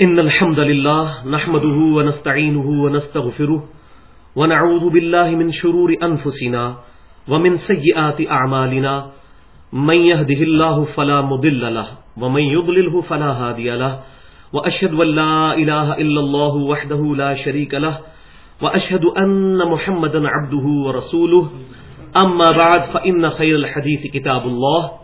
إن الحمد لله نحمده ونستعينه ونستغفره ونعوذ بالله من شرور أنفسنا ومن سيئات أعمالنا من يهده الله فلا مضل له ومن يضلله فلا هادي له وأشهد أن لا إله إلا الله وحده لا شريك له وأشهد أن محمدا عبده ورسوله. أما بعد، فإن خير الحديث كتاب الله.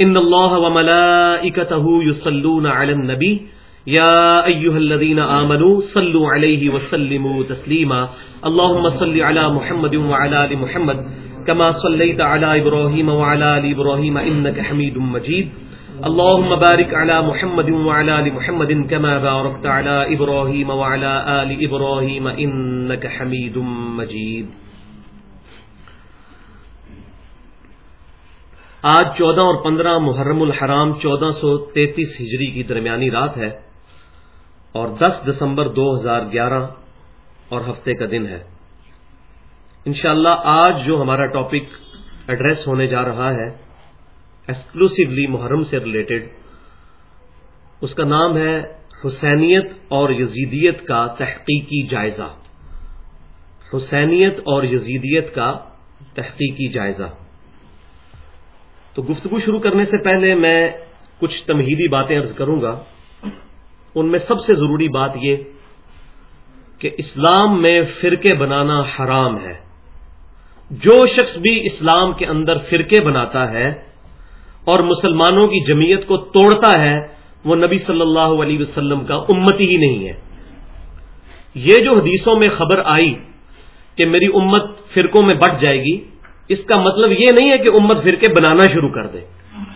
إن الله وملائكته يصلون على النبي. يا أيها الذين آمنوا صلوا عليه وسلموا تسليما. اللهم صل على محمد وعلى آل محمد كما صليت على إبراهيم وعلى آل إبراهيم إنك حميد مجيد. اللهم بارك على محمد وعلى آل محمد كما باركت على إبراهيم وعلى آل إبراهيم إنك حميد مجيد. آج چودہ اور پندرہ محرم الحرام چودہ سو تینتیس ہجری کی درمیانی رات ہے اور دس دسمبر دو ہزار گیارہ اور ہفتے کا دن ہے۔ انشاءاللہ آج جو ہمارا ٹاپک ایڈریس ہونے جا رہا ہے ایکسکلوسیولی محرم سے ریلیٹڈ اس کا نام ہے حسینیت اور یزیدیت کا تحقیقی جائزہ۔ حسینیت اور یزیدیت کا تحقیقی جائزہ۔ تو گفتگو شروع کرنے سے پہلے میں کچھ تمہیدی باتیں عرض کروں گا۔ ان میں سب سے ضروری بات یہ کہ اسلام میں فرقے بنانا حرام ہے۔ جو شخص بھی اسلام کے اندر فرقے بناتا ہے اور مسلمانوں کی جمعیت کو توڑتا ہے، وہ نبی صلی اللہ علیہ وسلم کا امتی ہی نہیں ہے۔ یہ جو حدیثوں میں خبر آئی کہ میری امت فرقوں میں بٹ جائے گی اس کا مطلب یہ نہیں ہے کہ امت فرقے بنانا شروع کر دے۔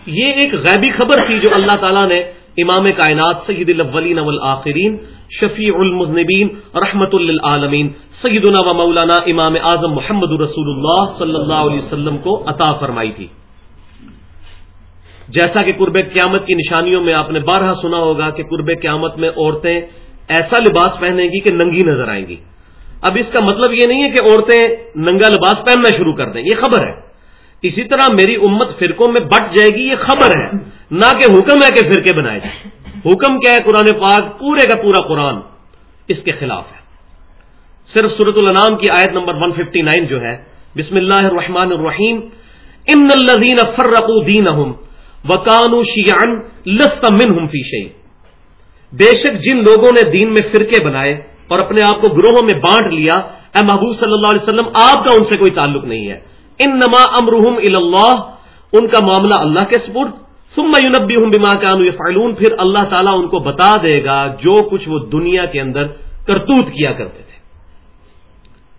یہ ایک غیبی خبر تھی جو اللہ تعالیٰ نے امام کائنات سید الاولین والآخرین، شفیع المذنبین، رحمت للعالمین، سیدنا و مولانا امام اعظم محمد رسول اللہ صلی اللہ علیہ وسلم کو عطا فرمائی تھی۔ جیسا کہ قرب قیامت کی نشانیوں میں آپ نے بارہا سنا ہوگا کہ قرب قیامت میں عورتیں ایسا لباس پہنیں گی کہ ننگی نظر آئیں گی۔ اب اس کا مطلب یہ نہیں ہے کہ عورتیں ننگا لباس پہننا شروع کر دیں، یہ خبر ہے۔ اسی طرح میری امت فرقوں میں بٹ جائے گی، یہ خبر ہے۔ نہ کہ حکم ہے کہ فرقے بنائے جائیں۔ حکم کیا ہے؟ قرآن پاک پورے کا پورا قرآن اس کے خلاف ہے۔ صرف سورت الانام کی آیت نمبر 159 جو ہے، بسم اللہ الرحمن الرحیم۔ ان الذین فرقوا دینہم وکانو شیعن لست فی شیء۔ بے شک جن لوگوں نے دین میں فرقے بنائے اور اپنے آپ کو گروہوں میں بانٹ لیا، اے محبوب صلی اللہ علیہ وسلم، آپ کا ان سے کوئی تعلق نہیں ہے۔ ان نما امرحم اللہ، ان کا معاملہ اللہ کے سپرد ثم ينبئهم بما كانوا يفعلون، پھر اللہ تعالیٰ ان کو بتا دے گا جو کچھ وہ دنیا کے اندر کرتوت کیا کرتے تھے۔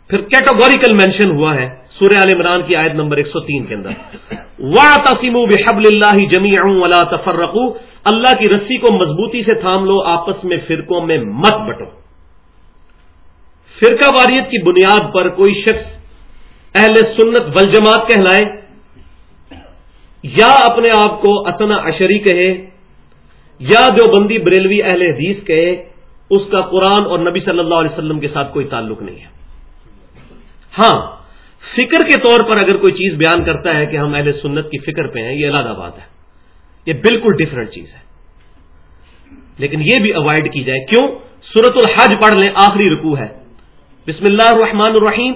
پھر کیٹاگوریکل مینشن ہوا ہے سورہ عال عمران کی آیت نمبر 103 کے اندر۔ وَاعْتَصِمُوا بِحَبْلِ اللَّهِ جَمِيعًا وَلَا تَفَرَّقُوا۔ اللہ کی رسی کو مضبوطی سے تھام لو، آپس میں فرقوں میں مت بٹو۔ فرقہ واریت کی بنیاد پر کوئی شخص اہل سنت والجماعت کہلائے یا اپنے آپ کو اتنا اشری کہے یا جو بندی بریلوی اہل حدیث کہے، اس کا قرآن اور نبی صلی اللہ علیہ وسلم کے ساتھ کوئی تعلق نہیں ہے۔ ہاں فکر کے طور پر اگر کوئی چیز بیان کرتا ہے کہ ہم اہل سنت کی فکر پہ ہیں، یہ علیحدہ بات ہے۔ یہ بالکل ڈفرنٹ چیز ہے۔ لیکن یہ بھی اوائڈ کی جائے۔ کیوں؟ سورت الحج پڑھ لیں، آخری رکوع ہے۔ بسم اللہ الرحمن الرحیم.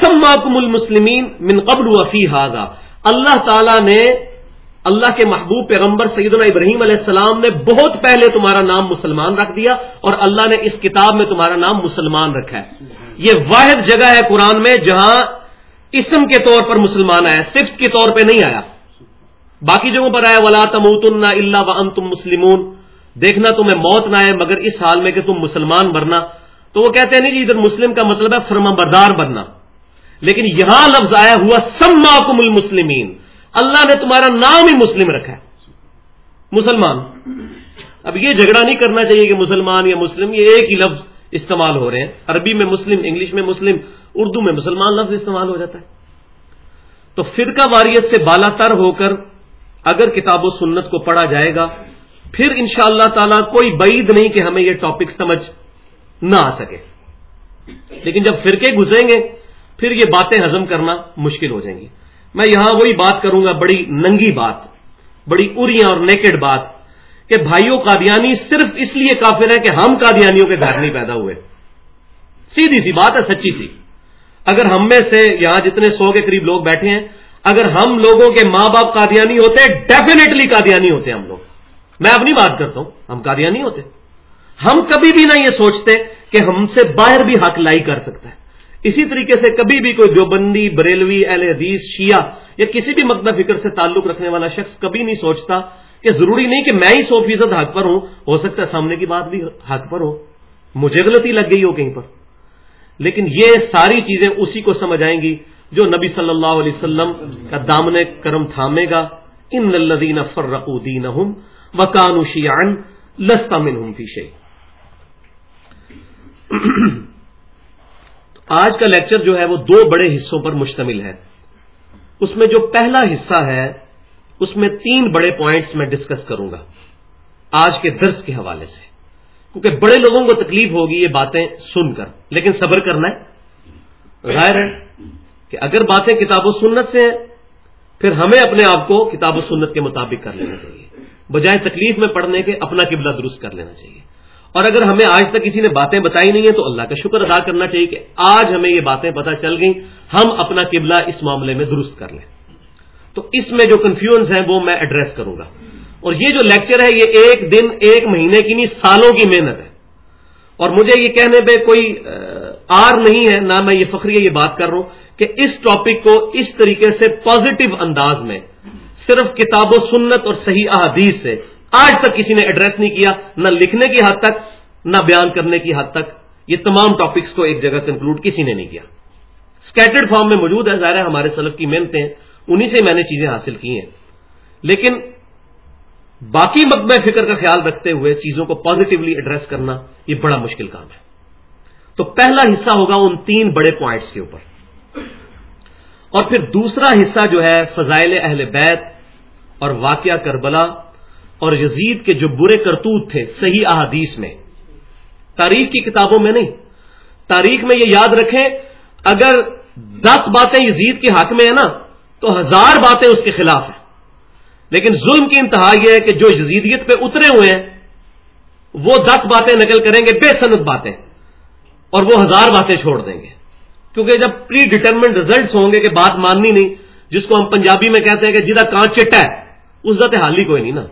سماکم المسلمین من قبل وفی حاضہ اللہ تعالیٰ نے اللہ کے محبوب پیغمبر سیدنا ابراہیم علیہ السلام نے بہت پہلے تمہارا نام مسلمان رکھ دیا اور اللہ نے اس کتاب میں تمہارا نام مسلمان رکھا ہے. یہ واحد جگہ ہے قرآن میں جہاں اسم کے طور پر مسلمان آیا، صرف کے طور پہ نہیں آیا. باقی جگہوں پر آیا، ولا تموتن اللہ و تم مسلمون. دیکھنا تمہیں موت نہ آئے مگر اس حال میں کہ تم مسلمان بننا تو وہ کہتے ہیں نہیں جی ادھر مسلم کا مطلب ہے فرما بردار بننا۔ لیکن یہاں لفظ آیا ہوا سماکم المسلمین۔ اللہ نے تمہارا نام ہی مسلم رکھا ہے۔ مسلمان۔ اب یہ جھگڑا نہیں کرنا چاہیے کہ مسلمان یا مسلم، یہ ایک ہی لفظ استعمال ہو رہے ہیں۔ عربی میں مسلم، انگلش میں مسلم، اردو میں مسلمان لفظ استعمال ہو جاتا ہے۔ تو فرقہ واریت سے بالا تر ہو کر اگر کتاب و سنت کو پڑھا جائے گا، پھر ان شاء اللہ تعالی کوئی بعید نہیں کہ ہمیں یہ ٹاپک سمجھ نہ آ سکے۔ لیکن جب فرقے گزریں گے، پھر یہ باتیں ہضم کرنا مشکل ہو جائیں گی۔ میں یہاں وہی بات کروں گا، بڑی ننگی بات، بڑی اریاں اور نیکڈ بات، کہ بھائیوں قادیانی صرف اس لیے کافر ہے کہ ہم قادیانیوں کے گھر نہیں پیدا ہوئے۔ سیدھی سی بات ہے، سچی سی۔ اگر ہم میں سے یہاں جتنے سو کے قریب لوگ بیٹھے ہیں، اگر ہم لوگوں کے ماں باپ قادیانی ہوتے ڈیفینیٹلی قادیانی ہوتے ہم لوگ۔ میں اپنی بات کرتا ہوں، ہم قادیانی ہوتے۔ ہم کبھی بھی نہ یہ سوچتے کہ ہم سے باہر بھی حق لائی کر سکتا ہے۔ اسی طریقے سے کبھی بھی کوئی دیوبندی، بریلوی، اہل حدیث، شیعہ یا کسی بھی مقدہ فکر سے تعلق رکھنے والا شخص کبھی نہیں سوچتا کہ ضروری نہیں کہ میں ہی سو فیصد حق پر ہوں۔ ہو سکتا ہے سامنے کی بات بھی حق پر ہو۔ مجھے غلطی لگ گئی ہو کہیں پر۔ لیکن یہ ساری چیزیں اسی کو سمجھ آئیں گی جو نبی صلی اللہ علیہ وسلم کا دامن کرم تھامے گا۔ ان الدین فرقو دین ہوں شیان لستا من آج کا لیکچر جو ہے وہ دو بڑے حصوں پر مشتمل ہے۔ اس میں جو پہلا حصہ ہے، اس میں تین بڑے پوائنٹس میں ڈسکس کروں گا۔ آج کے درس کے حوالے سے۔ کیونکہ بڑے لوگوں کو تکلیف ہوگی یہ باتیں سن کر۔ لیکن صبر کرنا ہے۔ ظاہر ہے کہ اگر باتیں کتاب و سنت سے ہیں، پھر ہمیں اپنے آپ کو کتاب و سنت کے مطابق کر لینا چاہیے۔ بجائے تکلیف میں پڑھنے کے، اپنا قبلہ درست کر لینا چاہیے۔ اور اگر ہمیں آج تک کسی نے باتیں بتائی نہیں ہیں تو اللہ کا شکر ادا کرنا چاہیے کہ آج ہمیں یہ باتیں پتہ چل گئیں، ہم اپنا قبلہ اس معاملے میں درست کر لیں۔ تو اس میں جو کنفیوژ ہیں وہ میں ایڈریس کروں گا۔ اور یہ جو لیکچر ہے، یہ ایک دن، ایک مہینے کی نہیں، سالوں کی محنت ہے۔ اور مجھے یہ کہنے پہ کوئی آر نہیں ہے، نہ میں یہ فخری یہ بات کر رہا ہوں کہ اس ٹاپک کو اس طریقے سے پازیٹو انداز میں، صرف کتاب و سنت اور صحیح احادیث سے آج تک کسی نے ایڈریس نہیں کیا، نہ لکھنے کی حد تک، نہ بیان کرنے کی حد تک۔ یہ تمام ٹاپکس کو ایک جگہ کنکلوڈ کسی نے نہیں کیا۔ اسکیٹرڈ فارم میں موجود ہے ظاہر ہے ہمارے سلف کی محنتیں انہیں سے میں نے چیزیں حاصل کی ہیں۔ لیکن باقی مقبہ فکر کا خیال رکھتے ہوئے چیزوں کو پازیٹیولی ایڈریس کرنا یہ بڑا مشکل کام ہے۔ تو پہلا حصہ ہوگا ان تین بڑے پوائنٹس کے اوپر۔ اور پھر دوسرا حصہ جو ہے، فضائل اہل بیت اور واقعہ کربلا اور یزید کے جو برے کرتوت تھے صحیح احادیث میں۔ تاریخ کی کتابوں میں نہیں۔ تاریخ میں یہ یاد رکھیں، اگر دس باتیں یزید کے حق میں ہیں نا، تو ہزار باتیں اس کے خلاف ہیں۔ لیکن ظلم کی انتہا یہ ہے کہ جو یزیدیت پہ اترے ہوئے ہیں، وہ دس باتیں نقل کریں گے بے صنعت باتیں، اور وہ ہزار باتیں چھوڑ دیں گے۔ کیونکہ جب پری ڈیٹرمنٹ ریزلٹس ہوں گے کہ بات ماننی نہیں، جس کو ہم پنجابی میں کہتے ہیں کہ جدہ کان چٹا ہے اس کا حال ہی کوئی نہیں نا۔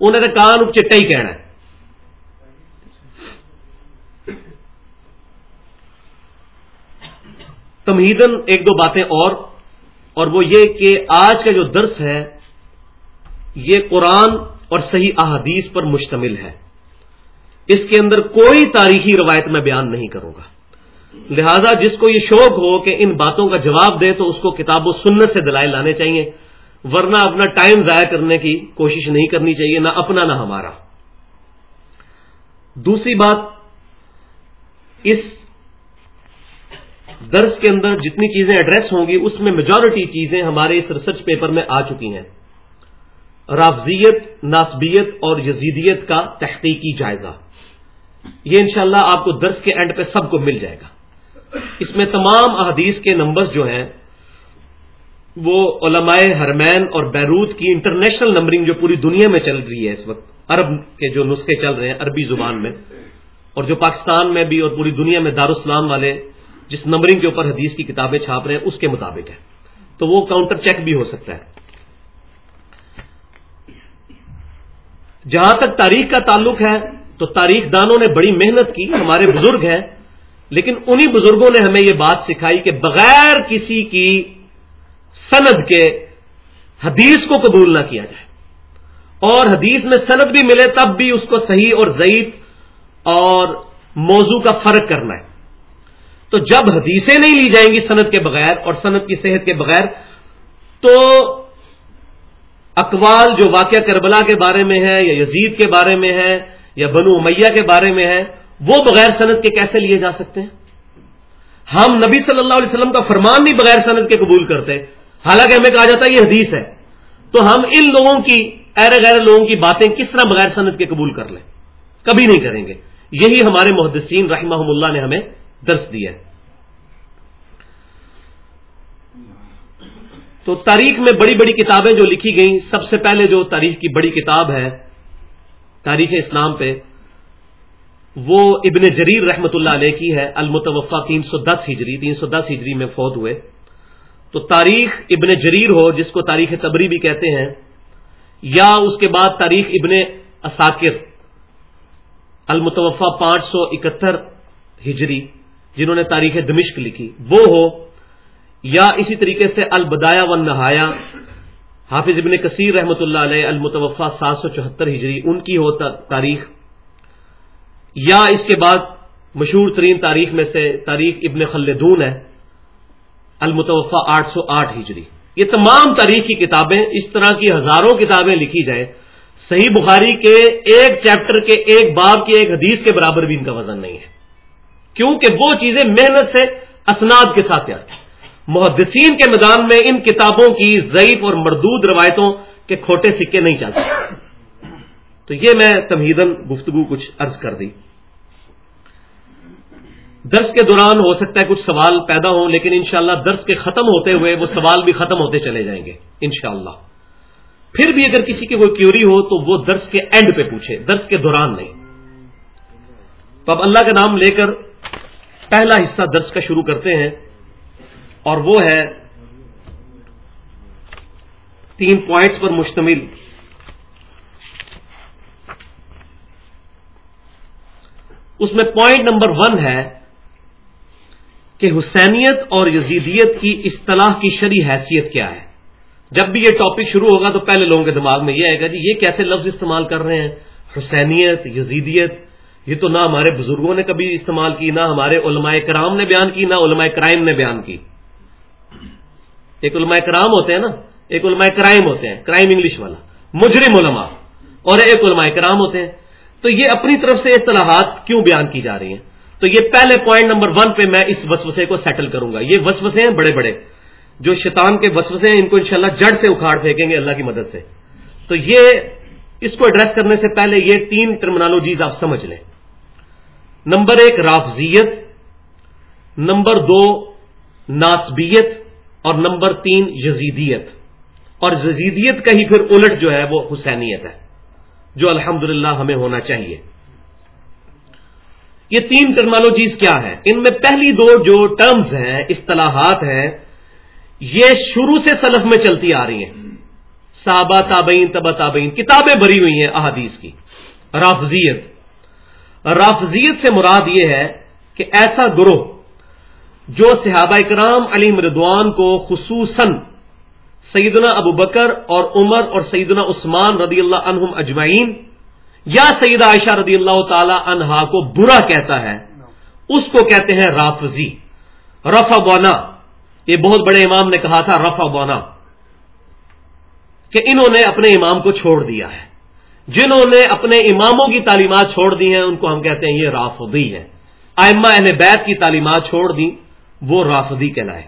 انہیں تو کان چٹا ہی کہنا ہے۔ تمہیدن ایک دو باتیں اور اور وہ یہ کہ آج کا جو درس ہے، یہ قرآن اور صحیح احادیث پر مشتمل ہے۔ اس کے اندر کوئی تاریخی روایت میں بیان نہیں کروں گا۔ لہذا جس کو یہ شوق ہو کہ ان باتوں کا جواب دے تو اس کو کتاب و سنت سے دلائل لانے چاہیے۔ ورنہ اپنا ٹائم ضائع کرنے کی کوشش نہیں کرنی چاہیے، نہ اپنا نہ ہمارا۔ دوسری بات، اس درس کے اندر جتنی چیزیں ایڈریس ہوں گی، اس میں میجورٹی چیزیں ہمارے اس ریسرچ پیپر میں آ چکی ہیں۔ رافضیت، ناسبیت اور یزیدیت کا تحقیقی جائزہ۔ یہ انشاءاللہ آپ کو درس کے اینڈ پہ سب کو مل جائے گا۔ اس میں تمام احادیث کے نمبرز جو ہیں وہ علماء حرمین اور بیروت کی انٹرنیشنل نمبرنگ جو پوری دنیا میں چل رہی ہے اس وقت، عرب کے جو نسخے چل رہے ہیں، عربی زبان میں، اور جو پاکستان میں بھی اور پوری دنیا میں دارالسلام والے جس نمبرنگ کے اوپر حدیث کی کتابیں چھاپ رہے ہیں، اس کے مطابق ہے۔ تو وہ کاؤنٹر چیک بھی ہو سکتا ہے۔ جہاں تک تاریخ کا تعلق ہے، تو تاریخ دانوں نے بڑی محنت کی، ہمارے بزرگ ہیں، لیکن انہی بزرگوں نے ہمیں یہ بات سکھائی کہ بغیر کسی کی سند کے حدیث کو قبول نہ کیا جائے۔ اور حدیث میں سند بھی ملے تب بھی اس کو صحیح اور ضعیف اور موضوع کا فرق کرنا ہے۔ تو جب حدیثیں نہیں لی جائیں گی صنعت کے بغیر اور صنعت کی صحت کے بغیر، تو اقوال جو واقعہ کربلا کے بارے میں ہے یا یزید کے بارے میں ہے یا بنو امیہ کے بارے میں ہے، وہ بغیر صنعت کے کیسے لیے جا سکتے ہیں؟ ہم نبی صلی اللہ علیہ وسلم کا فرمان بھی بغیر صنعت کے قبول کرتے حالانکہ ہمیں کہا جاتا ہے یہ حدیث ہے۔ تو ہم ان لوگوں کی ایر غیر لوگوں کی باتیں کس طرح بغیر صنعت کے قبول کر لیں؟ کبھی نہیں کریں گے۔ یہی ہمارے محدثین رحمہ اللہ نے ہمیں درس دیا ہے۔ تو تاریخ میں بڑی بڑی کتابیں جو لکھی گئیں، سب سے پہلے جو تاریخ کی بڑی کتاب ہے، تاریخ اسلام پہ، وہ ابن جریر رحمت اللہ علیہ کی ہے المتوفا تین سو دس ہجری۔ تین سو دس ہجری میں فوت ہوئے۔ تو تاریخ ابن جریر ہو، جس کو تاریخ تبری بھی کہتے ہیں، یا اس کے بعد تاریخ ابن اساکر المتوفا پانچ سو اکہتر ہجری، جنہوں نے تاریخ دمشق لکھی۔ وہ ہو، یا اسی طریقے سے البدایا و نہایا حافظ ابن کثیر رحمۃ اللہ علیہ المتوفا سات سو چوہتر ہجری، ان کی ہو تاریخ۔ یا اس کے بعد مشہور ترین تاریخ میں سے تاریخ ابن خلدون ہے۔ المتوفا آٹھ سو آٹھ ہجری۔ یہ تمام تاریخ کی کتابیں اس طرح کی ہزاروں کتابیں لکھی جائیں۔ صحیح بخاری کے ایک چیپٹر کے ایک باب کے ایک حدیث کے برابر بھی ان کا وزن نہیں ہے۔ کیونکہ وہ چیزیں محنت سے اسناد کے ساتھ آتی محدثین کے میدان میں ان کتابوں کی ضعیف اور مردود روایتوں کے کھوٹے سکے نہیں چلتے۔ تو یہ میں تمہیدن گفتگو کچھ عرض کر دی۔ درس کے دوران ہو سکتا ہے کچھ سوال پیدا ہوں، لیکن انشاءاللہ درس کے ختم ہوتے ہوئے وہ سوال بھی ختم ہوتے چلے جائیں گے، انشاءاللہ۔ پھر بھی اگر کسی کی کوئی کیوری ہو تو وہ درس کے اینڈ پہ پوچھے، درس کے دوران نہیں۔ تو اب اللہ کا نام لے کر پہلا حصہ درس کا شروع کرتے ہیں، اور وہ ہے تین پوائنٹس پر مشتمل۔ اس میں پوائنٹ نمبر ون ہے کہ حسینیت اور یزیدیت کی اصطلاح کی شری حیثیت کیا ہے۔ جب بھی یہ ٹاپک شروع ہوگا تو پہلے لوگوں کے دماغ میں یہ آئے گا جی یہ کیسے لفظ استعمال کر رہے ہیں؟ حسینیت، یزیدیت، یہ تو نہ ہمارے بزرگوں نے کبھی استعمال کی، نہ ہمارے علماء کرام نے بیان کی، نہ علماء کرائم نے بیان کی۔ ایک علماء کرام ہوتے ہیں نا، ایک علماء کرائم ہوتے ہیں، کرائم انگلش والا، مجرم علماء، اور ایک علماء کرام ہوتے ہیں۔ تو یہ اپنی طرف سے اصطلاحات کیوں بیان کی جا رہی ہیں؟ تو یہ پہلے پوائنٹ نمبر ون پہ میں اس وسوسے کو سیٹل کروں گا۔ یہ وسوسے ہیں بڑے بڑے۔ جو شیطان کے وسوسے ہیں، ان کو انشاءاللہ جڑ سے اکھاڑ پھینکیں گے اللہ کی مدد سے۔ تو یہ اس کو ایڈریس کرنے سے پہلے یہ تین ٹرمنالوجیز آپ سمجھ لیں۔ نمبر ایک، رافضیت۔ نمبر دو، ناسبیت۔ اور نمبر تین، یزیدیت۔ اور یزیدیت کا ہی پھر الٹ جو ہے وہ حسینیت ہے، جو الحمدللہ ہمیں ہونا چاہیے۔ یہ تین ٹرمالوجیز کیا ہے ان میں پہلی دو جو ٹرمز ہیں، اصطلاحات ہیں، یہ شروع سے سلف میں چلتی آ رہی ہیں۔ صحابہ، تابعین تبا تابعین، کتابیں بری ہوئی ہیں احادیث کی۔ رافضیت۔ رافضیت سے مراد یہ ہے کہ ایسا گروہ جو صحابہ کرام علی مردوان کو خصوصاً سیدنا ابو بکر اور عمر اور سیدنا عثمان رضی اللہ عنہم اجمعین یا سیدہ عائشہ رضی اللہ تعالی عنہا کو برا کہتا ہے، اس کو کہتے ہیں رافضی رفا بونا یہ بہت بڑے امام نے کہا تھا رفا بونا کہ انہوں نے اپنے امام کو چھوڑ دیا ہے۔ جنہوں نے اپنے اماموں کی تعلیمات چھوڑ دی ہیں، ان کو ہم کہتے ہیں یہ رافضی ہے آئمہ اہل بیت کی تعلیمات چھوڑ دی وہ رافضی کہلائے۔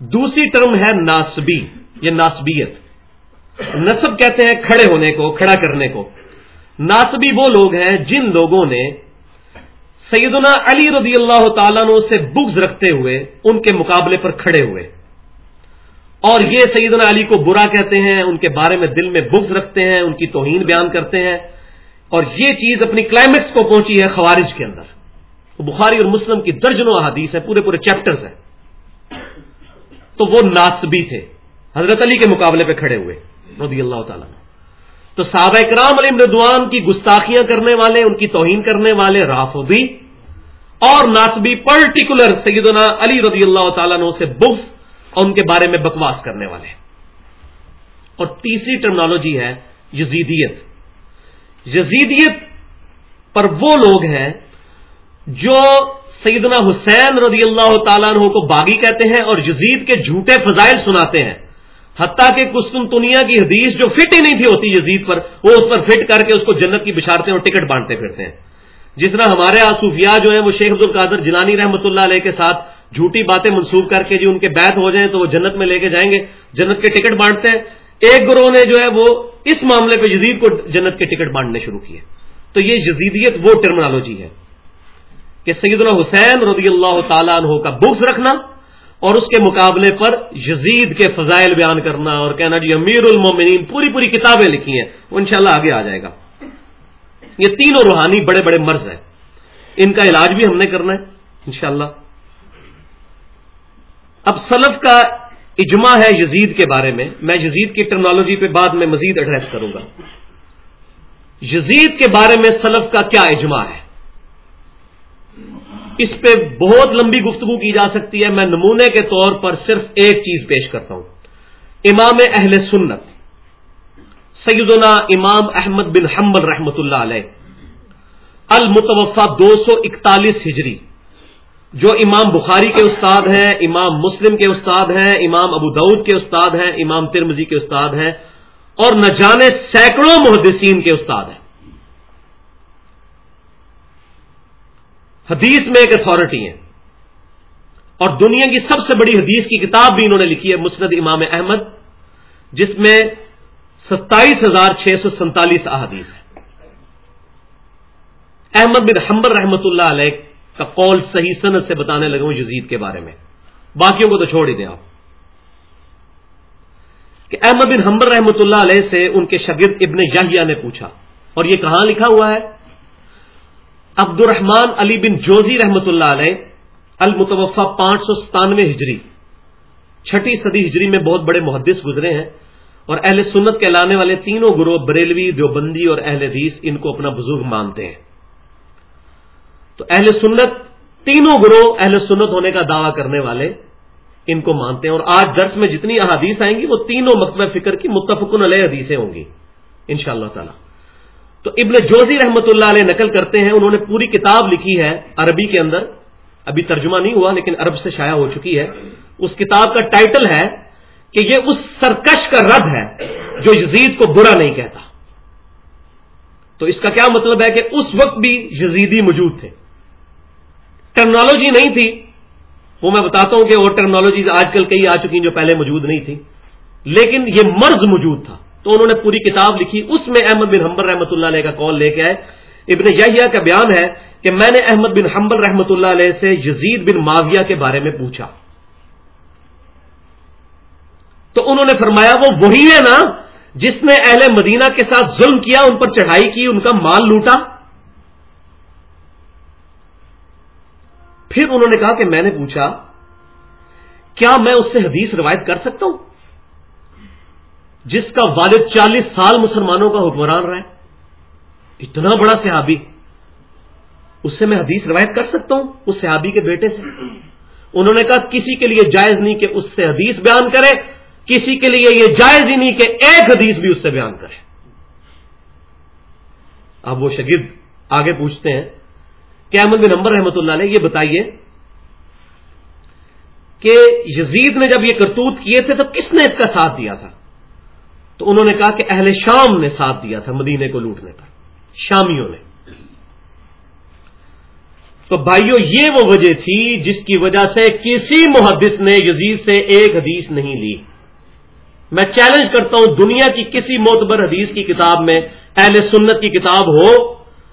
دوسری ٹرم ہے ناسبی، یہ ناسبیت۔ نصب کہتے ہیں کھڑے ہونے کو، کھڑا کرنے کو۔ ناسبی وہ لوگ ہیں جن لوگوں نے سیدنا علی رضی اللہ تعالیٰ سے بغض رکھتے ہوئے ان کے مقابلے پر کھڑے ہوئے۔ اور یہ سیدنا علی کو برا کہتے ہیں، ان کے بارے میں دل میں بغض رکھتے ہیں، ان کی توہین بیان کرتے ہیں۔ اور یہ چیز اپنی کلائمیکس کو پہنچی ہے خوارج کے اندر۔ بخاری اور مسلم کی درجنوں احادیث ہے پورے پورے چیپٹرز ہیں۔ تو وہ ناسبی تھے، حضرت علی کے مقابلے پہ کھڑے ہوئے۔ رضی اللہ تعالیٰ تو صحابہ کرام علی مردوان کی گستاخیاں کرنے والے، ان کی توہین کرنے والے رافضی اور ناسبی پرٹیکولر سیدنا علی رضی اللہ تعالیٰ سے بغض اور ان کے بارے میں بکواس کرنے والے۔ اور تیسری ٹرمنالوجی ہے یزیدیت۔ یزیدیت پر وہ لوگ ہیں جو سیدنا حسین رضی اللہ تعالیٰ عنہ کو باغی کہتے ہیں اور یزید کے جھوٹے فضائل سناتے ہیں۔ حتیٰ کہ قسطنطنیہ کی حدیث جو فٹ ہی نہیں تھی ہوتی یزید پر، وہ اس پر فٹ کر کے اس کو جنت کی بشارتیں اور ٹکٹ بانٹتے پھرتے ہیں۔ جس طرح ہمارے آصوفیا جو ہیں، وہ شیخ عبد القادر جلانی رحمۃ اللہ علیہ کے ساتھ جھوٹی باتیں منسوخ کر کے جو ان کے بیت ہو جائیں تو وہ جنت میں لے کے جائیں گے، جنت کے ٹکٹ بانٹتے ہیں۔ ایک گروہ نے جو ہے، وہ اس معاملے پہ جدید کو جنت کے ٹکٹ بانٹنے شروع کیے۔ تو یہ جزیدیت وہ ٹرمنالوجی ہے کہ سیدنا حسین رضی اللہ تعالیٰ عنہ کا بکس رکھنا اور اس کے مقابلے پر یزید کے فضائل بیان کرنا اور کہنا جی امیر المومنین پوری پوری کتابیں لکھی ہیں، وہ انشاءاللہ آگے آ جائے گا۔ یہ تینوں روحانی بڑے بڑے مرض ہیں۔ ان کا علاج بھی ہم نے کرنا ہے، انشاءاللہ۔ اب سلف کا اجماع ہے یزید کے بارے میں۔ میں یزید کی ٹیکنالوجی پہ بعد میں مزید ایڈریس کروں گا۔ یزید کے بارے میں سلف کا کیا اجماع ہے؟ اس پہ بہت لمبی گفتگو کی جا سکتی ہے میں نمونے کے طور پر صرف ایک چیز پیش کرتا ہوں۔ امام اہل سنت، سیدنا امام احمد بن حمل رحمت اللہ علیہ المتوفا دو سو اکتالیس ہجری، جو امام بخاری کے استاد ہیں، امام مسلم کے استاد ہیں، امام ابو دعود کے استاد ہیں، امام ترمزی کے استاد ہیں، اور نہ جانے سینکڑوں محدثین کے استاد ہیں۔ حدیث میں ایک اتارٹی ہیں اور دنیا کی سب سے بڑی حدیث کی کتاب بھی انہوں نے لکھی ہے، مسند امام احمد، جس میں ستائیس ہزار چھ سو سینتالیس احادیث ہے احمد بن حمبر رحمت اللہ علیہ کا قول صحیح صنعت سے بتانے لگا ہوں یزید کے بارے میں۔ باقیوں کو تو چھوڑ ہی دیں آپ کہ احمد بن حمبر رحمۃ اللہ علیہ سے ان کے شگرد ابن یاہیا نے پوچھا اور یہ کہاں لکھا ہوا ہے؟ عبد الرحمان علی بن جوزی رحمۃ اللہ علیہ المتوفا پانچ سو ستانوے ہجری۔ چھٹی صدی ہجری میں بہت بڑے محدث گزرے ہیں اور اہل سنت کے لانے والے تینوں گروہ بریلوی، دیوبندی اور اہل حدیث ان کو اپنا بزرگ مانتے ہیں۔ تو اہل سنت، تینوں گروہ اہل سنت ہونے کا دعویٰ کرنے والے ان کو مانتے ہیں اور آج درس میں جتنی احادیث آئیں گی، وہ تینوں مطلب فکر کی متفقن علیہ حدیثیں ہوں گی۔ ان شاء اللہ تعالی۔ تو ابن جوزی رحمۃ اللہ علیہ نقل کرتے ہیں، انہوں نے پوری کتاب لکھی ہے عربی کے اندر۔ ابھی ترجمہ نہیں ہوا، لیکن عرب سے شائع ہو چکی ہے۔ اس کتاب کا ٹائٹل ہے کہ یہ اس سرکش کا رد ہے جو یزید کو برا نہیں کہتا۔ تو اس کا کیا مطلب ہے کہ اس وقت بھی یزیدی موجود تھے۔ ٹیکنالوجی نہیں تھی۔ وہ میں بتاتا ہوں کہ وہ ٹیکنالوجیز آج کل کئی آ چکی ہیں جو پہلے موجود نہیں تھی لیکن یہ مرض موجود تھا۔ تو انہوں نے پوری کتاب لکھی۔ اس میں احمد بن حمبر رحمۃ اللہ علیہ کا کال لے کے آئے۔ ابن یحییٰ کا بیان ہے کہ میں نے احمد بن حمبر رحمۃ اللہ علیہ سے یزید بن معاویہ کے بارے میں پوچھا۔ تو انہوں نے فرمایا، وہ وہی ہے نا جس نے اہل مدینہ کے ساتھ ظلم کیا، ان پر چڑھائی کی، ان کا مال لوٹا۔ پھر انہوں نے کہا کہ میں نے پوچھا، کیا میں اس سے حدیث روایت کر سکتا ہوں؟ جس کا والد چالیس سال مسلمانوں کا حکمران رہا ہے اتنا بڑا صحابی اس سے میں حدیث روایت کر سکتا ہوں اس صحابی کے بیٹے سے انہوں نے کہا کسی کے لیے جائز نہیں کہ اس سے حدیث بیان کرے، کسی کے لیے یہ جائز ہی نہیں کہ ایک حدیث بھی اس سے بیان کرے۔ اب وہ شگرد آگے پوچھتے ہیں کہ احمد بن نمبر رحمۃ اللہ علیہ یہ بتائیے کہ یزید نے جب یہ کرتوت کیے تھے تو کس نے اس کا ساتھ دیا تھا؟ تو انہوں نے کہا کہ اہل شام نے ساتھ دیا تھا مدینے کو لوٹنے پر، شامیوں نے۔ تو بھائیوں یہ وہ وجہ تھی جس کی وجہ سے کسی محدث نے یزید سے ایک حدیث نہیں لی۔ میں چیلنج کرتا ہوں، دنیا کی کسی معتبر حدیث کی کتاب میں اہل سنت کی کتاب ہو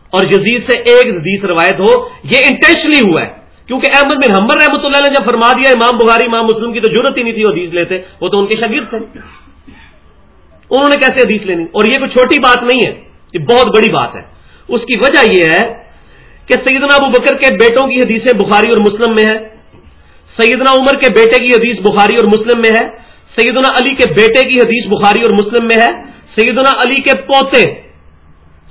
اور یزید سے ایک حدیث روایت ہو، یہ انٹینشنلی ہوا ہے۔ کیونکہ احمد بن حمبر رحمۃ اللہ نے جب فرما دیا، امام بخاری، امام مسلم کی تو ضرورت ہی نہیں تھی حدیث لیتے، وہ تو ان کے شگیر تھے۔ انہوں نے کیسے حدیث لینی؟ اور یہ کوئی چھوٹی بات نہیں ہے، یہ بہت بڑی بات ہے۔ اس کی وجہ یہ ہے کہ سیدنا ابو بکر کے بیٹوں کی حدیثیں بخاری اور مسلم میں ہے سیدنا عمر کے بیٹے کی حدیث بخاری اور مسلم میں ہے۔ سیدنا علی کے بیٹے کی حدیث بخاری اور مسلم میں ہے۔ سیدنا علی کے پوتے،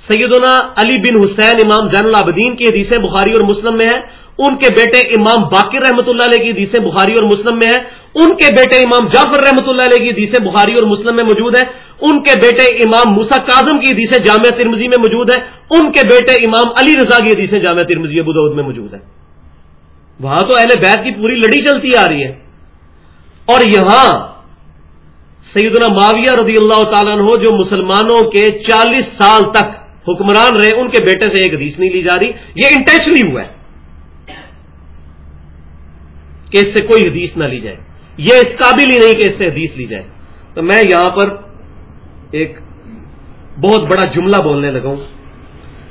سیدنا علی بن حسین امام زین العابدین کی حدیثیں بخاری اور مسلم میں ہیں۔ ان کے بیٹے امام باقر رحمۃ اللہ علیہ کی حدیثیں بخاری اور مسلم میں ہیں۔ ان کے بیٹے امام جعفر رحمۃ اللہ علیہ کی حدیثیں بخاری اور مسلم میں موجود ہیں۔ ان کے بیٹے امام موسا کاظم کی حدیثیں جامعہ ترمزی میں موجود ہیں ان کے بیٹے امام علی رضا کی حدیثیں جامعہ ترمزی ابود میں موجود ہیں وہاں تو اہل بیت کی پوری لڑی چلتی آ رہی ہے۔ اور یہاں سیدنا معاویہ رضی اللہ تعالیٰ عنہ جو مسلمانوں کے چالیس سال تک حکمران رہے، ان کے بیٹے سے ایک حدیث نہیں لی جا رہی۔ یہ انٹینشنلی ہوا ہے کہ اس سے کوئی حدیث نہ لی جائے۔ یہ اس قابل ہی نہیں کہ اس سے حدیث لی جائے۔ تو میں یہاں پر ایک بہت بڑا جملہ بولنے لگا ہوں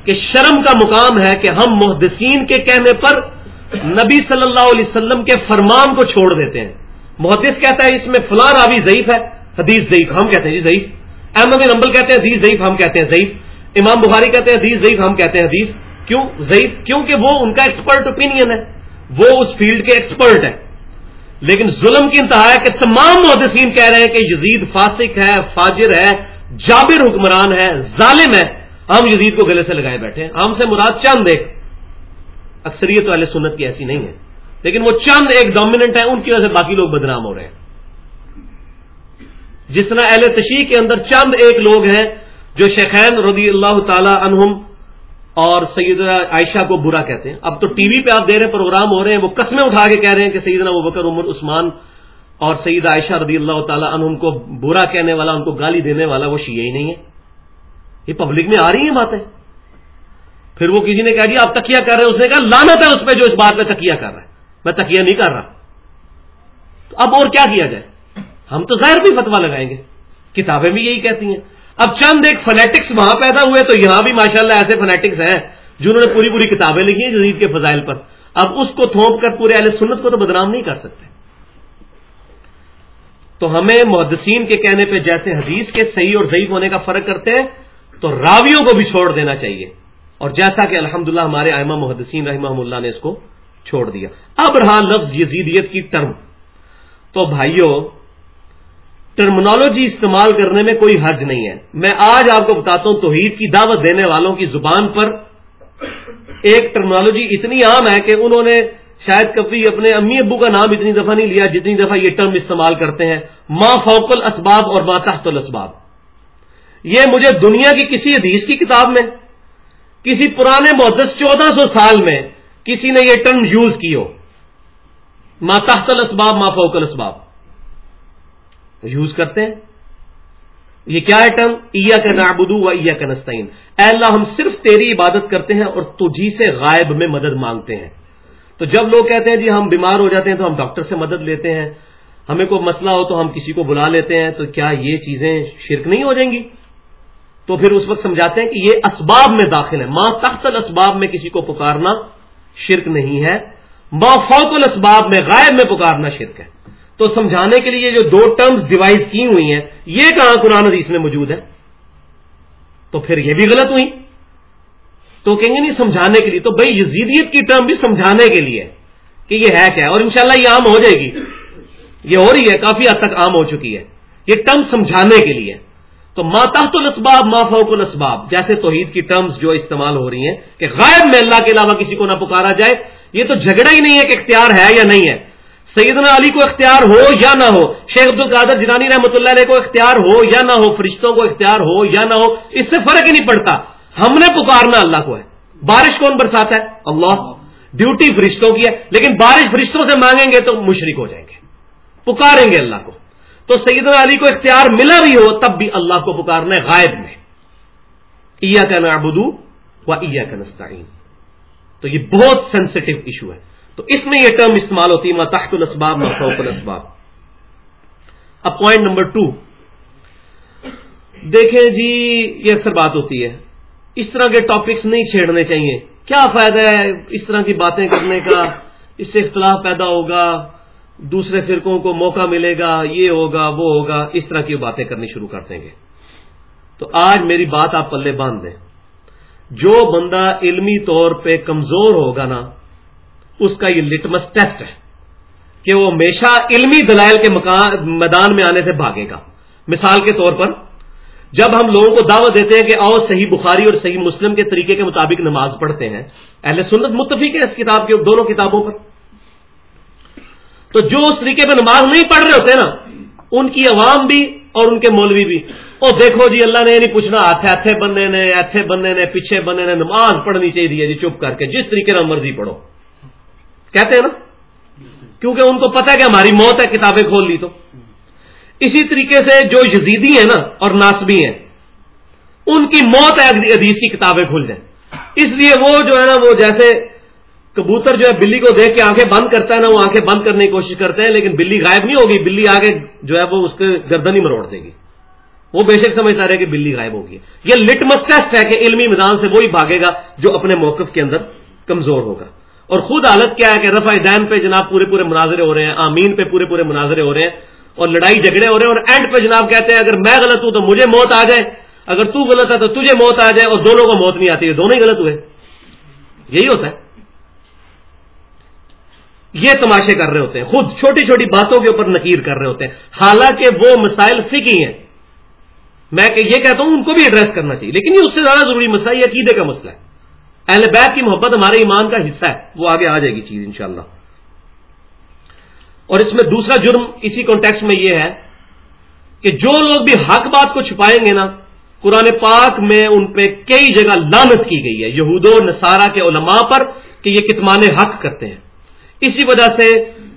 کہ شرم کا مقام ہے کہ ہم محدثین کے کہنے پر نبی صلی اللہ علیہ وسلم کے فرمان کو چھوڑ دیتے ہیں۔ محدث کہتا ہے اس میں فلاں راوی ضعیف ہے، حدیث ضعیف، ہم کہتے ہیں جی ضعیف۔ احمد نمبل کہتے ہیں حدیث ضعیف، ہم کہتے ہیں ضعیف۔ امام بخاری کہتے ہیں حدیث ضعیف، ہم کہتے ہیں حدیث۔ کیوں؟ ضعیف، کیونکہ وہ ان کا ایکسپرٹ اوپینین ہے۔ وہ اس فیلڈ کے ایکسپرٹ ہے لیکن ظلم کی انتہا ہے کہ تمام محدثین کہہ رہے ہیں کہ یزید فاسق ہے، فاجر ہے جابر حکمران ہے، ظالم ہے ہم یزید کو گلے سے لگائے بیٹھے ہیں۔ ہم سے مراد چند ایک۔ اکثریت والے سنت کی ایسی نہیں ہے۔ لیکن وہ چند ایک ڈومیننٹ ہے ان کی وجہ سے باقی لوگ بدنام ہو رہے ہیں۔ جس طرح اہل تشیح کے اندر چند ایک لوگ ہیں، جو شیخین رضی اللہ تعالی عنہم اور سید عائشہ کو برا کہتے ہیں۔ اب تو ٹی وی پہ آپ دے رہے پروگرام ہو رہے ہیں، وہ قسمیں اٹھا کے کہہ رہے ہیں کہ سیدنا ابو بکر، عمر، عثمان اور سید عائشہ رضی اللہ تعالیٰ عنہم کو برا کہنے والا، ان کو گالی دینے والا وہ شیعہ ہی نہیں ہے۔ یہ پبلک میں آ رہی ہیں باتیں۔ پھر وہ کسی نے کہا جی آپ تکیہ کر رہے ہیں۔ اس نے کہا لانت ہے اس پہ جو اس بات پہ تکیہ کر رہا ہے۔ میں تکیہ نہیں کر رہا۔ تو اب اور کیا کیا جائے؟ ہم تو ظاہر بھی فتوا لگائیں گے۔ کتابیں بھی یہی کہتی ہیں۔ اب چند ایک فنیٹکس وہاں پیدا ہوئے تو یہاں بھی ماشاءاللہ ایسے فنیٹکس ہیں جنہوں نے پوری پوری کتابیں لکھی ہیں جدید کے فضائل پر۔ اب اس کو تھوپ کر پورے اہل سنت کو تو بدنام نہیں کر سکتے۔ تو ہمیں محدثین کے کہنے پہ جیسے حدیث کے صحیح اور ضعیف ہونے کا فرق کرتے ہیں، تو راویوں کو بھی چھوڑ دینا چاہیے۔ اور جیسا کہ الحمدللہ ہمارے آئمہ محدثین رحمہ اللہ نے اس کو چھوڑ دیا۔ اب رہا لفظ یزیدیت کی ٹرم۔ تو بھائیوں ٹرمنالوجی استعمال کرنے میں کوئی حرج نہیں ہے۔ میں آج آپ کو بتاتا ہوں، توحید کی دعوت دینے والوں کی زبان پر ایک ٹرمنالوجی اتنی عام ہے کہ انہوں نے شاید کبھی اپنے امی ابو کا نام اتنی دفعہ نہیں لیا جتنی دفعہ یہ ٹرم استعمال کرتے ہیں ماں فوق الاسباب اور ماں تحت الاسباب۔ یہ مجھے دنیا کی کسی حدیث کی کتاب میں، کسی پرانے محدث چودہ سو سال میں کسی نے یہ ٹرم یوز کی ہو۔ ماں تحت الاسباب ماں فوق الاسباب۔ یوز کرتے ہیں۔ یہ کیا ہے ٹرم؟ ایا کا نابدو و ایا کا نسطین اے اللہ، ہم صرف تیری عبادت کرتے ہیں اور تجھی سے غائب میں مدد مانگتے ہیں۔ تو جب لوگ کہتے ہیں جی ہم بیمار ہو جاتے ہیں تو ہم ڈاکٹر سے مدد لیتے ہیں، ہمیں کوئی مسئلہ ہو تو ہم کسی کو بلا لیتے ہیں، تو کیا یہ چیزیں شرک نہیں ہو جائیں گی؟ تو پھر اس وقت سمجھاتے ہیں کہ یہ اسباب میں داخل ہے ماں تخت الاسباب میں کسی کو پکارنا شرک نہیں ہے ماں فوق الاسباب میں غائب میں پکارنا شرک ہے۔ تو سمجھانے کے لیے جو دو ٹرمز ڈیوائز کی ہوئی ہیں، یہ کہاں قرآن حدیث میں موجود ہے تو پھر یہ بھی غلط ہوئی۔ تو کہیں گے نہیں سمجھانے کے لیے۔ تو بھائی یزیدیت کی ٹرم بھی سمجھانے کے لیے کہ یہ ہے کیا اور انشاءاللہ یہ عام ہو جائے گی۔ یہ ہو رہی ہے، کافی حد تک عام ہو چکی ہے۔ یہ ٹرم سمجھانے کے لیے۔ تو ماتحت الاسباب، ما فوق الاسباب۔ جیسے توحید کی ٹرمز جو استعمال ہو رہی ہیں کہ غائب میں اللہ کے علاوہ کسی کو نہ پکارا جائے، یہ تو جھگڑا ہی نہیں ہے کہ اختیار ہے یا نہیں ہے۔ سیدنا علی کو اختیار ہو یا نہ ہو، شیخ عبد القادر جنانی رحمۃ اللہ علیہ کو اختیار ہو یا نہ ہو، فرشتوں کو اختیار ہو یا نہ ہو، اس سے فرق ہی نہیں پڑتا۔ ہم نے پکارنا اللہ کو ہے۔ بارش کون برساتا ہے؟ اللہ۔ ڈیوٹی فرشتوں کی ہے۔ لیکن بارش فرشتوں سے مانگیں گے تو مشرق ہو جائیں گے۔ پکاریں گے اللہ کو۔ تو سیدنا علی کو اختیار ملا بھی ہو، تب بھی اللہ کو پکارنا ہے غائب میں۔ ایا کا نابدو و ایا کا نستعین۔ تو یہ بہت سینسٹو ایشو ہے۔ تو اس میں یہ ٹرم استعمال ہوتی ہے تحت الاسباب فوق الاسباب۔ اب پوائنٹ نمبر ٹو دیکھیں جی یہ اکثر بات ہوتی ہے۔ اس طرح کے ٹاپکس نہیں چھیڑنے چاہیے۔ کیا فائدہ ہے اس طرح کی باتیں کرنے کا؟ اس سے اختلاف پیدا ہوگا، دوسرے فرقوں کو موقع ملے گا، یہ ہوگا، وہ ہوگا، اس طرح کی باتیں کرنی شروع کر دیں گے۔ تو آج میری بات آپ پلے باندھ دیں۔ جو بندہ علمی طور پہ کمزور ہوگا نا، اس کا یہ لٹمس ٹیسٹ ہے کہ وہ ہمیشہ علمی دلائل کے میدان میں آنے سے بھاگے گا۔ مثال کے طور پر جب ہم لوگوں کو دعوت دیتے ہیں کہ آؤ صحیح بخاری اور صحیح مسلم کے طریقے کے مطابق نماز پڑھتے ہیں، اہل سنت متفق ہے اس کتاب کے دونوں کتابوں پر۔ تو جو اس طریقے پہ نماز نہیں پڑھ رہے ہوتے نا، ان کی عوام بھی اور ان کے مولوی بھی۔ او دیکھو جی اللہ نے یہ نہیں پوچھنا ہاتھ ہاتھے بننے نے ایتھے بننے نے، پیچھے بننے نے، نماز پڑھنی چاہیے جی چپ کر کے، جس طریقے سے مرضی پڑھو۔ کہتے ہیں نا؟ کیونکہ ان کو پتا ہے کہ ہماری موت ہے، کتابیں کھول لی تو۔ اسی طریقے سے جو یزیدی ہیں نا اور ناسبی ہیں، ان کی موت ہے حدیث کی کتابیں کھل جائیں۔ اس لیے وہ جو ہے نا، وہ جیسے کبوتر جو ہے بلی کو دیکھ کے آنکھیں بند کرتا ہے نا، وہ آنکھیں بند کرنے کی کوشش کرتے ہیں، لیکن بلی غائب نہیں ہوگی، بلی آگے جو ہے وہ اس کے گردن ہی مروڑ دے گی۔ وہ بے شک سمجھتا رہے کہ بلی غائب ہوگی۔ یہ لٹمس ٹیسٹ ہے کہ علمی میدان سے وہی بھاگے گا جو اپنے موقف کے اندر کمزور ہوگا۔ اور خود حالت کیا ہے کہ رفع دین پہ جناب پورے پورے مناظرے ہو رہے ہیں، آمین پہ پورے پورے مناظرے ہو رہے ہیں۔ اور لڑائی جھگڑے ہو رہے ہیں اور اینڈ پہ جناب کہتے ہیں، اگر میں غلط ہوں تو مجھے موت آ جائے، اگر تو غلط ہے تو تجھے موت آ جائے، اور دونوں کو موت نہیں آتی ہے دونوں ہی غلط ہوئے۔ یہی ہوتا ہے۔ یہ تماشے کر رہے ہوتے ہیں، خود چھوٹی چھوٹی باتوں کے اوپر نکیر کر رہے ہوتے ہیں۔ حالانکہ وہ مسائل فکی ہیں۔ میں یہ کہتا ہوں، ان کو بھی ایڈریس کرنا چاہیے، لیکن یہ اس سے زیادہ ضروری مسئلہ یہ عقیدے کا مسئلہ ہے۔ اہل بیت کی محبت ہمارے ایمان کا حصہ ہے، وہ آگے آ جائے گی چیز انشاءاللہ۔ اور اس میں دوسرا جرم اسی کانٹیکس میں یہ ہے کہ جو لوگ بھی حق بات کو چھپائیں گے نا، قرآن پاک میں ان پہ کئی جگہ لانت کی گئی ہے یہود و نصارہ کے علماء پر کہ یہ کتمان حق کرتے ہیں۔ اسی وجہ سے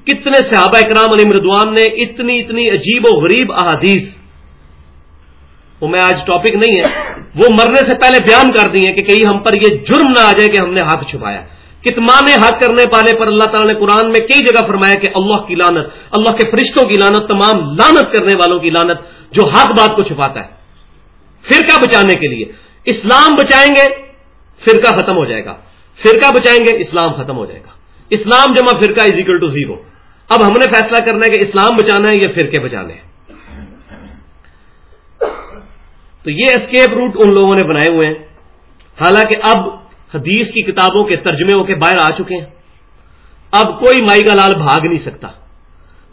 کتنے صحابہ اکرام علی مردوان نے اتنی اتنی عجیب و غریب احادیث، وہ میں آج ٹاپک نہیں ہے، وہ مرنے سے پہلے بیان کر دی ہیں کہ کہیں ہم پر یہ جرم نہ آ جائے کہ ہم نے حق چھپایا۔ کتمان حق کرنے والے پر اللہ تعالیٰ نے قرآن میں کئی جگہ فرمایا کہ اللہ کی لانت اللہ کے فرشتوں کی لانت تمام لانت کرنے والوں کی لانت جو حق بات کو چھپاتا ہے۔ فرقہ بچانے کے لیے۔ اسلام بچائیں گے، فرقہ ختم ہو جائے گا۔ فرقہ بچائیں گے، اسلام ختم ہو جائے گا۔ اسلام جمع فرقہ از اکول ٹو زیرو اب ہم نے فیصلہ کرنا ہے کہ اسلام بچانا ہے یا فرقے بچانے ہیں۔ تو یہ اسکیپ روٹ ان لوگوں نے بنائے ہوئے ہیں۔ حالانکہ اب حدیث کی کتابوں کے ترجمے ہو کے باہر آ چکے ہیں۔ اب کوئی مائی کا لال بھاگ نہیں سکتا۔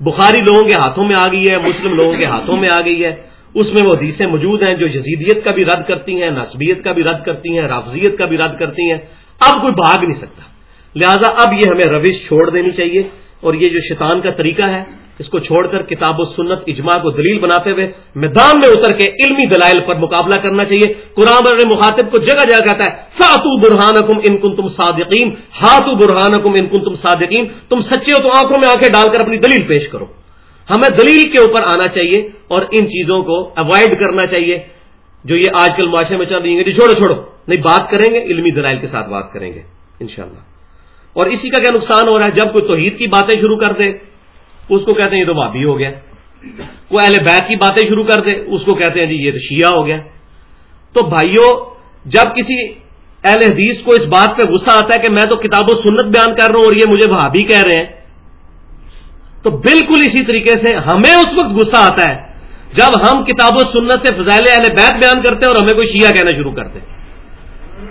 بخاری لوگوں کے ہاتھوں میں آ گئی ہے، مسلم لوگوں کے ہاتھوں میں آ گئی ہے۔ اس میں وہ حدیثیں موجود ہیں جو یزیدیت کا بھی رد کرتی ہیں نصبیت کا بھی رد کرتی ہیں، رافضیت کا بھی رد کرتی ہیں۔ اب کوئی بھاگ نہیں سکتا۔ لہذا اب یہ ہمیں روش چھوڑ دینی چاہیے اور یہ جو شیطان کا طریقہ ہے اس کو چھوڑ کر کتاب و سنت اجماع کو دلیل بناتے ہوئے میدان میں اتر کے علمی دلائل پر مقابلہ کرنا چاہیے۔ قرآن مخاطب کو جگہ جگہ کہتا ہے ساتو برہان کم ان کن تم صادقین ہاتھو برہان کم ان کن تم صادقین، تم سچے ہو تو آنکھوں میں آنکھیں ڈال کر اپنی دلیل پیش کرو۔ ہمیں دلیل کے اوپر آنا چاہیے اور ان چیزوں کو اوائڈ کرنا چاہیے۔ جو یہ آج کل معاشرے میں چل رہی ہیں جی چھوڑو چھوڑو۔ نہیں، بات کریں گے، علمی دلائل کے ساتھ بات کریں گے، انشاءاللہ۔ اور اسی کا کیا نقصان ہو رہا ہے؟ جب کوئی توحید کی باتیں شروع کر دے اس کو کہتے ہیں یہ تو بھابھی ہو گیا۔ کوئی اہل بیت کی باتیں شروع کر دے اس کو کہتے ہیں جی یہ تو شیعہ ہو گیا۔ تو بھائیوں جب کسی اہل حدیث کو اس بات پہ غصہ آتا ہے کہ میں تو کتاب و سنت بیان کر رہا ہوں اور یہ مجھے بھابھی کہہ رہے ہیں، تو بالکل اسی طریقے سے ہمیں اس وقت غصہ آتا ہے جب ہم کتاب و سنت سے فضائل اہل بیت بیان کرتے ہیں اور ہمیں کوئی شیعہ کہنا شروع کرتے ہیں۔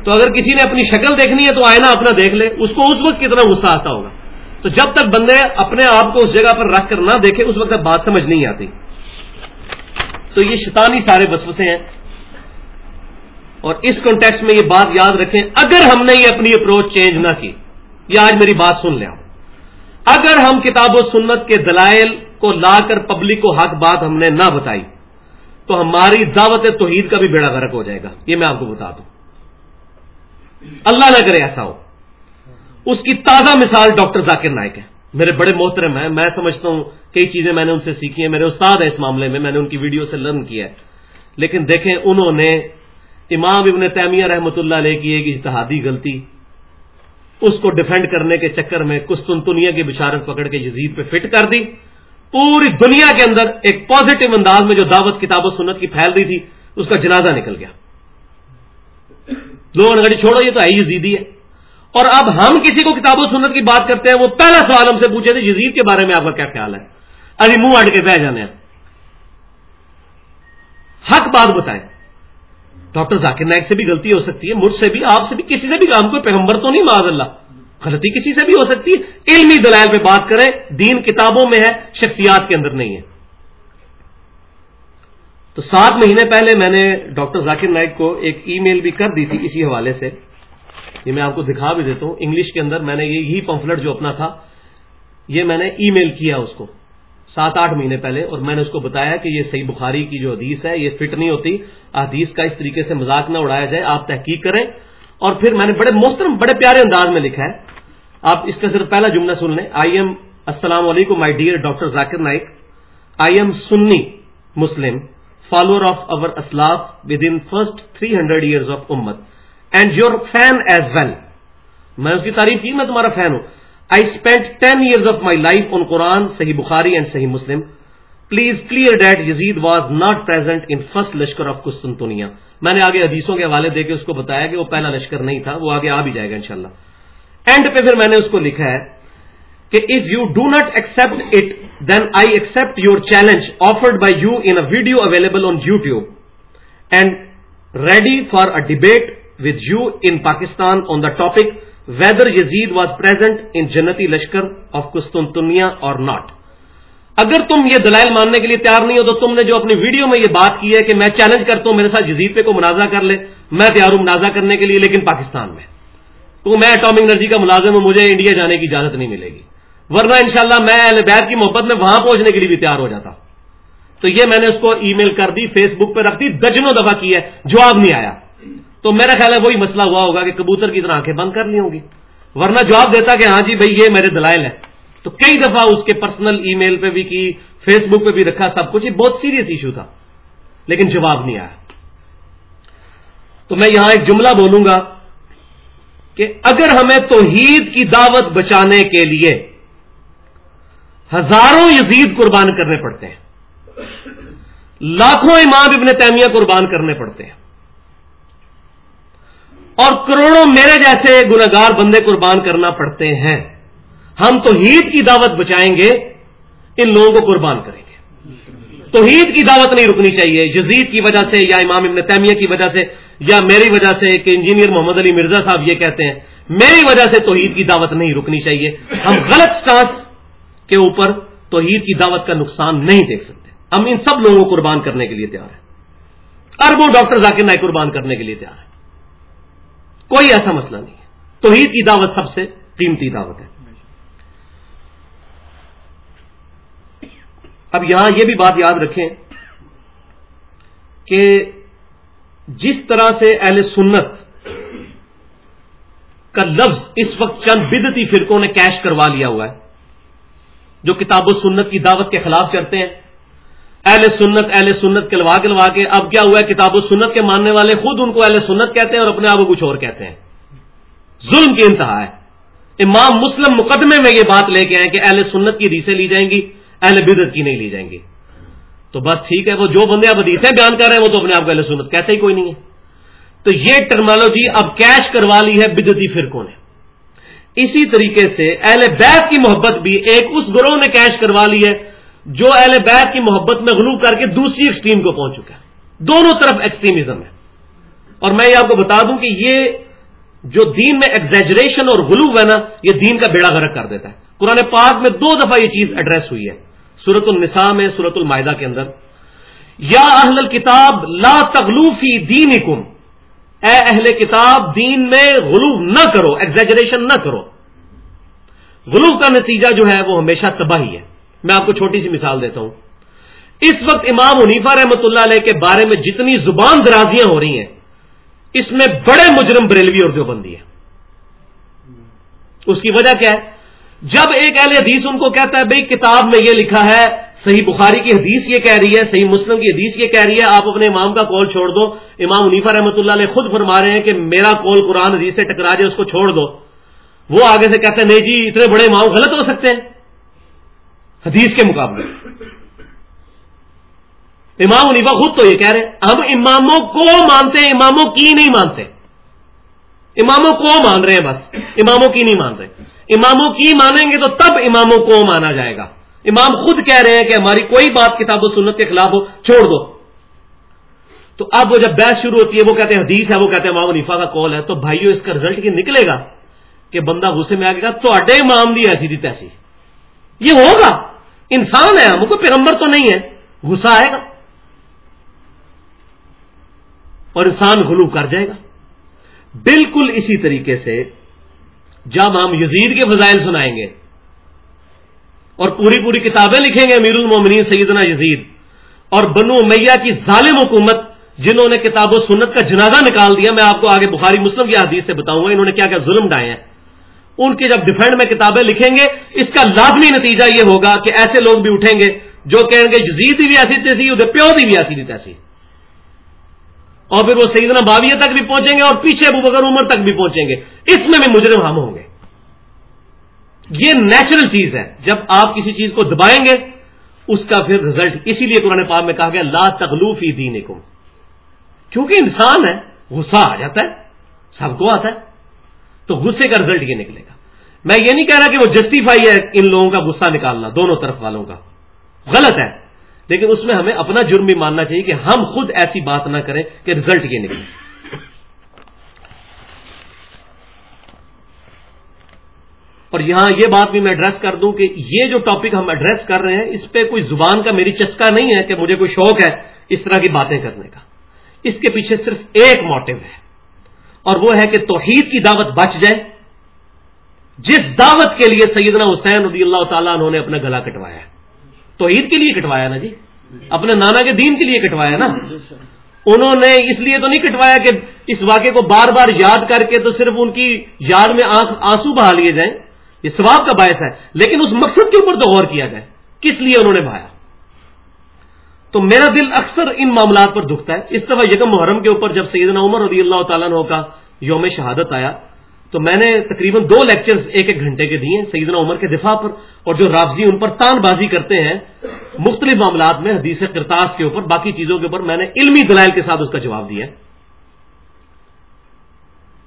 تو اگر کسی نے اپنی شکل دیکھنی ہے تو آئینہ اپنا دیکھ لے، اس کو اس وقت کتنا غصہ آتا ہوگا۔ تو جب تک بندے اپنے آپ کو اس جگہ پر رکھ کر نہ دیکھے، اس وقت بات سمجھ نہیں آتی۔ تو یہ شیطانی سارے وسوسے ہیں۔ اور اس کانٹیکس میں یہ بات یاد رکھیں، اگر ہم نے یہ اپنی اپروچ چینج نہ کی، یہ آج میری بات سن لیا اگر ہم کتاب و سنت کے دلائل کو لا کر پبلک کو حق بات ہم نے نہ بتائی، تو ہماری دعوت توحید کا بھی بیڑا غرق ہو جائے گا۔ یہ میں آپ کو بتا دوں۔ اللہ نہ کرے ایسا ہو۔ اس کی تازہ مثال ڈاکٹر ذاکر نائک ہے میرے بڑے محترم ہیں، میں سمجھتا ہوں کئی چیزیں میں نے ان سے سیکھی ہیں، میرے استاد ہیں اس معاملے میں میں نے ان کی ویڈیو سے لرن کیا ہے۔ لیکن دیکھیں، انہوں نے امام ابن تیمیہ رحمۃ اللہ علیہ کی ایک اجتہادی غلطی، اس کو ڈیفینڈ کرنے کے چکر میں کستنتنیا کی بشارت پکڑ کے یزید پہ فٹ کر دی۔ پوری دنیا کے اندر ایک پازیٹو انداز میں جو دعوت، کتاب و سنت کی پھیل رہی تھی، اس کا جنازہ نکل گیا۔ لوگوں نے گاڑی جی چھوڑو، یہ تو ہے یزیدی ہے۔ اور اب ہم کسی کو کتاب و سنت کی بات کرتے ہیں، وہ پہلا سوال ہم سے پوچھے تھے، یزید کے بارے میں آپ کا کیا خیال ہے؟ ابھی منہ اٹ کے بہ جانے حق بات بتائیں۔ ڈاکٹر ذاکر نائک سے بھی غلطی ہو سکتی ہے، مجھ سے بھی، آپ سے بھی، کسی سے بھی کام کوئی پیغمبر تو نہیں، معاذ اللہ۔ غلطی کسی سے بھی ہو سکتی ہے۔ علمی دلائل پہ بات کریں، دین کتابوں میں ہے، شخصیات کے اندر نہیں ہے۔ تو سات مہینے پہلے میں نے ڈاکٹر ذاکر نائک کو ایک ای میل بھی کر دی تھی اسی حوالے سے۔ یہ میں آپ کو دکھا بھی دیتا ہوں۔ انگلش کے اندر میں نے یہی پمفلٹ جو اپنا تھا، یہ میں نے ای میل کیا اس کو سات آٹھ مہینے پہلے، اور میں نے اس کو بتایا کہ یہ صحیح بخاری کی جو حدیث ہے، یہ فٹ نہیں ہوتی۔ حدیث کا اس طریقے سے مذاق نہ اڑایا جائے، آپ تحقیق کریں۔ اور پھر میں نے بڑے محترم، بڑے پیارے انداز میں لکھا ہے۔ آپ اس کا صرف پہلا جملہ سن لیں۔ آئی ایم، السلام علیکم، my dear doctor Zakir Naik. I am Sunni Muslim, follower of our اسلاف within first three hundred years of امت and your fan as well میں اس کی تعریف کی، میں تمہارا فین ہوں۔ I spend ten years of my life on قرآن صحیح بخاری اینڈ صحیح مسلم please clear that Yazid was not present in first لشکر آف کستنتنیا میں نے آگے حدیثوں کے حوالے دے کے اس کو بتایا کہ وہ پہلا لشکر نہیں تھا، وہ آگے آ بھی جائے گا انشاءاللہ۔ اینڈ پہ پھر میں نے اس کو لکھا ہے کہ if you do not accept it then I accept your challenge offered by you in video available on YouTube and ready for a debate with you in Pakistan on the topic whether Yazid was present in جنتی لشکر of کستنتنیا اور not اگر تم یہ دلائل ماننے کے لیے تیار نہیں ہو تو تم نے جو اپنی ویڈیو میں یہ بات کی ہے کہ میں چیلنج کرتا ہوں، میرے ساتھ جزید پہ کو منازع کر لے، میں تیار ہوں منازع کرنے کے لیے، لیکن پاکستان میں۔ تو میں اٹامک انرجی کا ملازم ہوں، مجھے انڈیا جانے کی اجازت نہیں ملے گی۔ ورنہ انشاءاللہ میں اہل بیت کی محبت میں وہاں پہنچنے کے لیے بھی تیار ہو جاتا۔ تو یہ میں نے اس کو ای میل کر دی فیس بک پہ رکھ دی، دجنوں دفعہ کی ہے، جواب نہیں آیا۔ تو میرا خیال ہے وہی مسئلہ ہوا ہوگا کہ کبوتر کی طرح آنکھیں بند کر لی ہوں گی۔ ورنہ جواب دیتا کہ ہاں جی بھائی یہ میرے دلائل ہے تو کئی دفعہ اس کے پرسنل ای میل پہ بھی کی فیس بک پہ بھی رکھا، سب کچھ یہ بہت سیریس ایشو تھا۔ لیکن جواب نہیں آیا۔ تو میں یہاں ایک جملہ بولوں گا کہ اگر ہمیں توحید کی دعوت بچانے کے لیے ہزاروں یزید قربان کرنے پڑتے ہیں، لاکھوں امام ابن تیمیہ قربان کرنے پڑتے ہیں اور کروڑوں میرے جیسے گناگار بندے قربان کرنا پڑتے ہیں۔ ہم توحید کی دعوت بچائیں گے، ان لوگوں کو قربان کریں گے۔ توحید کی دعوت نہیں رکنی چاہیے۔ جزید کی وجہ سے یا امام ابن تیمیہ کی وجہ سے یا میری وجہ سے کہ انجینئر محمد علی مرزا صاحب یہ کہتے ہیں۔ میری وجہ سے توحید کی دعوت نہیں رکنی چاہیے۔ ہم غلط سٹانس کے اوپر توحید کی دعوت کا نقصان نہیں دیکھ سکتے۔ ہم ان سب لوگوں کو قربان کرنے کے لیے تیار ہیں۔ اربوں ڈاکٹر ذاکر نائک قربان کرنے کے لیے تیار ہے کوئی ایسا مسئلہ نہیں ہے۔ توحید کی دعوت سب سے قیمتی دعوت ہے۔ اب یہاں یہ بھی بات یاد رکھیں کہ جس طرح سے اہل سنت کا لفظ اس وقت چند بدتی فرقوں نے کیش کروا لیا ہوا ہے، جو کتاب و سنت کی دعوت کے خلاف کرتے ہیں اہل سنت اہل سنت کلوا کلوا کے اب کیا ہوا ہے؟ کتاب و سنت کے ماننے والے خود ان کو اہل سنت کہتے ہیں اور اپنے آپ کو کچھ اور کہتے ہیں۔ ظلم کی انتہا ہے۔ امام مسلم مقدمے میں یہ بات لے کے آئے کہ اہل سنت کی حدیثیں لی جائیں گی، اہل بدت کی نہیں لی جائیں گی۔ تو بس ٹھیک ہے، وہ جو بندے اب حدیثیں بیان کر رہے ہیں، وہ تو اپنے آپ کو اہل سنت کہتے ہی کوئی نہیں ہے۔ تو یہ ٹرمالوجی اب کیش کروا لی ہے بدتی فرقوں نے۔ اسی طریقے سے اہل بیت کی محبت بھی ایک اس گروہ نے کیش کروا لی ہے جو اہل بیت کی محبت میں غلو کر کے دوسری ایکسٹریم کو پہنچ چکا ہے۔ دونوں طرف ایکسٹریمزم ہے۔ اور میں یہ آپ کو بتا دوں کہ یہ جو دین میں ایگزیجریشن اور غلو ہے نا، یہ دین کا بیڑا غرق کر دیتا ہے۔ قرآن پاک میں دو دفعہ یہ چیز ایڈریس ہوئی ہے۔ سورت النساء میں سورت المائدہ کے اندر۔ یا اہل الکتاب لا تغلوفی دین اے اہل کتاب، دین میں غلو نہ کرو ایگزیجریشن نہ کرو۔ غلو کا نتیجہ جو ہے وہ ہمیشہ تباہی ہے۔ میں آپ کو چھوٹی سی مثال دیتا ہوں۔ اس وقت امام حنیفہ رحمۃ اللہ علیہ کے بارے میں جتنی زبان درازیاں ہو رہی ہیں، اس میں بڑے مجرم بریلوی اور دیوبندی ہے اس کی وجہ کیا ہے؟ جب ایک اہل حدیث ان کو کہتا ہے بھائی کتاب میں یہ لکھا ہے، صحیح بخاری کی حدیث یہ کہہ رہی ہے، صحیح مسلم کی حدیث یہ کہہ رہی ہے، آپ اپنے امام کا کال چھوڑ دو۔ امام حنیفہ رحمۃ اللہ علیہ خود فرما رہے ہیں کہ میرا کال قرآن حدیث سے ٹکرا جائے اس کو چھوڑ دو۔ وہ آگے سے کہتے ہیں نہیں جی اتنے بڑے امام غلط ہو سکتے ہیں۔ حدیث کے مقابلے۔ امام عنیفا خود تو یہ کہہ رہے ہیں، ہم اماموں کو مانتے ہیں، اماموں کی نہیں مانتے۔ اماموں کو مان رہے ہیں بس، اماموں کی نہیں مان رہے۔ اماموں کی مانیں گے تو تب اماموں کو مانا جائے گا۔ امام خود کہہ رہے ہیں کہ ہماری کوئی بات کتاب و سنت کے خلاف ہو، چھوڑ دو۔ تو اب وہ جب بحث شروع ہوتی ہے، وہ کہتے ہیں حدیث ہے، وہ کہتے ہیں امام عنیفا کا کال ہے۔ تو بھائیو، اس کا رزلٹ یہ نکلے گا کہ بندہ غصے میں آ گا تو امام دی ایسی تھی تیسی۔ یہ ہوگا۔ انسان ہے ہم کو پیغمبر تو نہیں ہے، غصہ آئے گا۔ اور انسان غلو کر جائے گا۔ بالکل اسی طریقے سے جب ہم یزید کے فضائل سنائیں گے اور پوری پوری کتابیں لکھیں گے امیر المومنین سیدنا یزید اور بنو میاں کی ظالم حکومت جنہوں نے کتاب و سنت کا جنازہ نکال دیا، میں آپ کو آگے بخاری مسلم کی حدیث سے بتاؤں گا، انہوں نے کیا کیا؟ ظلم ڈائے ہیں ان کے جب ڈیفینڈ میں کتابیں لکھیں گے، اس کا لازمی نتیجہ یہ ہوگا کہ ایسے لوگ بھی اٹھیں گے جو کہیں گے جزید بھی ایسی تیسی ادھر پیو دی بھی ایسی تیسی۔ اور پھر وہ سیدنا باویہ تک بھی پہنچیں گے اور پیچھے ابو بکر عمر تک بھی پہنچیں گے۔ اس میں بھی مجرم ہم ہوں گے۔ یہ نیچرل چیز ہے۔ جب آپ کسی چیز کو دبائیں گے، اس کا پھر رزلٹ اسی لیے قرآن پاک میں کہا گیا، لا تغلوفی دین کیونکہ انسان ہے، غصہ آ جاتا ہے، سب کو آتا ہے۔ تو غصے کا رزلٹ یہ نکلے گا۔ میں یہ نہیں کہہ رہا کہ وہ جسٹیفائی ہے ان لوگوں کا غصہ نکالنا، دونوں طرف والوں کا۔ غلط ہے۔ لیکن اس میں ہمیں اپنا جرم بھی ماننا چاہیے کہ ہم خود ایسی بات نہ کریں کہ رزلٹ یہ نکلے۔ اور یہاں یہ بات بھی میں ایڈریس کر دوں کہ یہ جو ٹاپک ہم ایڈریس کر رہے ہیں، اس پہ کوئی زبان کا میری چسکا نہیں ہے کہ مجھے کوئی شوق ہے اس طرح کی باتیں کرنے کا۔ اس کے پیچھے صرف ایک موٹو ہے۔ اور وہ ہے کہ توحید کی دعوت بچ جائے۔ جس دعوت کے لیے سیدنا حسین رضی اللہ تعالیٰ انہوں نے اپنا گلا کٹوایا توحید کے لیے کٹوایا نا جی؟ اپنے نانا کے دین کے لیے کٹوایا نا؟ انہوں نے اس لیے تو نہیں کٹوایا کہ اس واقعے کو بار بار یاد کر کے تو صرف ان کی یاد میں آنسو بہا لیے جائیں۔ یہ ثواب کا باعث ہے، لیکن اس مقصد کے اوپر تو غور کیا جائے۔ کس لیے انہوں نے بھایا تو میرا دل اکثر ان معاملات پر دکھتا ہے۔ اس طرح یکم محرم کے اوپر جب سیدنا عمر رضی اللہ تعالیٰ عنہ کا یوم شہادت آیا، تو میں نے تقریباً دو لیکچرز ایک ایک گھنٹے کے دیے سیدنا عمر کے دفاع پر اور جو رافضی ان پر تان بازی کرتے ہیں، مختلف معاملات میں، حدیث کرتاس کے اوپر، باقی چیزوں کے اوپر میں نے علمی دلائل کے ساتھ اس کا جواب دیا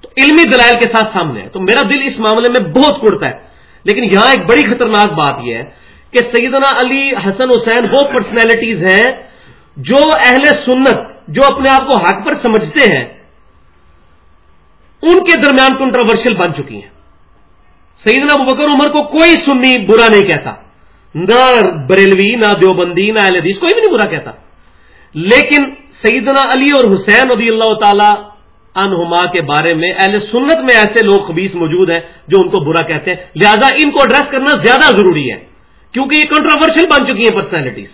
تو علمی دلائل کے ساتھ سامنے ہے۔ تو میرا دل اس معاملے میں بہت کڑتا ہے۔ لیکن یہاں ایک بڑی خطرناک بات یہ ہے کہ سیدنا علی حسن حسین وہ پرسنالٹیز ہیں جو اہل سنت، جو اپنے آپ کو حق پر سمجھتے ہیں، ان کے درمیان کنٹروورشل بن چکی ہیں۔ سیدنا بکر عمر کو کوئی سنی برا نہیں کہتا۔ نہ بریلوی، نہ دیوبندی، نہ اہل حدیث، کوئی بھی نہیں برا کہتا۔ لیکن سیدنا علی اور حسین رضی اللہ تعالی انہما کے بارے میں اہل سنت میں ایسے لوگ خبیص موجود ہیں جو ان کو برا کہتے ہیں۔ لہذا ان کو ایڈریس کرنا زیادہ ضروری ہے۔ کیونکہ یہ کنٹروورشل بن چکی ہیں پرسنالٹیز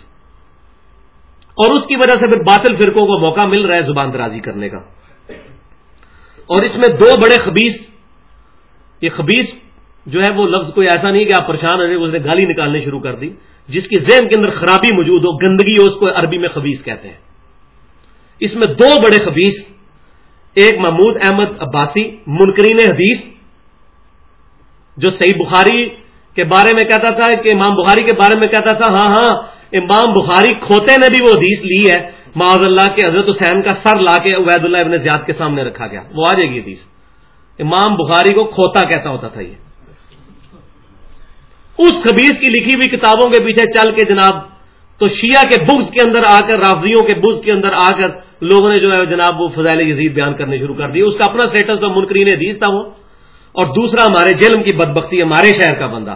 اور اس کی وجہ سے پھر باطل فرقوں کو موقع مل رہا ہے زبان درازی کرنے کا. اور اس میں دو بڑے خبیص یہ خبیص جو ہے وہ لفظ کوئی ایسا نہیں کہ آپ پریشان ہو جائے اس نے گالی نکالنے شروع کر دی، جس کی ذہن کے اندر خرابی موجود ہو، گندگی ہو، اس کو عربی میں خبیص کہتے ہیں۔ اس میں دو بڑے خبیص ایک محمود احمد عباسی، منکرین حدیث، جو صحیح بخاری کے بارے میں کہتا تھا کہ امام بخاری کے بارے میں کہتا تھا ہاں ہاں امام بخاری کھوتے نے بھی وہ حدیث لی ہے۔ معاذ اللہ کے حضرت حسین کا سر لا کے عبید اللہ ابن زیاد کے سامنے رکھا گیا۔ وہ آ جائے گی حدیث۔ امام بخاری کو کھوتا کہتا ہوتا تھا یہ۔ اس خبیص کی لکھی ہوئی کتابوں کے پیچھے چل کے جناب، تو شیعہ کے بغض کے اندر آ کر، رافضیوں کے بغض کے اندر آ کر لوگوں نے جو ہے جناب وہ فضائل یزید بیان کرنے شروع کر دیے اس کا اپنا اسٹیٹس تو منکرین حدیث تھا وہ۔ اور دوسرا ہمارے جلم کی بدبختی ہمارے شہر کا بندہ۔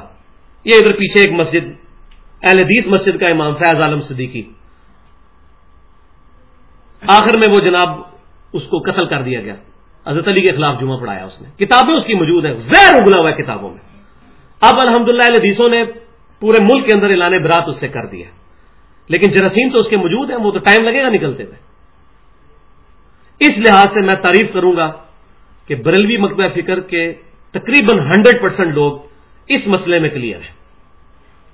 یہ ادھر پیچھے ایک مسجد، اہل حدیث مسجد کا امام فیض عالم صدیقی۔ آخر میں وہ جناب اس کو قتل کر دیا گیا۔ حضرت علی کے خلاف جمعہ پڑھایا اس نے۔ کتابیں اس کی موجود ہیں زیر اگلا ہوا ہے کتابوں میں۔ اب الحمد للہ حدیثوں نے پورے ملک کے اندر اعلان برات اس سے کر دیا لیکن جراثیم تو اس کے موجود ہیں، وہ تو ٹائم لگے گا نکلتے ہوئے۔ اس لحاظ سے میں تعریف کروں گا کہ بریلوی مکبہ فکر کے تقریباً ہنڈریڈ پرسینٹ لوگ اس مسئلے میں کلیئر ہیں۔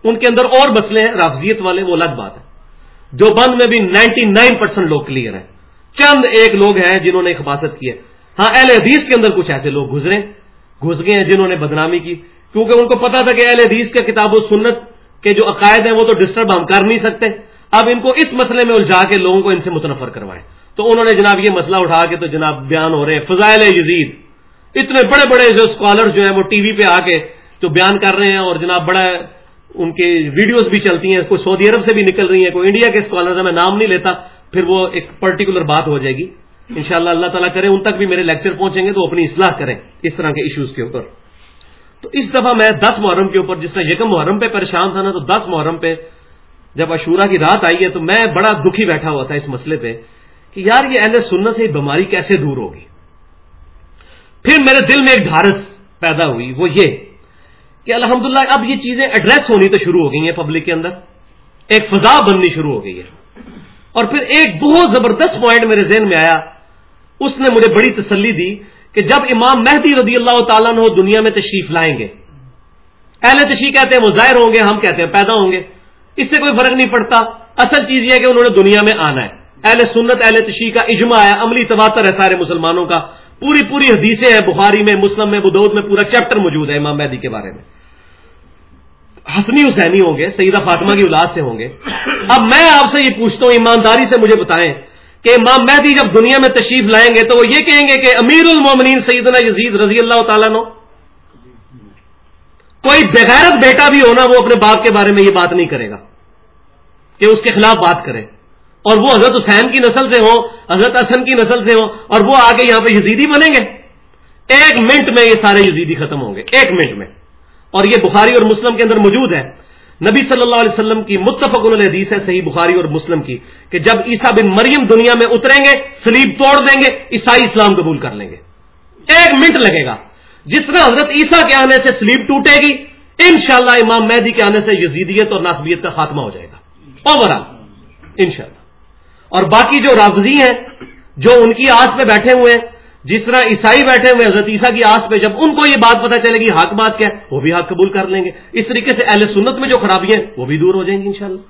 ان کے اندر اور مسئلے ہیں، رافضیت والے، وہ الگ بات ہے۔ جو بند میں بھی نائنٹی نائن پرسینٹ لوگ کلیئر ہیں۔ چند ایک لوگ ہیں جنہوں نے حفاظت کی ہے۔ ہاں اہل حدیث کے اندر کچھ ایسے لوگ گزرے، گھس گئے ہیں جنہوں نے بدنامی کی۔ کیونکہ ان کو پتا تھا کہ اہل حدیث کے کتاب و سنت کے جو عقائد ہیں وہ تو ڈسٹرب ہم کر نہیں سکتے۔ اب ان کو اس مسئلے میں الجھا کے لوگوں کو ان سے متنفر کروائیں۔ تو انہوں نے جناب یہ مسئلہ اٹھا کے تو جناب بیان ہو رہے ہیں، فضائل یزید۔ اتنے بڑے بڑے جو اسکالر جو ہیں وہ ٹی وی پہ آ کے جو بیان کر رہے ہیں اور جناب بڑا ان کے ویڈیوز بھی چلتی ہیں، کوئی سعودی عرب سے بھی نکل رہی ہیں، کوئی انڈیا کے اسکالر میں نام نہیں لیتا، پھر وہ ایک پرٹیکولر بات ہو جائے گی۔ انشاءاللہ اللہ تعالیٰ کرے، ان تک بھی میرے لیکچر پہنچیں گے تو اپنی اصلاح کریں اس طرح کے ایشوز کے اوپر۔ تو اس دفعہ میں دس محرم کے اوپر، جس طرح یکم محرم پہ پریشان تھا نا، تو دس محرم پہ جب اشورا کی رات آئی ہے تو میں بڑا دکھی بیٹھا ہوا تھا اس مسئلے پہ کہ یار یہ اہل سنت سے بیماری کیسے دور ہوگی؟ پھر میرے دل میں ایک ڈھارس پیدا ہوئی، وہ یہ کہ الحمدللہ اب یہ چیزیں ایڈریس ہونی تو شروع ہو گئی ہیں پبلک کے اندر۔ ایک فضا بننی شروع ہو گئی ہے۔ اور پھر ایک بہت زبردست پوائنٹ میرے ذہن میں آیا۔ اس نے مجھے بڑی تسلی دی کہ جب امام مہدی رضی اللہ تعالیٰ نے دنیا میں تشریف لائیں گے، اہل تشریف کہتے ہیں وہ ظاہر ہوں گے، ہم کہتے ہیں پیدا ہوں گے۔ اس سے کوئی فرق نہیں پڑتا۔ اصل چیز یہ ہے کہ انہوں نے دنیا میں آنا ہے۔ اہل سنت، اہل تشیح کا اجماع ہے، عملی تواتر ہے سارے مسلمانوں کا۔ پوری پوری حدیثیں ہیں، بخاری میں، مسلم میں بدود میں، پورا چیپٹر موجود ہے امام مہدی کے بارے میں۔ حسنی حسینی ہوں گے، سیدہ فاطمہ کی اولاد سے ہوں گے۔ اب میں آپ سے یہ پوچھتا ہوں، ایمانداری سے مجھے بتائیں کہ امام مہدی جب دنیا میں تشریف لائیں گے تو وہ یہ کہیں گے کہ امیر المومنین سیدنا یزید رضی اللہ تعالیٰ نو کوئی بغیرت بیٹا بھی ہونا وہ اپنے باپ کے بارے میں یہ بات نہیں کرے گا کہ اس کے خلاف بات کرے۔ اور وہ حضرت حسین کی نسل سے ہوں، حضرت حسن کی نسل سے ہوں، اور وہ آگے یہاں پہ یزیدی بنیں گے۔ ایک منٹ میں یہ سارے یزیدی ختم ہوں گے، ایک منٹ میں۔ اور یہ بخاری اور مسلم کے اندر موجود ہے۔ نبی صلی اللہ علیہ وسلم کی متفق حدیث ہے، صحیح بخاری اور مسلم کی، کہ جب عیسیٰ بن مریم دنیا میں اتریں گے سلیب توڑ دیں گے، عیسائی اسلام قبول کر لیں گے۔ ایک منٹ لگے گا۔ جس طرح حضرت عیسیٰ کے آنے سے سلیب ٹوٹے گی، انشاءاللہ امام مہدی کے آنے سے یزیدیت اور ناسبیت کا خاتمہ ہو جائے گا۔ اوور آل ان شاء اللہ اور باقی جو رافضی ہیں، جو ان کی آس پہ بیٹھے ہوئے ہیں، جس طرح عیسائی بیٹھے ہوئے حضرت عیسیٰ کی آس پہ، جب ان کو یہ بات پتہ چلے گی حق بات کیا ہے، وہ بھی حق قبول کر لیں گے۔ اس طریقے سے اہل سنت میں جو خرابیاں ہیں، وہ بھی دور ہو جائیں گی انشاءاللہ۔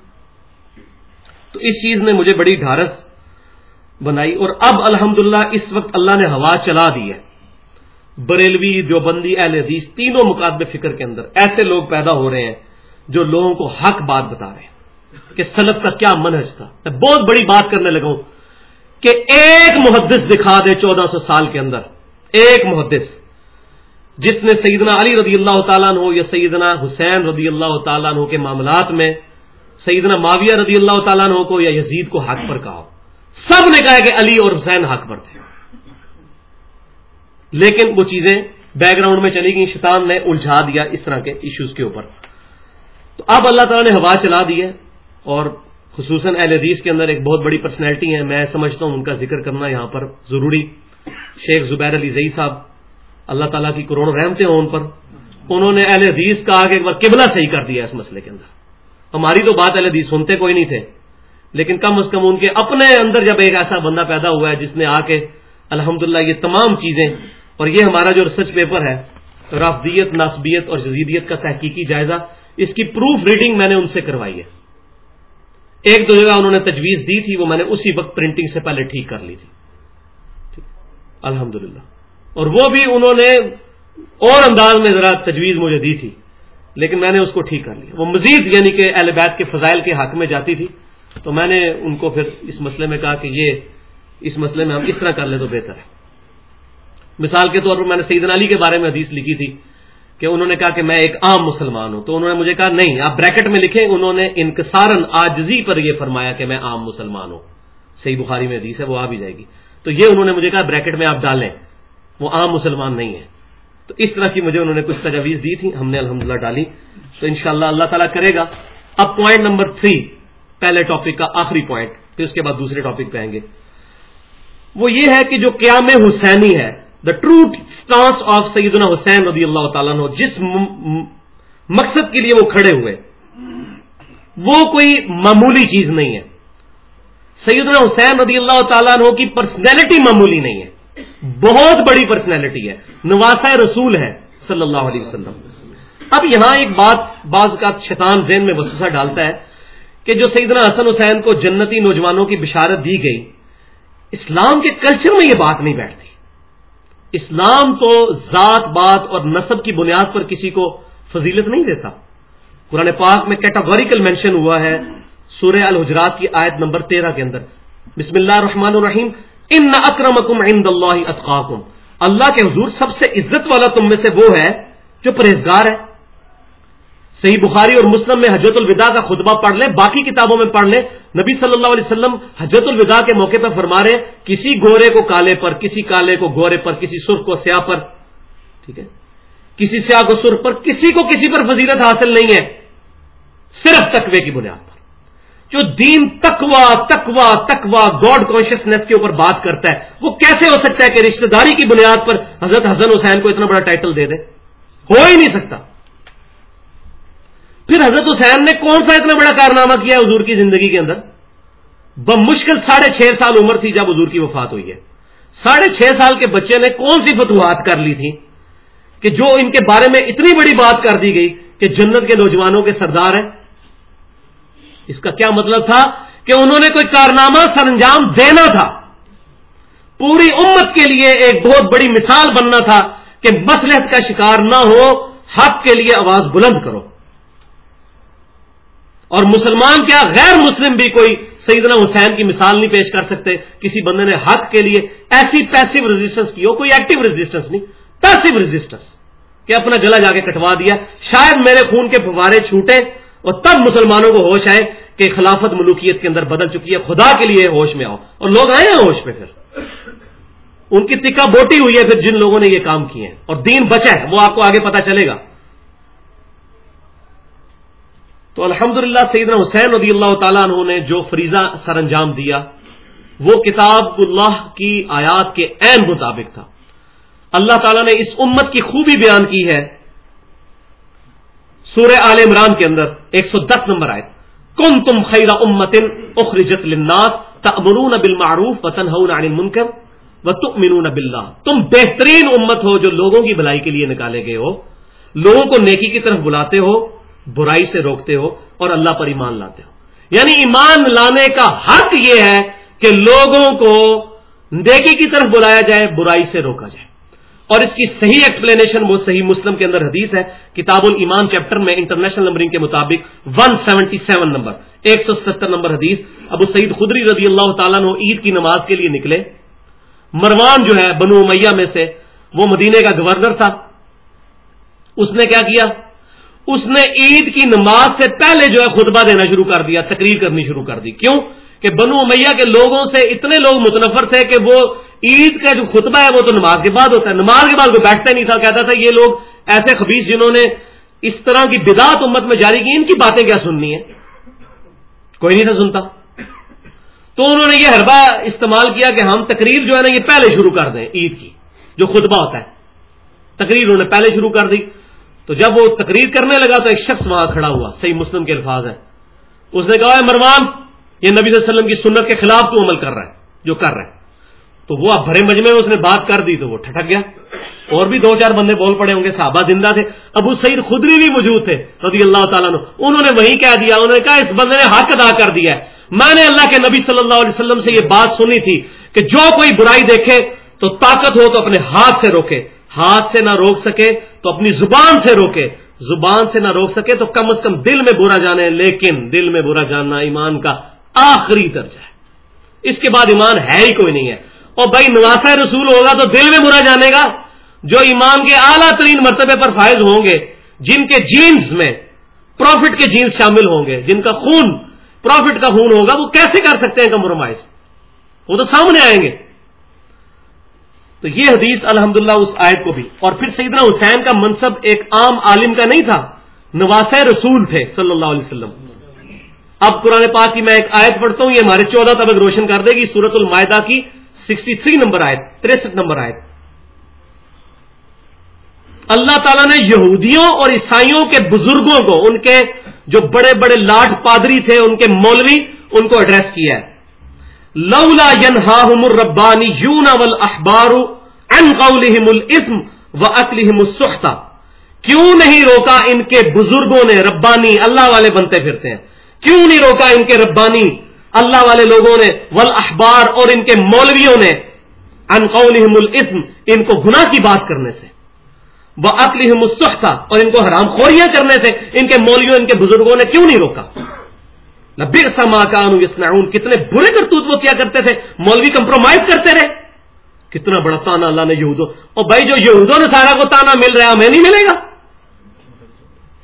تو اس چیز نے مجھے بڑی ڈھارس بنائی اور اب الحمدللہ اس وقت اللہ نے ہوا چلا دی ہے۔ بریلوی، دیوبندی، اہل حدیث تینوں مقابلے فکر کے اندر ایسے لوگ پیدا ہو رہے ہیں جو لوگوں کو حق بات بتا رہے ہیں۔ کہ سلب کا کیا منحج تھا۔ میں بہت بڑی بات کرنے لگا ہوں کہ ایک محدث دکھا دے چودہ سو سال کے اندر۔ ایک محدث۔ جس نے سیدنا علی رضی اللہ تعالیٰ عنہ یا سیدنا حسین رضی اللہ تعالیٰ عنہ کے معاملات میں سیدنا معاویہ رضی اللہ تعالیٰ عنہ کو یا یزید کو حق پر کہا۔ سب نے کہا کہ علی اور حسین حق پر تھے۔ لیکن وہ چیزیں بیک گراؤنڈ میں چلی گئی شیطان نے الجھا دیا اس طرح کے ایشوز کے اوپر۔ تو اب اللہ تعالیٰ نے ہوا چلا دی ہے۔ اور خصوصاً اہل حدیث کے اندر ایک بہت بڑی پرسنالٹی ہے میں سمجھتا ہوں ان کا ذکر کرنا یہاں پر ضروری۔ شیخ زبیر علی زئی صاحب، اللہ تعالیٰ کی کروڑوں رحمتے ہوں ان پر۔ انہوں نے اہل حدیث کا آگے ایک بار قبلہ صحیح کر دیا اس مسئلے کے اندر۔ ہماری تو بات اہل حدیث سنتے کوئی نہیں تھے، لیکن کم از کم ان کے اپنے اندر جب ایک ایسا بندہ پیدا ہوا ہے جس نے آ کے الحمد یہ تمام چیزیں، اور یہ ہمارا جو ریسرچ پیپر ہے رافدیت ناسبیت اور جزیدیت کا تحقیقی جائزہ، اس کی پروف ریڈنگ میں نے ان سے کروائی ہے۔ ایک دو جگہ انہوں نے تجویز دی تھی، وہ میں نے اسی وقت پرنٹنگ سے پہلے ٹھیک کر لی تھی۔ الحمد اور وہ بھی انہوں نے اور انداز میں ذرا تجویز مجھے دی تھی، لیکن میں نے اس کو ٹھیک کر لیا۔ وہ مزید یعنی کہ اہل بیت کے فضائل کے حق میں جاتی تھی، تو میں نے ان کو پھر اس مسئلے میں کہا کہ یہ اس مسئلے میں ہم اس طرح کر لیں تو بہتر ہے۔ مثال کے طور پر میں نے سعید علی کے بارے میں حدیث لکھی تھی کہ انہوں نے کہا کہ میں ایک عام مسلمان ہوں، تو انہوں نے مجھے کہا نہیں، آپ بریکٹ میں لکھیں، انہوں نے انکسارن آجزی پر یہ فرمایا کہ میں عام مسلمان ہوں۔ صحیح بخاری میں حدیث ہے، وہ آ بھی جائے گی۔ تو یہ انہوں نے مجھے کہا بریکٹ میں آپ ڈالیں، وہ عام مسلمان نہیں ہے تو اس طرح کی مجھے انہوں نے کچھ تجاویز دی تھی ہم نے الحمد ڈالی۔ تو انشاءاللہ اللہ تعالیٰ کرے گا۔ اب پوائنٹ نمبر تھری پہلے ٹاپک کا آخری پوائنٹ پھر اس کے بعد دوسرے ٹاپک پہ آئیں گے۔ وہ یہ ہے کہ جو قیام حسینی ہے دا ٹرو اسٹانس آف سیدنا حسین رضی اللہ تعالیٰ نے جس مقصد کے لیے وہ کھڑے ہوئے. وہ کوئی معمولی چیز نہیں ہے. سیدنا حسین رضی اللہ تعالیٰ عنہ کی پرسنالٹی معمولی نہیں ہے. بہت بڑی پرسنالٹی ہے. نواسا رسول ہے صلی اللہ علیہ وسلم. اب یہاں ایک بات بعض کا شیطان ذہن میں وسوسہ ڈالتا ہے کہ جو سیدنا حسن حسین کو جنتی نوجوانوں کی بشارت دی گئی، اسلام کے کلچر میں یہ بات نہیں بیٹھتی. اسلام تو ذات، بات اور نصب کی بنیاد پر کسی کو فضیلت نہیں دیتا۔ قرآن پاک میں کیٹاگوریکل مینشن ہوا ہے سورہ الحجرات کی آیت نمبر تیرہ کے اندر۔ بسم اللہ الرحمن الرحیم۔ ان اکرمکم عند اللہ اتقاکم۔ اللہ کے حضور سب سے عزت والا تم میں سے وہ ہے جو پرہیزگار ہے۔ صحیح بخاری اور مسلم میں حجت الوداع کا خطبہ پڑھ لیں، باقی کتابوں میں پڑھ لیں۔ نبی صلی اللہ علیہ وسلم حجت الوداع کے موقع پر فرما رہے کسی گورے کو کالے پر، کسی کالے کو گورے پر، کسی سرخ کو سیاہ پر۔ ٹھیک ہے؟ کسی سیاہ کو سرخ پر، کسی کو کسی پر فضیلت حاصل نہیں ہے، صرف تقوی کی بنیاد پر۔ جو دین تکوا تکوا تکوا گاڈ کانشیسنیس کے اوپر بات کرتا ہے، وہ کیسے ہو سکتا ہے کہ رشتہ داری کی بنیاد پر حضرت حسن حسین کو اتنا بڑا ٹائٹل دے دے؟ ہو ہی نہیں سکتا۔ پھر حضرت حسین نے کون سا اتنا بڑا کارنامہ کیا حضور کی زندگی کے اندر؟ بمشکل ساڑھے چھ سال عمر تھی جب حضور کی وفات ہوئی ہے۔ ساڑھے چھ سال کے بچے نے کون سی فتوحات کر لی تھی کہ جو ان کے بارے میں اتنی بڑی بات کر دی گئی کہ جنت کے نوجوانوں کے سردار ہیں؟ اس کا کیا مطلب تھا کہ انہوں نے کوئی کارنامہ سر انجام دینا تھا۔ پوری امت کے لیے ایک بہت بڑی مثال بننا تھا کہ مسلحت کا شکار نہ ہو، حق کے لیے آواز بلند کرو۔ اور مسلمان کیا غیر مسلم بھی کوئی سیدنا حسین کی مثال نہیں پیش کر سکتے، کسی بندے نے حق کے لیے ایسی پیسو ریزسٹنس کی ہو کوئی ایکٹیو ریزسٹنس نہیں پیسو ریزسٹنس کہ اپنا گلا جا کے کٹوا دیا، شاید میرے خون کے فوارے چھوٹے اور تب مسلمانوں کو ہوش آئے کہ خلافت ملوکیت کے اندر بدل چکی ہے، خدا کے لیے ہوش میں آؤ۔ اور لوگ آئے ہیں ہوش میں پھر۔ ان کی تکا بوٹی ہوئی ہے، پھر جن لوگوں نے یہ کام کیے ہیں۔ اور دین بچا ہے، وہ آپ کو آگے پتا چلے گا۔ تو الحمد للہ سیدنا حسین رضی اللہ تعالیٰ عنہ نے جو فریضہ سر انجام دیا، وہ کتاب اللہ کی آیات کے عین مطابق تھا۔ اللہ تعالیٰ نے اس امت کی خوبی بیان کی ہے۔ سورہ آل عمران کے اندر ایک سو دس نمبر آئے کم تم خیرہ امتن اخرجت للناس تأمرون بالمعروف وتنہون عن المنکر وتؤمنون باللہ۔ تم بہترین امت ہو جو لوگوں کی بھلائی کے لیے نکالے گئے ہو۔ لوگوں کو نیکی کی طرف بلاتے ہو۔ برائی سے روکتے ہو اور اللہ پر ایمان لاتے ہو۔ یعنی ایمان لانے کا حق یہ ہے کہ لوگوں کو نیکی کی طرف بلایا جائے، برائی سے روکا جائے۔ اور اس کی صحیح ایکسپلینیشن وہ صحیح مسلم کے اندر حدیث ہے، کتاب المان چیپٹر میں انٹرنیشنل نمبرنگ کے مطابق 177 نمبر، ایک سو ستر نمبر حدیث۔ ابو سعید خدری رضی اللہ تعالیٰ نے عید کی نماز کے لیے نکلے۔ مروان جو ہے، بنو میاں میں سے، وہ مدینے کا گورنر تھا۔ اس نے کیا کیا؟ اس نے عید کی نماز سے پہلے جو ہے خطبہ دینا شروع کر دیا، تقریر کرنی شروع کر دی۔ کیوں؟ کہ بنو میاں کے لوگوں سے اتنے لوگ متنفر تھے کہ وہ عید کا جو خطبہ ہے وہ تو نماز کے بعد ہوتا ہے۔ نماز کے بعد کوئی بیٹھتا نہیں تھا، کہتا تھا یہ لوگ ایسے خبیص جنہوں نے اس طرح کی بدعت امت میں جاری کی، ان کی باتیں کیا سننی ہے کوئی نہیں تھا سنتا۔ تو انہوں نے یہ حربہ استعمال کیا کہ ہم تقریر جو ہے نا یہ پہلے شروع کر دیں عید کی، جو خطبہ ہوتا ہے۔ تقریر انہوں نے پہلے شروع کر دی۔ تو جب وہ تقریر کرنے لگا تو ایک شخص وہاں کھڑا ہوا، صحیح مسلم کے الفاظ ہے اس نے کہا مروان، یہ نبی صلی اللہ علیہ وسلم کی سنت کے خلاف تو عمل کر رہا ہے، جو کر رہا ہے۔ تو وہ اب بھرے مجمے میں اس نے بات کر دی تو وہ ٹھٹک گیا۔ اور بھی دو چار بندے بول پڑے ہوں گے، صحابہ زندہ تھے۔ ابو سعید خدری بھی موجود تھے، رضی اللہ تعالیٰ نے انہوں نے وہی کہہ دیا، انہوں نے کہا، اس بندے نے حق ادا کر دیا ہے۔ میں نے اللہ کے نبی صلی اللہ علیہ وسلم سے یہ بات سنی تھی کہ جو کوئی برائی دیکھے تو طاقت ہو تو اپنے ہاتھ سے روکے۔ ہاتھ سے نہ روک سکے تو اپنی زبان سے روکے۔ زبان سے نہ روک سکے تو کم از کم دل میں برا جانے، لیکن دل میں برا جاننا ایمان کا آخری درجہ ہے۔ اس کے بعد ایمان ہے ہی کوئی نہیں ہے۔ اور بھائی نواسا رسول ہوگا تو دل میں برا جانے گا۔ جو ایمان کے اعلیٰ ترین مرتبے پر فائز ہوں گے، جن کے جینز میں پروفٹ کے جینز شامل ہوں گے، جن کا خون پروفٹ کا خون ہوگا، وہ کیسے کر سکتے ہیں کمپرومائز؟ وہ تو سامنے آئیں گے۔ تو یہ حدیث الحمد اس آیت کو بھی۔ اور پھر سیدنا حسین کا منصب ایک عام عالم کا نہیں تھا نواس رسول تھے صلی اللہ علیہ وسلم۔ اب قرآن پاک کی میں ایک آیت پڑھتا ہوں، یہ ہمارے چودہ طبق روشن کر دے گی سورت المائدہ کی سکسٹی تھری نمبر آیت، تریسٹھ نمبر آیت۔ اللہ تعالیٰ نے یہودیوں اور عیسائیوں کے بزرگوں کو، ان کے جو بڑے بڑے لاٹ پادری تھے، ان کے مولوی، ان کو ایڈریس کیا ہے۔ لولا ینہاہم الربانیون والاحبار عن قولہم الاسم واکلہم السحتا کیوں نہیں روکا ان کے بزرگوں نے ربانی اللہ والے بنتے پھرتے ہیں؟ کیوں نہیں روکا ان کے ربانی اللہ والے لوگوں نے ول اخبار اور ان کے مولویوں نے ان قولہم الاسم ان کو گناہ کی بات کرنے سے؟ وہ اکلہم اور ان کو حرام خوریاں کرنے سے ان کے مولویوں، ان کے بزرگوں نے کیوں نہیں روکا؟ سما کانو یسنعون کتنے برے کرتوت وہ کیا کرتے تھے؟ مولوی کمپرومائز کرتے رہے. کتنا بڑا تانا اللہ نے یہودوں اور بھائی جو یہودوں نے سارا کو تانا مل رہا ہمیں نہیں ملے گا.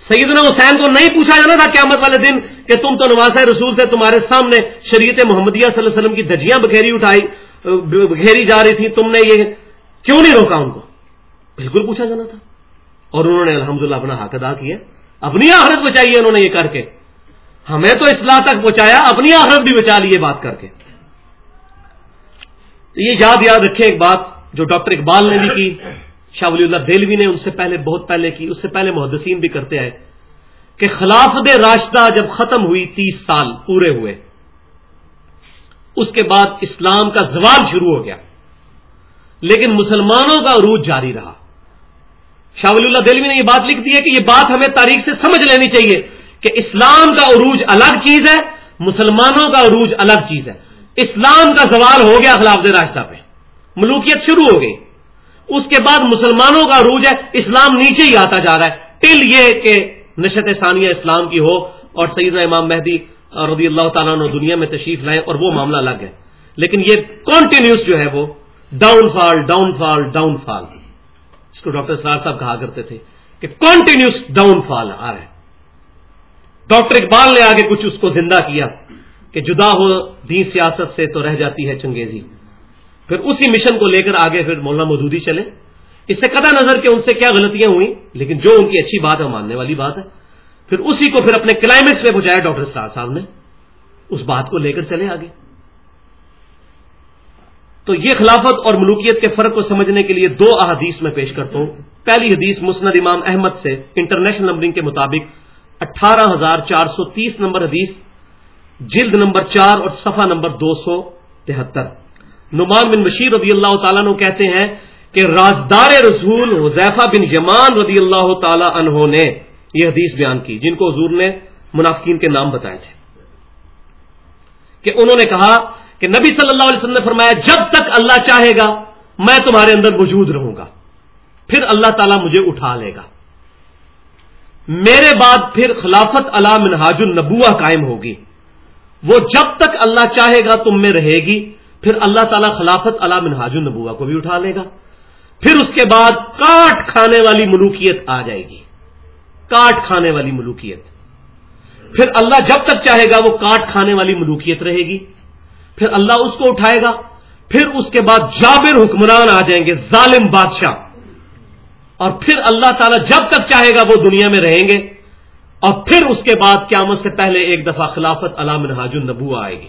سیدنا حسین کو نہیں پوچھا جانا تھا قیامت والے دن کہ تم تو نواز رسول سے تمہارے سامنے شریعت محمدیہ صلی اللہ علیہ وسلم کی دجیاں بکھیری اٹھائی بکھیری جا رہی تھی، تم نے یہ کیوں نہیں روکا ان کو؟ بالکل پوچھا جانا تھا۔ اور انہوں نے الحمدللہ اپنا حق ادا کیا۔ اپنی آخرت بچائی ہے انہوں نے یہ کر کے۔ ہمیں تو اصلاح تک پہنچایا، اپنی آخرت بھی بچا لی بات کر کے۔ تو یہ یاد یاد رکھے ایک بات جو ڈاکٹر اقبال نے بھی کی، شاہ ولی اللہ دہلوی نے ان سے پہلے بہت پہلے کی، اس سے پہلے محدثین بھی کرتے آئے کہ خلافت راشدہ جب ختم ہوئی تیس سال پورے ہوئے، اس کے بعد اسلام کا زوال شروع ہو گیا۔ لیکن مسلمانوں کا عروج جاری رہا۔ شاہ ولی اللہ دہلوی نے یہ بات لکھ دی ہے کہ یہ بات ہمیں تاریخ سے سمجھ لینی چاہیے۔ کہ اسلام کا عروج الگ چیز ہے، مسلمانوں کا عروج الگ چیز ہے۔ اسلام کا سوال ہو گیا خلاف راستہ پہ۔ ملوکیت شروع ہو گئی۔ اس کے بعد مسلمانوں کا عروج ہے، اسلام نیچے ہی آتا جا رہا ہے۔ ٹل یہ کہ نشت ثانیہ اسلام کی ہو اور سیدنا امام مہدی رضی اللہ تعالیٰ نے دنیا میں تشریف لائیں اور وہ معاملہ الگ ہے۔ لیکن یہ کانٹینیوس جو ہے وہ down fall down fall down فال اس کو ڈاکٹر سرار صاحب کہا کرتے تھے کہ کانٹینیوس ڈاؤن فال آ رہا ہے۔ ڈاکٹر اقبال نے آگے کچھ اس کو زندہ کیا کہ جدا ہو دین سیاست سے تو رہ جاتی ہے چنگیزی۔ پھر اسی مشن کو لے کر آگے پھر مولانا مودودی چلے۔ اس سے قدا نظر کہ ان سے کیا غلطیاں ہوئی لیکن جو ان کی اچھی بات ہے ماننے والی بات ہے۔ پھر اسی کو پھر اپنے کلائمیکس میں پہنچایا ڈاکٹر سار صاحب نے۔ اس بات کو لے کر چلے آگے۔ تو یہ خلافت اور ملوکیت کے فرق کو سمجھنے کے لیے دو احادیث میں پیش کرتا ہوں۔ پہلی حدیث مسند امام احمد سے، انٹرنیشنل نمبرنگ کے مطابق۔ اٹھارہ ہزار چار سو تیس نمبر حدیث، جلد نمبر چار اور صفحہ نمبر دو سو تہتر۔ نعمان بن بشیر رضی اللہ تعالیٰ نے کہتے ہیں کہ رازدار رسول حذیفہ بن یمان رضی اللہ تعالی عنہ نے یہ حدیث بیان کی، جن کو حضور نے منافقین کے نام بتائے تھے۔ کہ انہوں نے کہا کہ نبی صلی اللہ علیہ وسلم نے فرمایا، جب تک اللہ چاہے گا، میں تمہارے اندر موجود رہوں گا، پھر اللہ تعالیٰ مجھے اٹھا لے گا۔ میرے بعد پھر خلافت اللہ منہاج النبوہ قائم ہوگی۔ وہ جب تک اللہ چاہے گا تم میں رہے گی، پھر اللہ تعالیٰ خلافت اللہ منہاج النبوہ کو بھی اٹھا لے گا۔ پھر اس کے بعد کاٹ کھانے والی ملوکیت آ جائے گی۔ کاٹ کھانے والی ملوکیت۔ پھر اللہ جب تک چاہے گا وہ کاٹ کھانے والی ملوکیت رہے گی۔ پھر اللہ اس کو اٹھائے گا۔ پھر اس کے بعد جابر حکمران آ جائیں گے، ظالم بادشاہ۔ اور پھر اللہ تعالیٰ جب تک چاہے گا وہ دنیا میں رہیں گے اور پھر اس کے بعد قیامت سے پہلے ایک دفعہ خلافت علام الحاج النبو آئے گی۔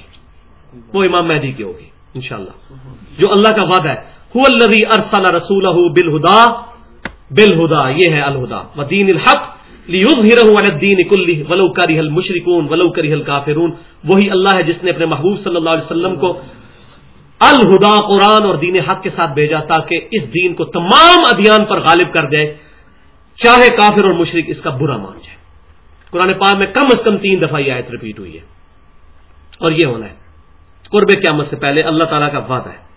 وہ امام مہدی کی ہوگی، انشاءاللہ۔ جو اللہ کا وعدہ ہے الذي ارسل رسوله بالهدى بالهدى یہ ہے الہدا۔ ودین الحق ولو المشركون ولو كره الكافرون وہی اللہ ہے جس نے اپنے محبوب صلی اللہ علیہ وسلم کو الہدا قرآن اور دین حق کے ساتھ بھیجا تاکہ اس دین کو تمام ادیان پر غالب کر دے، چاہے کافر اور مشرق اس کا برا مان جائے۔ قرآن پاک میں کم از کم تین دفعہ یہ آیت ریپیٹ ہوئی ہے۔ اور یہ ہونا ہے، قرب قیامت سے پہلے اللہ تعالیٰ کا وعدہ ہے۔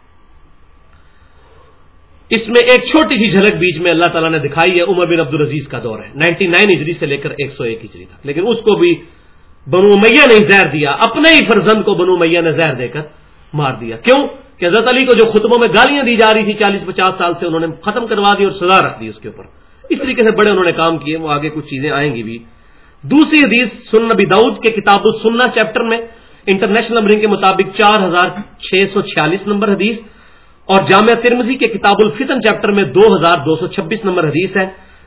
اس میں ایک چھوٹی سی جھلک بیچ میں اللہ تعالیٰ نے دکھائی ہے، عمر بن عبد العزیز کا دور ہے۔ نائنٹی نائن ہجری سے لے کر ایک سو ایک ہجری تک۔ لیکن اس کو بھی بنو میاں نے زہر دیا، اپنے ہی فرزند کو بنو میاں نے زہر دے کر مار دیا۔ کیوں؟ کہ حضرت علی کو جو خطبوں میں گالیاں دی جا رہی تھی چالیس پچاس سال سے انہوں نے ختم کروا دی اور سزا رکھ دی اس کے اوپر۔ اس طریقے سے بڑے انہوں نے کام کیے، وہ آگے کچھ چیزیں آئیں گی بھی۔ دوسری حدیث سن نبی داؤد کے کتاب السنہ چیپٹر میں انٹرنیشنل نمبرنگ کے مطابق چار ہزار چھ سو چھیالیس نمبر حدیث اور جامعہ ترمزی کے کتاب الفتن چیپٹر میں دو ہزار دو سو چھبیس نمبر حدیث ہے۔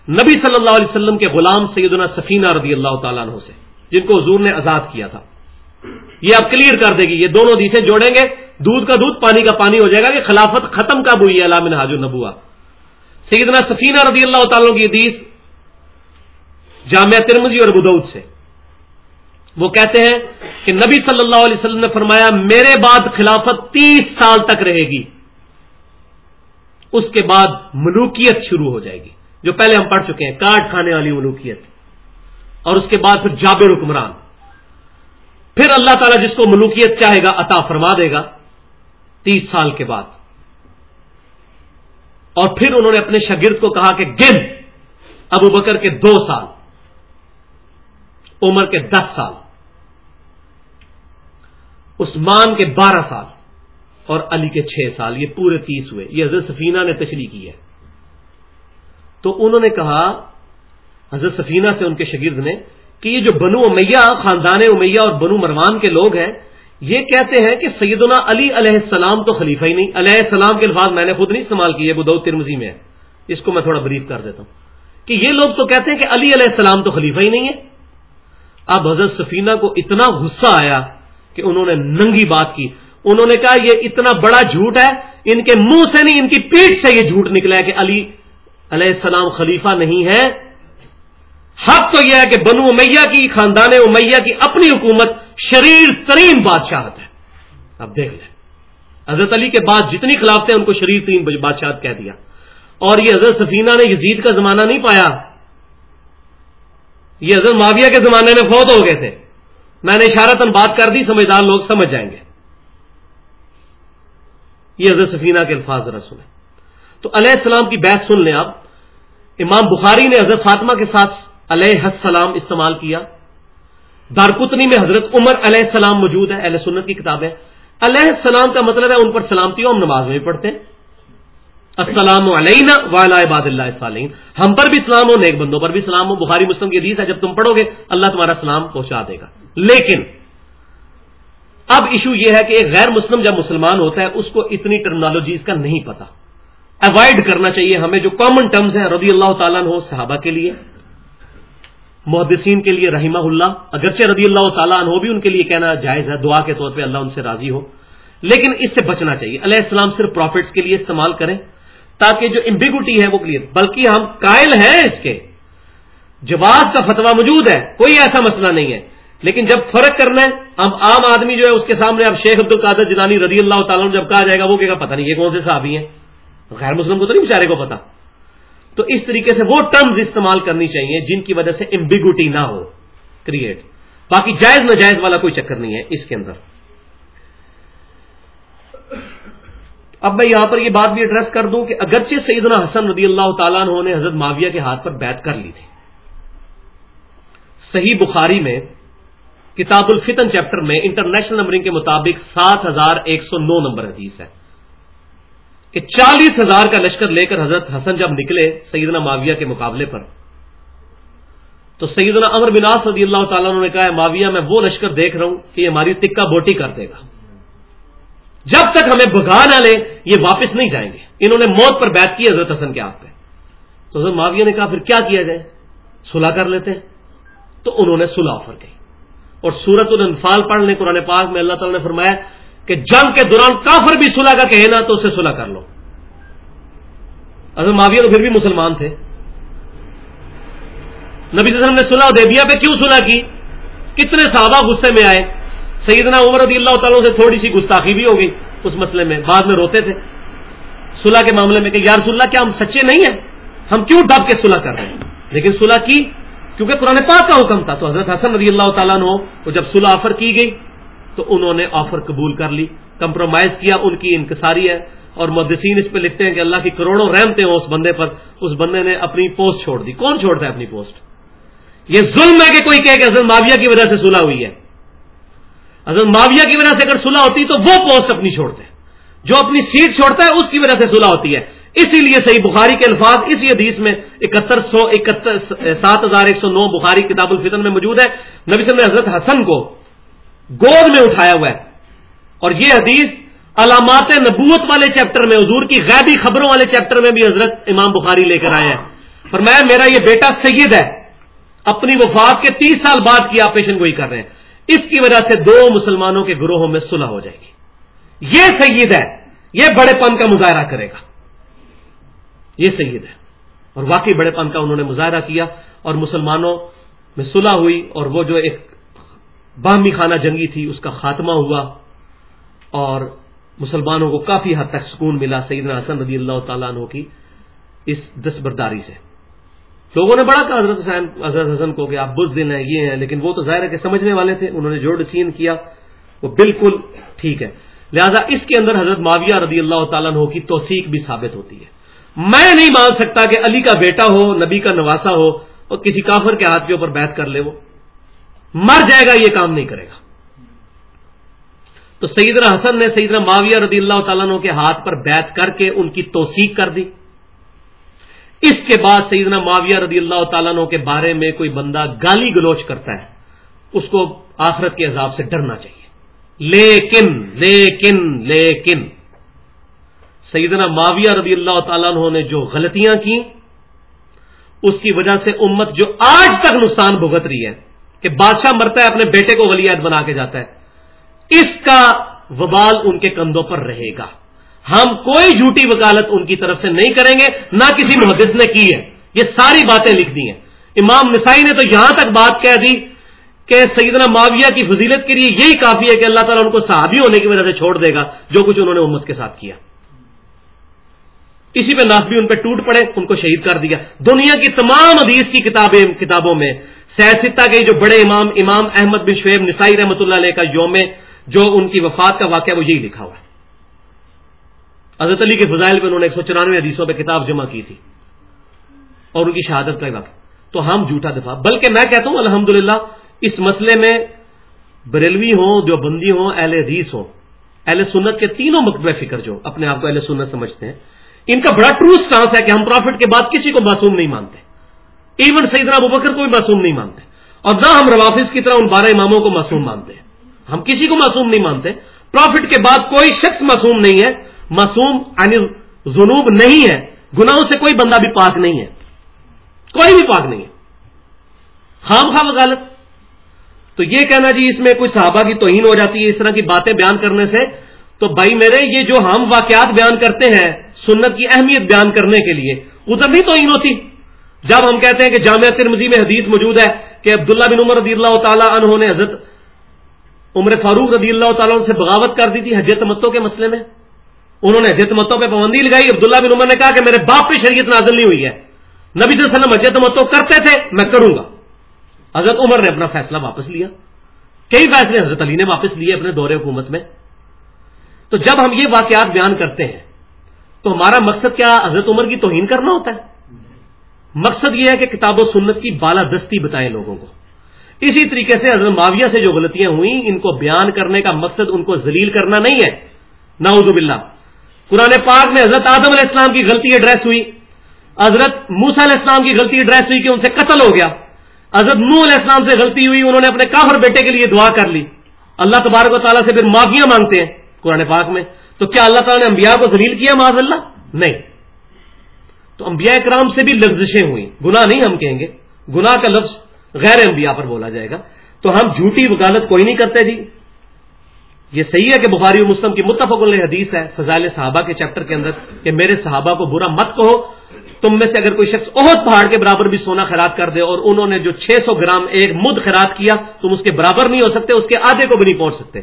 نبی صلی اللہ علیہ وسلم کے غلام سیدنا سفینہ رضی اللہ تعالیٰ عنہ سے، جن کو حضور نے آزاد کیا تھا۔ یہ اب کلیئر کر دے گی، یہ دونوں حدیثیں جوڑیں گے۔ دودھ کا دودھ، پانی کا پانی ہو جائے گا کہ خلافت ختم کب ہوئی ہے؟ علام حاج النبوا سیدنا سفینہ رضی اللہ تعالیٰ کی حدیث جامعہ ترمزی اور بدعود سے۔ وہ کہتے ہیں کہ نبی صلی اللہ علیہ وسلم نے فرمایا، میرے بعد خلافت تیس سال تک رہے گی۔ اس کے بعد ملوکیت شروع ہو جائے گی۔ جو پہلے ہم پڑھ چکے ہیں کاٹ کھانے والی ملوکیت۔ اور اس کے بعد پھر جابر حکمران۔ پھر اللہ تعالیٰ جس کو ملوکیت چاہے گا، عطا فرما دے گا تیس سال کے بعد۔ اور پھر انہوں نے اپنے شاگرد کو کہا کہ گن ابو بکر کے دو سال، عمر کے دس سال، عثمان کے بارہ سال اور علی کے چھ سال۔ یہ پورے تیس ہوئے۔ یہ حضرت سفینہ نے تشریح کی ہے۔ تو انہوں نے کہا، حضرت سفینہ سے ان کے شگرد نے کہ یہ جو بنو امیہ خاندان امیہ اور بنو مروان کے لوگ ہیں، یہ کہتے ہیں کہ سیدنا علی علیہ السلام تو خلیفہ ہی نہیں، علیہ السلام کے الفاظ میں نے خود نہیں استعمال کیے بدو ترمزی میں اس کو میں تھوڑا بریف کر دیتا ہوں۔ کہ یہ لوگ تو کہتے ہیں کہ علی علیہ السلام تو خلیفہ ہی نہیں ہے۔ اب حضرت سفینہ کو اتنا غصہ آیا کہ انہوں نے ننگی بات کی۔ انہوں نے کہا، یہ اتنا بڑا جھوٹ ہے، ان کے منہ سے نہیں، ان کی پیٹ سے یہ جھوٹ نکلا ہے کہ علی علیہ السلام خلیفہ نہیں ہے۔ حق تو یہ ہے کہ بنو امیہ کی خاندان امیہ کی اپنی حکومت شریر ترین بادشاہت ہے۔ اب دیکھ لیں۔ حضرت علی کے بعد جتنی خلاف تھے ان کو شریر ترین بادشاہت کہہ دیا۔ اور یہ حضرت سفینہ نے یزید کا زمانہ نہیں پایا۔ یہ حضرت معاویہ کے زمانے میں فوت ہو گئے تھے۔ میں نے اشارتن بات کر دی، سمجھدار لوگ سمجھ جائیں گے۔ یہ حضرت سفینہ کے الفاظ ذرا سنیں۔ تو علیہ السلام کی بحث سن لیں آپ۔ امام بخاری نے حضرت فاطمہ کے ساتھ علیہ السلام استعمال کیا۔ دارکتنی میں حضرت عمر علیہ السلام موجود ہے اہل سنت کی کتابیں۔ علیہ السلام کا مطلب ہے ان پر سلامتی ہو، ہم نماز میں بھی پڑھتے ہیں۔ السلام علینا والا عباد اللہ صالحین ہم پر بھی سلام ہو، نیک بندوں پر بھی سلام ہو۔ بخاری، مسلم کی حدیث ہے، جب تم پڑھو گے، اللہ تمہارا سلام پہنچا دے گا۔ لیکن اب ایشو یہ ہے کہ ایک غیر مسلم جب مسلمان ہوتا ہے، اس کو اتنی ٹرمنالوجیز کا نہیں پتا۔ اوائڈ کرنا چاہیے ہمیں جو کامن ٹرمز ہیں، رضی اللہ تعالیٰ ہو صحابہ کے لیے۔ محدثین کے لیے رحمہ اللہ، اگرچہ رضی اللہ تعالیٰ عنہ بھی ان کے لیے کہنا جائز ہے، دعا کے طور پہ اللہ ان سے راضی ہو، لیکن اس سے بچنا چاہیے۔ علیہ السلام صرف پروفٹس کے لیے استعمال کریں تاکہ جو امبیگوٹی ہے وہ کلیئر بلکہ ہم قائل ہیں اس کے۔ جواز کا فتوا موجود ہے، کوئی ایسا مسئلہ نہیں ہے۔ لیکن جب فرق کرنا ہے ہم عام آدمی جو ہے اس کے سامنے، اب شیخ عبد القادر جنانی رضی اللہ تعالیٰ جب کہا جائے گا، وہ کہ پتہ نہیں یہ کون سے صحابی ہیں۔ غیر مسلم کو تو نہیں بیچارے کو پتا تو اس طریقے سے وہ ٹرمز استعمال کرنی چاہیے جن کی وجہ سے امبیگوٹی نہ ہو. کریٹ باقی جائز ناجائز والا کوئی چکر نہیں ہے اس کے اندر. اب میں یہاں پر یہ بات بھی ایڈریس کر دوں کہ اگرچہ سیدنا حسن رضی اللہ تعالیٰ عنہ نے حضرت معاویہ کے ہاتھ پر بیت کر لی تھی. صحیح بخاری میں کتاب الفتن چیپٹر میں انٹرنیشنل نمبرنگ کے مطابق سات ہزار ایک سو نو نمبر حدیث ہے. کہ چالیس ہزار کا لشکر لے کر حضرت حسن جب نکلے سیدنا معاویہ کے مقابلے پر، تو سیدنا امر بناس رضی اللہ تعالیٰ نے کہا ہے معاویہ، میں وہ لشکر دیکھ رہا ہوں کہ یہ ہماری تکا بوٹی کر دے گا۔ جب تک ہمیں بگا نہ لے، یہ واپس نہیں جائیں گے۔ انہوں نے موت پر بیت کی حضرت حسن کے ہاتھ پہ۔ تو حضرت معاویہ نے کہا، پھر کیا کیا جائے؟ صلح کر لیتے ہیں؟ تو انہوں نے صلح آفر کی۔ اور سورت الانفال پڑھ لیں قرآن پاک میں اللہ تعالیٰ نے فرمایا کہ جنگ کے دوران کافر بھی صلح کا کہنا تو اسے صلح کر لو۔ حضرت معاویہ تو پھر بھی مسلمان تھے۔ نبی صلی اللہ علیہ وسلم نے صلح دیبیا پہ کیوں صلح کی؟ کتنے صحابہ غصے میں آئے۔ سیدنا عمر رضی اللہ تعالیٰ سے تھوڑی سی گستاخی بھی ہوگی اس مسئلے میں۔ بعد میں روتے تھے۔ صلح کے معاملے میں کہ یار صلح کیا ہم سچے نہیں ہیں؟ ہم کیوں ڈب کے صلح کر رہے ہیں؟ لیکن صلح کی، کیونکہ قرآن پاک کا حکم تھا۔ تو حضرت حسن رضی اللہ تعالیٰ نے جب صلح آفر کی گئی تو انہوں نے آفر قبول کر لی کمپرومائز کیا، ان کی انکساری ہے۔ اور مدسین اس پہ لکھتے ہیں کہ اللہ کی کروڑوں رحمتے ہیں اس بندے پر، اس بندے نے اپنی پوسٹ چھوڑ دی۔ کون چھوڑتا ہے اپنی پوسٹ؟ یہ ظلم ہے کہ کوئی کہ حضرت معاویہ کی وجہ سے صلح ہوئی ہے۔ حضرت معاویہ کی وجہ سے اگر صلح ہوتی تو وہ پوسٹ اپنی چھوڑتے ہیں۔ جو اپنی سیٹ چھوڑتا ہے، اس کی وجہ سے صلح ہوتی ہے۔ اسی لیے صحیح بخاری کے الفاظ اسی حدیث میں اکہتر سو اکہتر سات ہزار ایک سو نو بخاری کتاب الفتن میں موجود ہے۔ نبی صلی اللہ حضرت حسن کو گود میں اٹھایا ہوا ہے۔ اور یہ حدیث علامات نبوت والے چیپٹر میں، حضور کی غیبی خبروں والے چیپٹر میں بھی حضرت امام بخاری لے کر آئے ہیں۔ فرمایا، میرا یہ بیٹا سید ہے۔ اپنی وفات کے تیس سال بعد کی آپریشن گوئی کر رہے ہیں۔ اس کی وجہ سے دو مسلمانوں کے گروہوں میں صلح ہو جائے گی۔ یہ سید ہے۔ یہ بڑے پن کا مظاہرہ کرے گا۔ یہ سید ہے۔ اور واقعی بڑے پن کا انہوں نے مظاہرہ کیا اور مسلمانوں میں صلح ہوئی اور وہ جو ایک باہمی خانہ جنگی تھی، اس کا خاتمہ ہوا اور مسلمانوں کو کافی حد تک سکون ملا سیدنا حسن رضی اللہ تعالیٰ عنہ کی اس دستبرداری سے۔ لوگوں نے بڑا کہا، حضرت حسین، حضرت حسن کو کہ آپ بز دل ہیں، یہ ہیں، لیکن وہ تو ظاہر ہے کہ سمجھنے والے تھے، انہوں نے جو ڈسین کیا وہ بالکل ٹھیک ہے۔ لہذا اس کے اندر حضرت معاویہ رضی اللہ تعالیٰ عنہ کی توثیق بھی ثابت ہوتی ہے۔ میں نہیں مان سکتا کہ علی کا بیٹا ہو، نبی کا نواسا ہو اور کسی کافر کے ہاتھ کے اوپر بیت کر لے وہ۔ مر جائے گا، یہ کام نہیں کرے گا۔ تو سیدنا حسن نے سیدنا معاویہ رضی اللہ تعالیٰ عنہ کے ہاتھ پر بیت کر کے ان کی توثیق کر دی۔ اس کے بعد سیدنا معاویہ رضی اللہ تعالیٰ عنہ کے بارے میں کوئی بندہ گالی گلوچ کرتا ہے، اس کو آخرت کے عذاب سے ڈرنا چاہیے۔ لیکن لیکن لیکن، سیدنا معاویہ رضی اللہ تعالیٰ عنہ نے جو غلطیاں کی اس کی وجہ سے امت جو آج تک نقصان بھگت رہی ہے کہ بادشاہ مرتا ہے، اپنے بیٹے کو ولیات بنا کے جاتا ہے۔ اس کا وبال ان کے کندھوں پر رہے گا۔ ہم کوئی جھوٹی وکالت ان کی طرف سے نہیں کریں گے، نہ کسی محدث نے کی ہے۔ یہ ساری باتیں لکھ دی ہیں۔ امام نسائی نے تو یہاں تک بات کہہ دی کہ سیدنا معاویہ کی فضیلت کے لیے یہی کافی ہے کہ اللہ تعالیٰ ان کو صحابی ہونے کی وجہ سے چھوڑ دے گا، جو کچھ انہوں نے امت کے ساتھ کیا۔ اسی پہ نافی ان پہ ٹوٹ پڑے، ان کو شہید کر دیا۔ دنیا کی تمام حدیث کی کتابیں کتابوں میں۔ سیاستہ کے جو بڑے امام امام احمد بن شعیب نسائی رحمۃ اللہ علیہ کا یوم جو ان کی وفات کا واقعہ وہ یہی لکھا ہوا ہے۔ حضرت علی کے فضائل پہ انہوں نے ایک سو چورانوے حدیثوں پہ کتاب جمع کی تھی اور ان کی شہادت کا وقت۔ تو ہم جھوٹا دفاع، بلکہ میں کہتا ہوں الحمد اس مسئلے میں بریلوی ہوں جو بندی ہوں، اہل حدیث ہوں، اہل سنت کے تینوں مکتبہ فکر جو اپنے آپ کو اہل سنت سمجھتے ہیں ان کا بڑا ٹرو سٹانس ہے کہ ہم پروفٹ کے بعد کسی کو معصوم نہیں مانتے۔ ایون سیدنا ابو بکر کو بھی معصوم نہیں مانتے۔ اور نہ ہم روافظ کی طرح ان بارہ اماموں کو معصوم مانتے ہیں۔ ہم کسی کو معصوم نہیں مانتے۔ پروفٹ کے بعد کوئی شخص معصوم نہیں ہے۔ معصوم یعنی جنوب نہیں ہے۔ گناہوں سے کوئی بندہ بھی پاک نہیں ہے۔ کوئی بھی پاک نہیں ہے۔ خام خام غلط۔ تو یہ کہنا جی اس میں کوئی صحابہ کی توہین ہو جاتی ہے، اس طرح کی باتیں بیان کرنے سے تو بھائی میرے، یہ جو ہم واقعات بیان کرتے ہیں، سنت کی اہمیت بیان کرنے کے لیے، ادھر نہیں توہین ہوتی۔ جب ہم کہتے ہیں کہ جامعہ ترمزی میں حدیث موجود ہے کہ عبداللہ بن عمر رضی اللہ تعالیٰ عنہ نے حضرت عمر فاروق رضی اللہ تعالیٰ سے بغاوت کر دی تھی حجت متوں کے مسئلے میں۔ انہوں نے حجت متوں پہ پابندی لگائی۔ عبداللہ بن عمر نے کہا کہ میرے باپ پہ شریعت نازل نہیں ہوئی ہے۔ نبی صلی اللہ علیہ وسلم حجت متوں کرتے تھے، میں کروں گا۔ حضرت عمر نے اپنا فیصلہ واپس لیا۔ کئی فیصلے حضرت علی نے واپس لیے اپنے دور حکومت میں۔ تو جب ہم یہ واقعات بیان کرتے ہیں، تو ہمارا مقصد کیا حضرت عمر کی توہین کرنا ہوتا ہے؟ مقصد یہ ہے کہ کتاب و سنت کی بالادستی بتائیں لوگوں کو۔ اسی طریقے سے حضرت معاویہ سے جو غلطیاں ہوئیں، ان کو بیان کرنے کا مقصد ان کو ذلیل کرنا نہیں ہے۔ ناؤز باللہ۔ قرآن پاک میں حضرت آدم علیہ السلام کی غلطی ایڈریس ہوئی۔ حضرت موسا علیہ السلام کی غلطی ایڈریس ہوئی کہ ان سے قتل ہو گیا۔ حضرت نو علیہ السلام سے غلطی ہوئی، انہوں نے اپنے کافر بیٹے کے لیے دعا کر لی۔ اللہ تبارک و تعالیٰ سے پھر معافیاں مانگتے ہیں۔ قرآن پاک میں، تو کیا اللہ تعالیٰ نے انبیاء کو ذلیل کیا معاذ اللہ؟ نہیں۔ تو انبیاء کرام سے بھی لفزشیں ہوئی گناہ نہیں ہم کہیں گے۔ گناہ کا لفظ غیر انبیاء پر بولا جائے گا۔ تو ہم جھوٹی وکالت کوئی نہیں کرتے جی۔ یہ صحیح ہے کہ بخاری و مسلم کی متفق حدیث ہے، فضائل صحابہ کے چیپٹر کے اندر کہ میرے صحابہ کو برا مت کہو۔ تم میں سے اگر کوئی شخص بہت پہاڑ کے برابر بھی سونا خراب کر دے اور انہوں نے جو چھ سو گرام ایک مد خراب کیا، تم اس کے برابر نہیں ہو سکتے، اس کے آدھے کو بھی نہیں پہنچ سکتے۔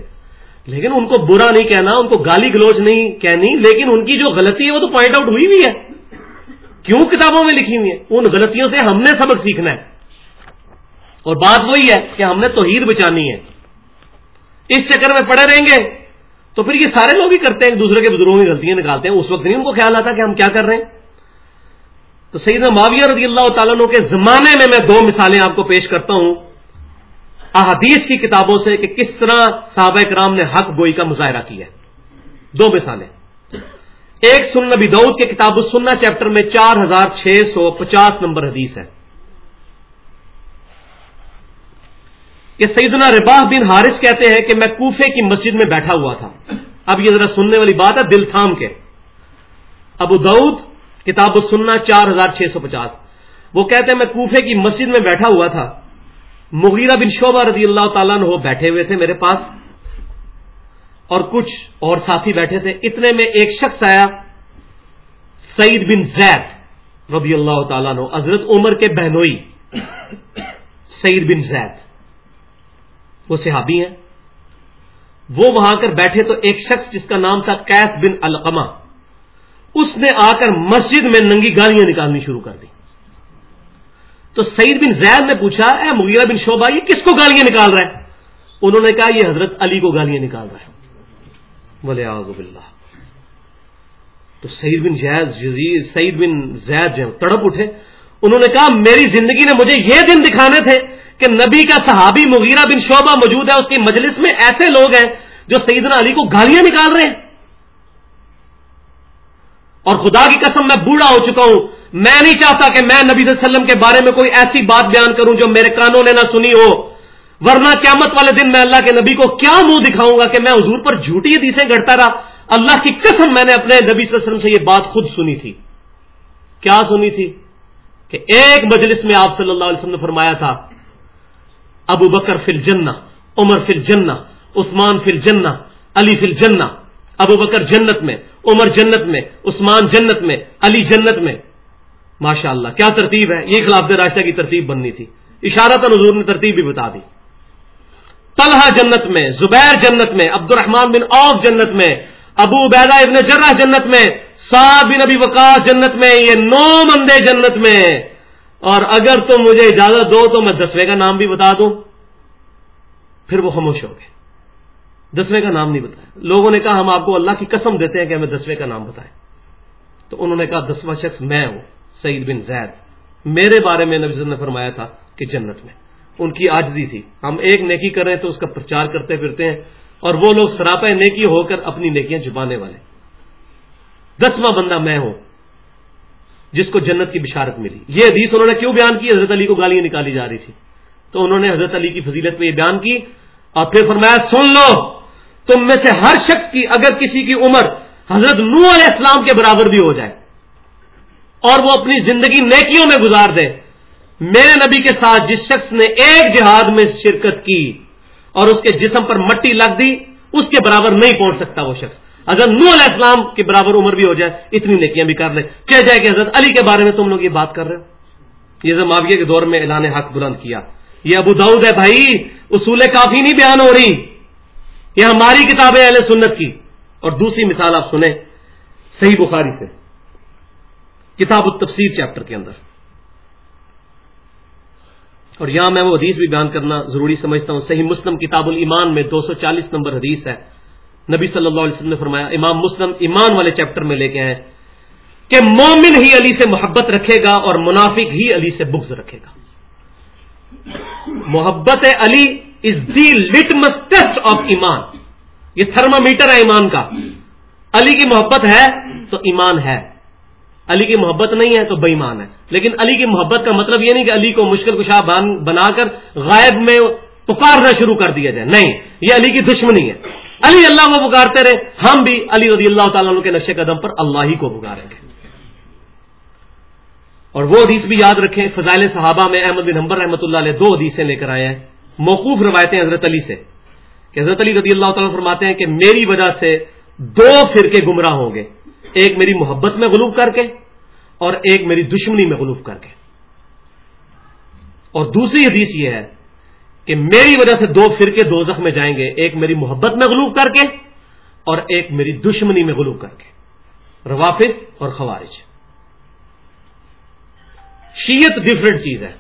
لیکن ان کو برا نہیں کہنا، ان کو گالی گلوچ نہیں کہنی، لیکن ان کی جو غلطی ہے وہ تو پوائنٹ آؤٹ ہوئی ہوئی ہے۔ کیوں کتابوں میں لکھی ہوئی ہے؟ ان غلطیوں سے ہم نے سبق سیکھنا ہے۔ اور بات وہی ہے کہ ہم نے توحید بچانی ہے۔ اس چکر میں پڑے رہیں گے تو پھر یہ سارے لوگ ہی کرتے ہیں، ایک دوسرے کے بزرگوں کی غلطیاں نکالتے ہیں۔ اس وقت نہیں ان کو خیال آتا کہ ہم کیا کر رہے ہیں۔ تو سیدنا معاویہ رضی اللہ تعالیٰ کے زمانے میں میں دو مثالیں آپ کو پیش کرتا ہوں۔ احادیث کی کتابوں سے کہ کس طرح صحابہ کرام نے حق گوئی کا مظاہرہ کیا دو مثالیں۔ ایک سن نبی دعود کے کتاب السنہ چیپٹر میں چار ہزار چھ سو پچاس نمبر حدیث ہے۔ کہ سیدنا رباح بن حارث کہتے ہیں کہ میں کوفے کی مسجد میں بیٹھا ہوا تھا۔ اب یہ ذرا سننے والی بات ہے، دل تھام کے۔ ابو دعود کتاب السنہ چار ہزار چھ سو پچاس۔ وہ کہتے ہیں میں کوفے کی مسجد میں بیٹھا ہوا تھا۔ مغیرہ بن شعبہ رضی اللہ تعالیٰ نے وہ بیٹھے ہوئے تھے میرے پاس اور کچھ اور ساتھی بیٹھے تھے۔ اتنے میں ایک شخص آیا، سعید بن زید رضی اللہ تعالیٰ نے حضرت عمر کے بہنوئی۔ سعید بن زید، وہ صحابی ہیں۔ وہ وہاں کر بیٹھے تو ایک شخص جس کا نام تھا کیس بن القمہ، اس نے آ کر مسجد میں ننگی گالیاں نکالنی شروع کر دی۔ تو سعید بن زید نے پوچھا، اے مغیرہ بن شعبہ، یہ کس کو گالیاں نکال رہا ہے؟ انہوں نے کہا، یہ حضرت علی کو گالیاں نکال رہا ہے۔ بولے آزب اللہ تو سعید بن زید سعید بن زید جو تڑپ اٹھے۔ انہوں نے کہا، میری زندگی نے مجھے یہ دن دکھانے تھے کہ نبی کا صحابی مغیرہ بن شعبہ موجود ہے۔ اس کی مجلس میں ایسے لوگ ہیں جو سیدنا علی کو گالیاں نکال رہے ہیں۔ اور خدا کی قسم، میں بوڑھا ہو چکا ہوں۔ میں نہیں چاہتا کہ میں نبی صلی اللہ علیہ وسلم کے بارے میں کوئی ایسی بات بیان کروں جو میرے کانوں نے نہ سنی ہو۔ ورنہ قیامت والے دن میں اللہ کے نبی کو کیا منہ دکھاؤں گا کہ میں حضور پر جھوٹی حدیثیں گھڑتا رہا۔ اللہ کی قسم میں نے اپنے نبی صلی اللہ علیہ وسلم سے یہ بات خود سنی تھی۔ کیا سنی تھی؟ کہ ایک مجلس میں آپ صلی اللہ علیہ وسلم نے فرمایا تھا، ابو بکر فل جنہ عمر فل جنہ عثمان فل جنہ علی فل جنہ ابو بکر جنت میں، عمر جنت میں، عثمان جنت میں، علی جنت میں۔ ماشاء اللہ کیا ترتیب ہے؟ یہ خلاف راستہ کی ترتیب بننی تھی۔ اشارہ نظور نے ترتیب بھی بتا دی۔ طلحہ جنت میں، زبیر جنت میں عبد الرحمان بن اوف جنت میں، ابو عبیدہ ابن جرہ جنت میں صاحب بن ابی وقاص جنت میں، یہ نو مندے جنت میں۔ اور اگر تم مجھے اجازت دو تو میں دسویں کا نام بھی بتا دوں۔ پھر وہ خاموش ہو گئے۔ دسویں کا نام نہیں بتایا۔ لوگوں نے کہا، ہم آپ کو اللہ کی قسم دیتے ہیں کہ ہمیں دسویں کا نام بتائیں۔ تو انہوں نے کہا، دسواں شخص میں ہوں۔ سعید بن زید۔ میرے بارے میں نبی نے فرمایا تھا کہ جنت میں۔ ان کی آجزی تھی۔ ہم ایک نیکی کر رہے ہیں تو اس کا پرچار کرتے پھرتے ہیں اور وہ لوگ سراپا نیکی ہو کر اپنی نیکیاں چھپانے والے۔ دسواں بندہ میں ہوں جس کو جنت کی بشارت ملی۔ یہ حدیث انہوں نے کیوں بیان کی؟ حضرت علی کو گالیاں نکالی جا رہی تھی۔ تو انہوں نے حضرت علی کی فضیلت پہ یہ بیان کی اور پھر فرمایا، سن لو، تم میں سے ہر شخص کی اگر کسی کی عمر حضرت نو علیہ السلام کے برابر بھی ہو جائے اور وہ اپنی زندگی نیکیوں میں گزار دے۔ میرے نبی کے ساتھ جس شخص نے ایک جہاد میں شرکت کی اور اس کے جسم پر مٹی لگ دی، اس کے برابر نہیں پہنچ سکتا وہ شخص۔ اگر نو علیہ السلام کے برابر عمر بھی ہو جائے، اتنی نیکیاں بھی کر لیں کہہ جائے کہ حضرت علی کے بارے میں تم لوگ یہ بات کر رہے ہو۔ یہ معاویہ کے دور میں اعلان حق بلند کیا۔ یہ ابو دعود ہے بھائی، اصول کافی نہیں بیان ہو رہی۔ یہ ہماری کتاب ہے اہل سنت کی۔ اور دوسری مثال آپ سنیں، صحیح بخاری سے۔ کتاب التفسیر چیپٹر کے اندر۔ اور یہاں میں وہ حدیث بھی بیان کرنا ضروری سمجھتا ہوں، صحیح مسلم کتاب الایمان میں دو سو چالیس نمبر حدیث ہے۔ نبی صلی اللہ علیہ وسلم نے فرمایا، امام مسلم ایمان والے چیپٹر میں لے کے آئے کہ مومن ہی علی سے محبت رکھے گا اور منافق ہی علی سے بغض رکھے گا۔ محبت Ali is the litmus test of ایمان۔ یہ تھرما میٹر ہے ایمان کا۔ علی کی محبت ہے تو ایمان ہے۔ علی کی محبت نہیں ہے تو بے ایمان ہے۔ لیکن علی کی محبت کا مطلب یہ نہیں کہ علی کو مشکل کشا بنا کر غائب میں پکارنا شروع کر دیا جائے۔ نہیں، یہ علی کی دشمنی ہے۔ علی اللہ کو پکارتے رہے، ہم بھی علی رضی اللہ تعالیٰ کے نشے قدم پر اللہ ہی کو پکاریں گے۔ اور وہ حدیث بھی یاد رکھیں، فضائل صحابہ میں احمد بن حمبر رحمۃ اللہ علیہ دو حدیثیں لے کر آئے ہیں۔ موقوف روایتیں حضرت علی سے۔ کہ حضرت علی رضی اللہ تعالیٰ فرماتے ہیں کہ میری وجہ سے دو فرقے گمراہ ہوں گے۔ ایک میری محبت میں غلوب کر کے اور ایک میری دشمنی میں غلوب کر کے۔ اور دوسری حدیث یہ ہے کہ میری وجہ سے دو فرقے دو زخ میں جائیں گے، ایک میری محبت میں غلوب کر کے اور ایک میری دشمنی میں غلوب کر کے۔ روافظ اور خوارج۔ شیت ڈفرینٹ چیز ہے۔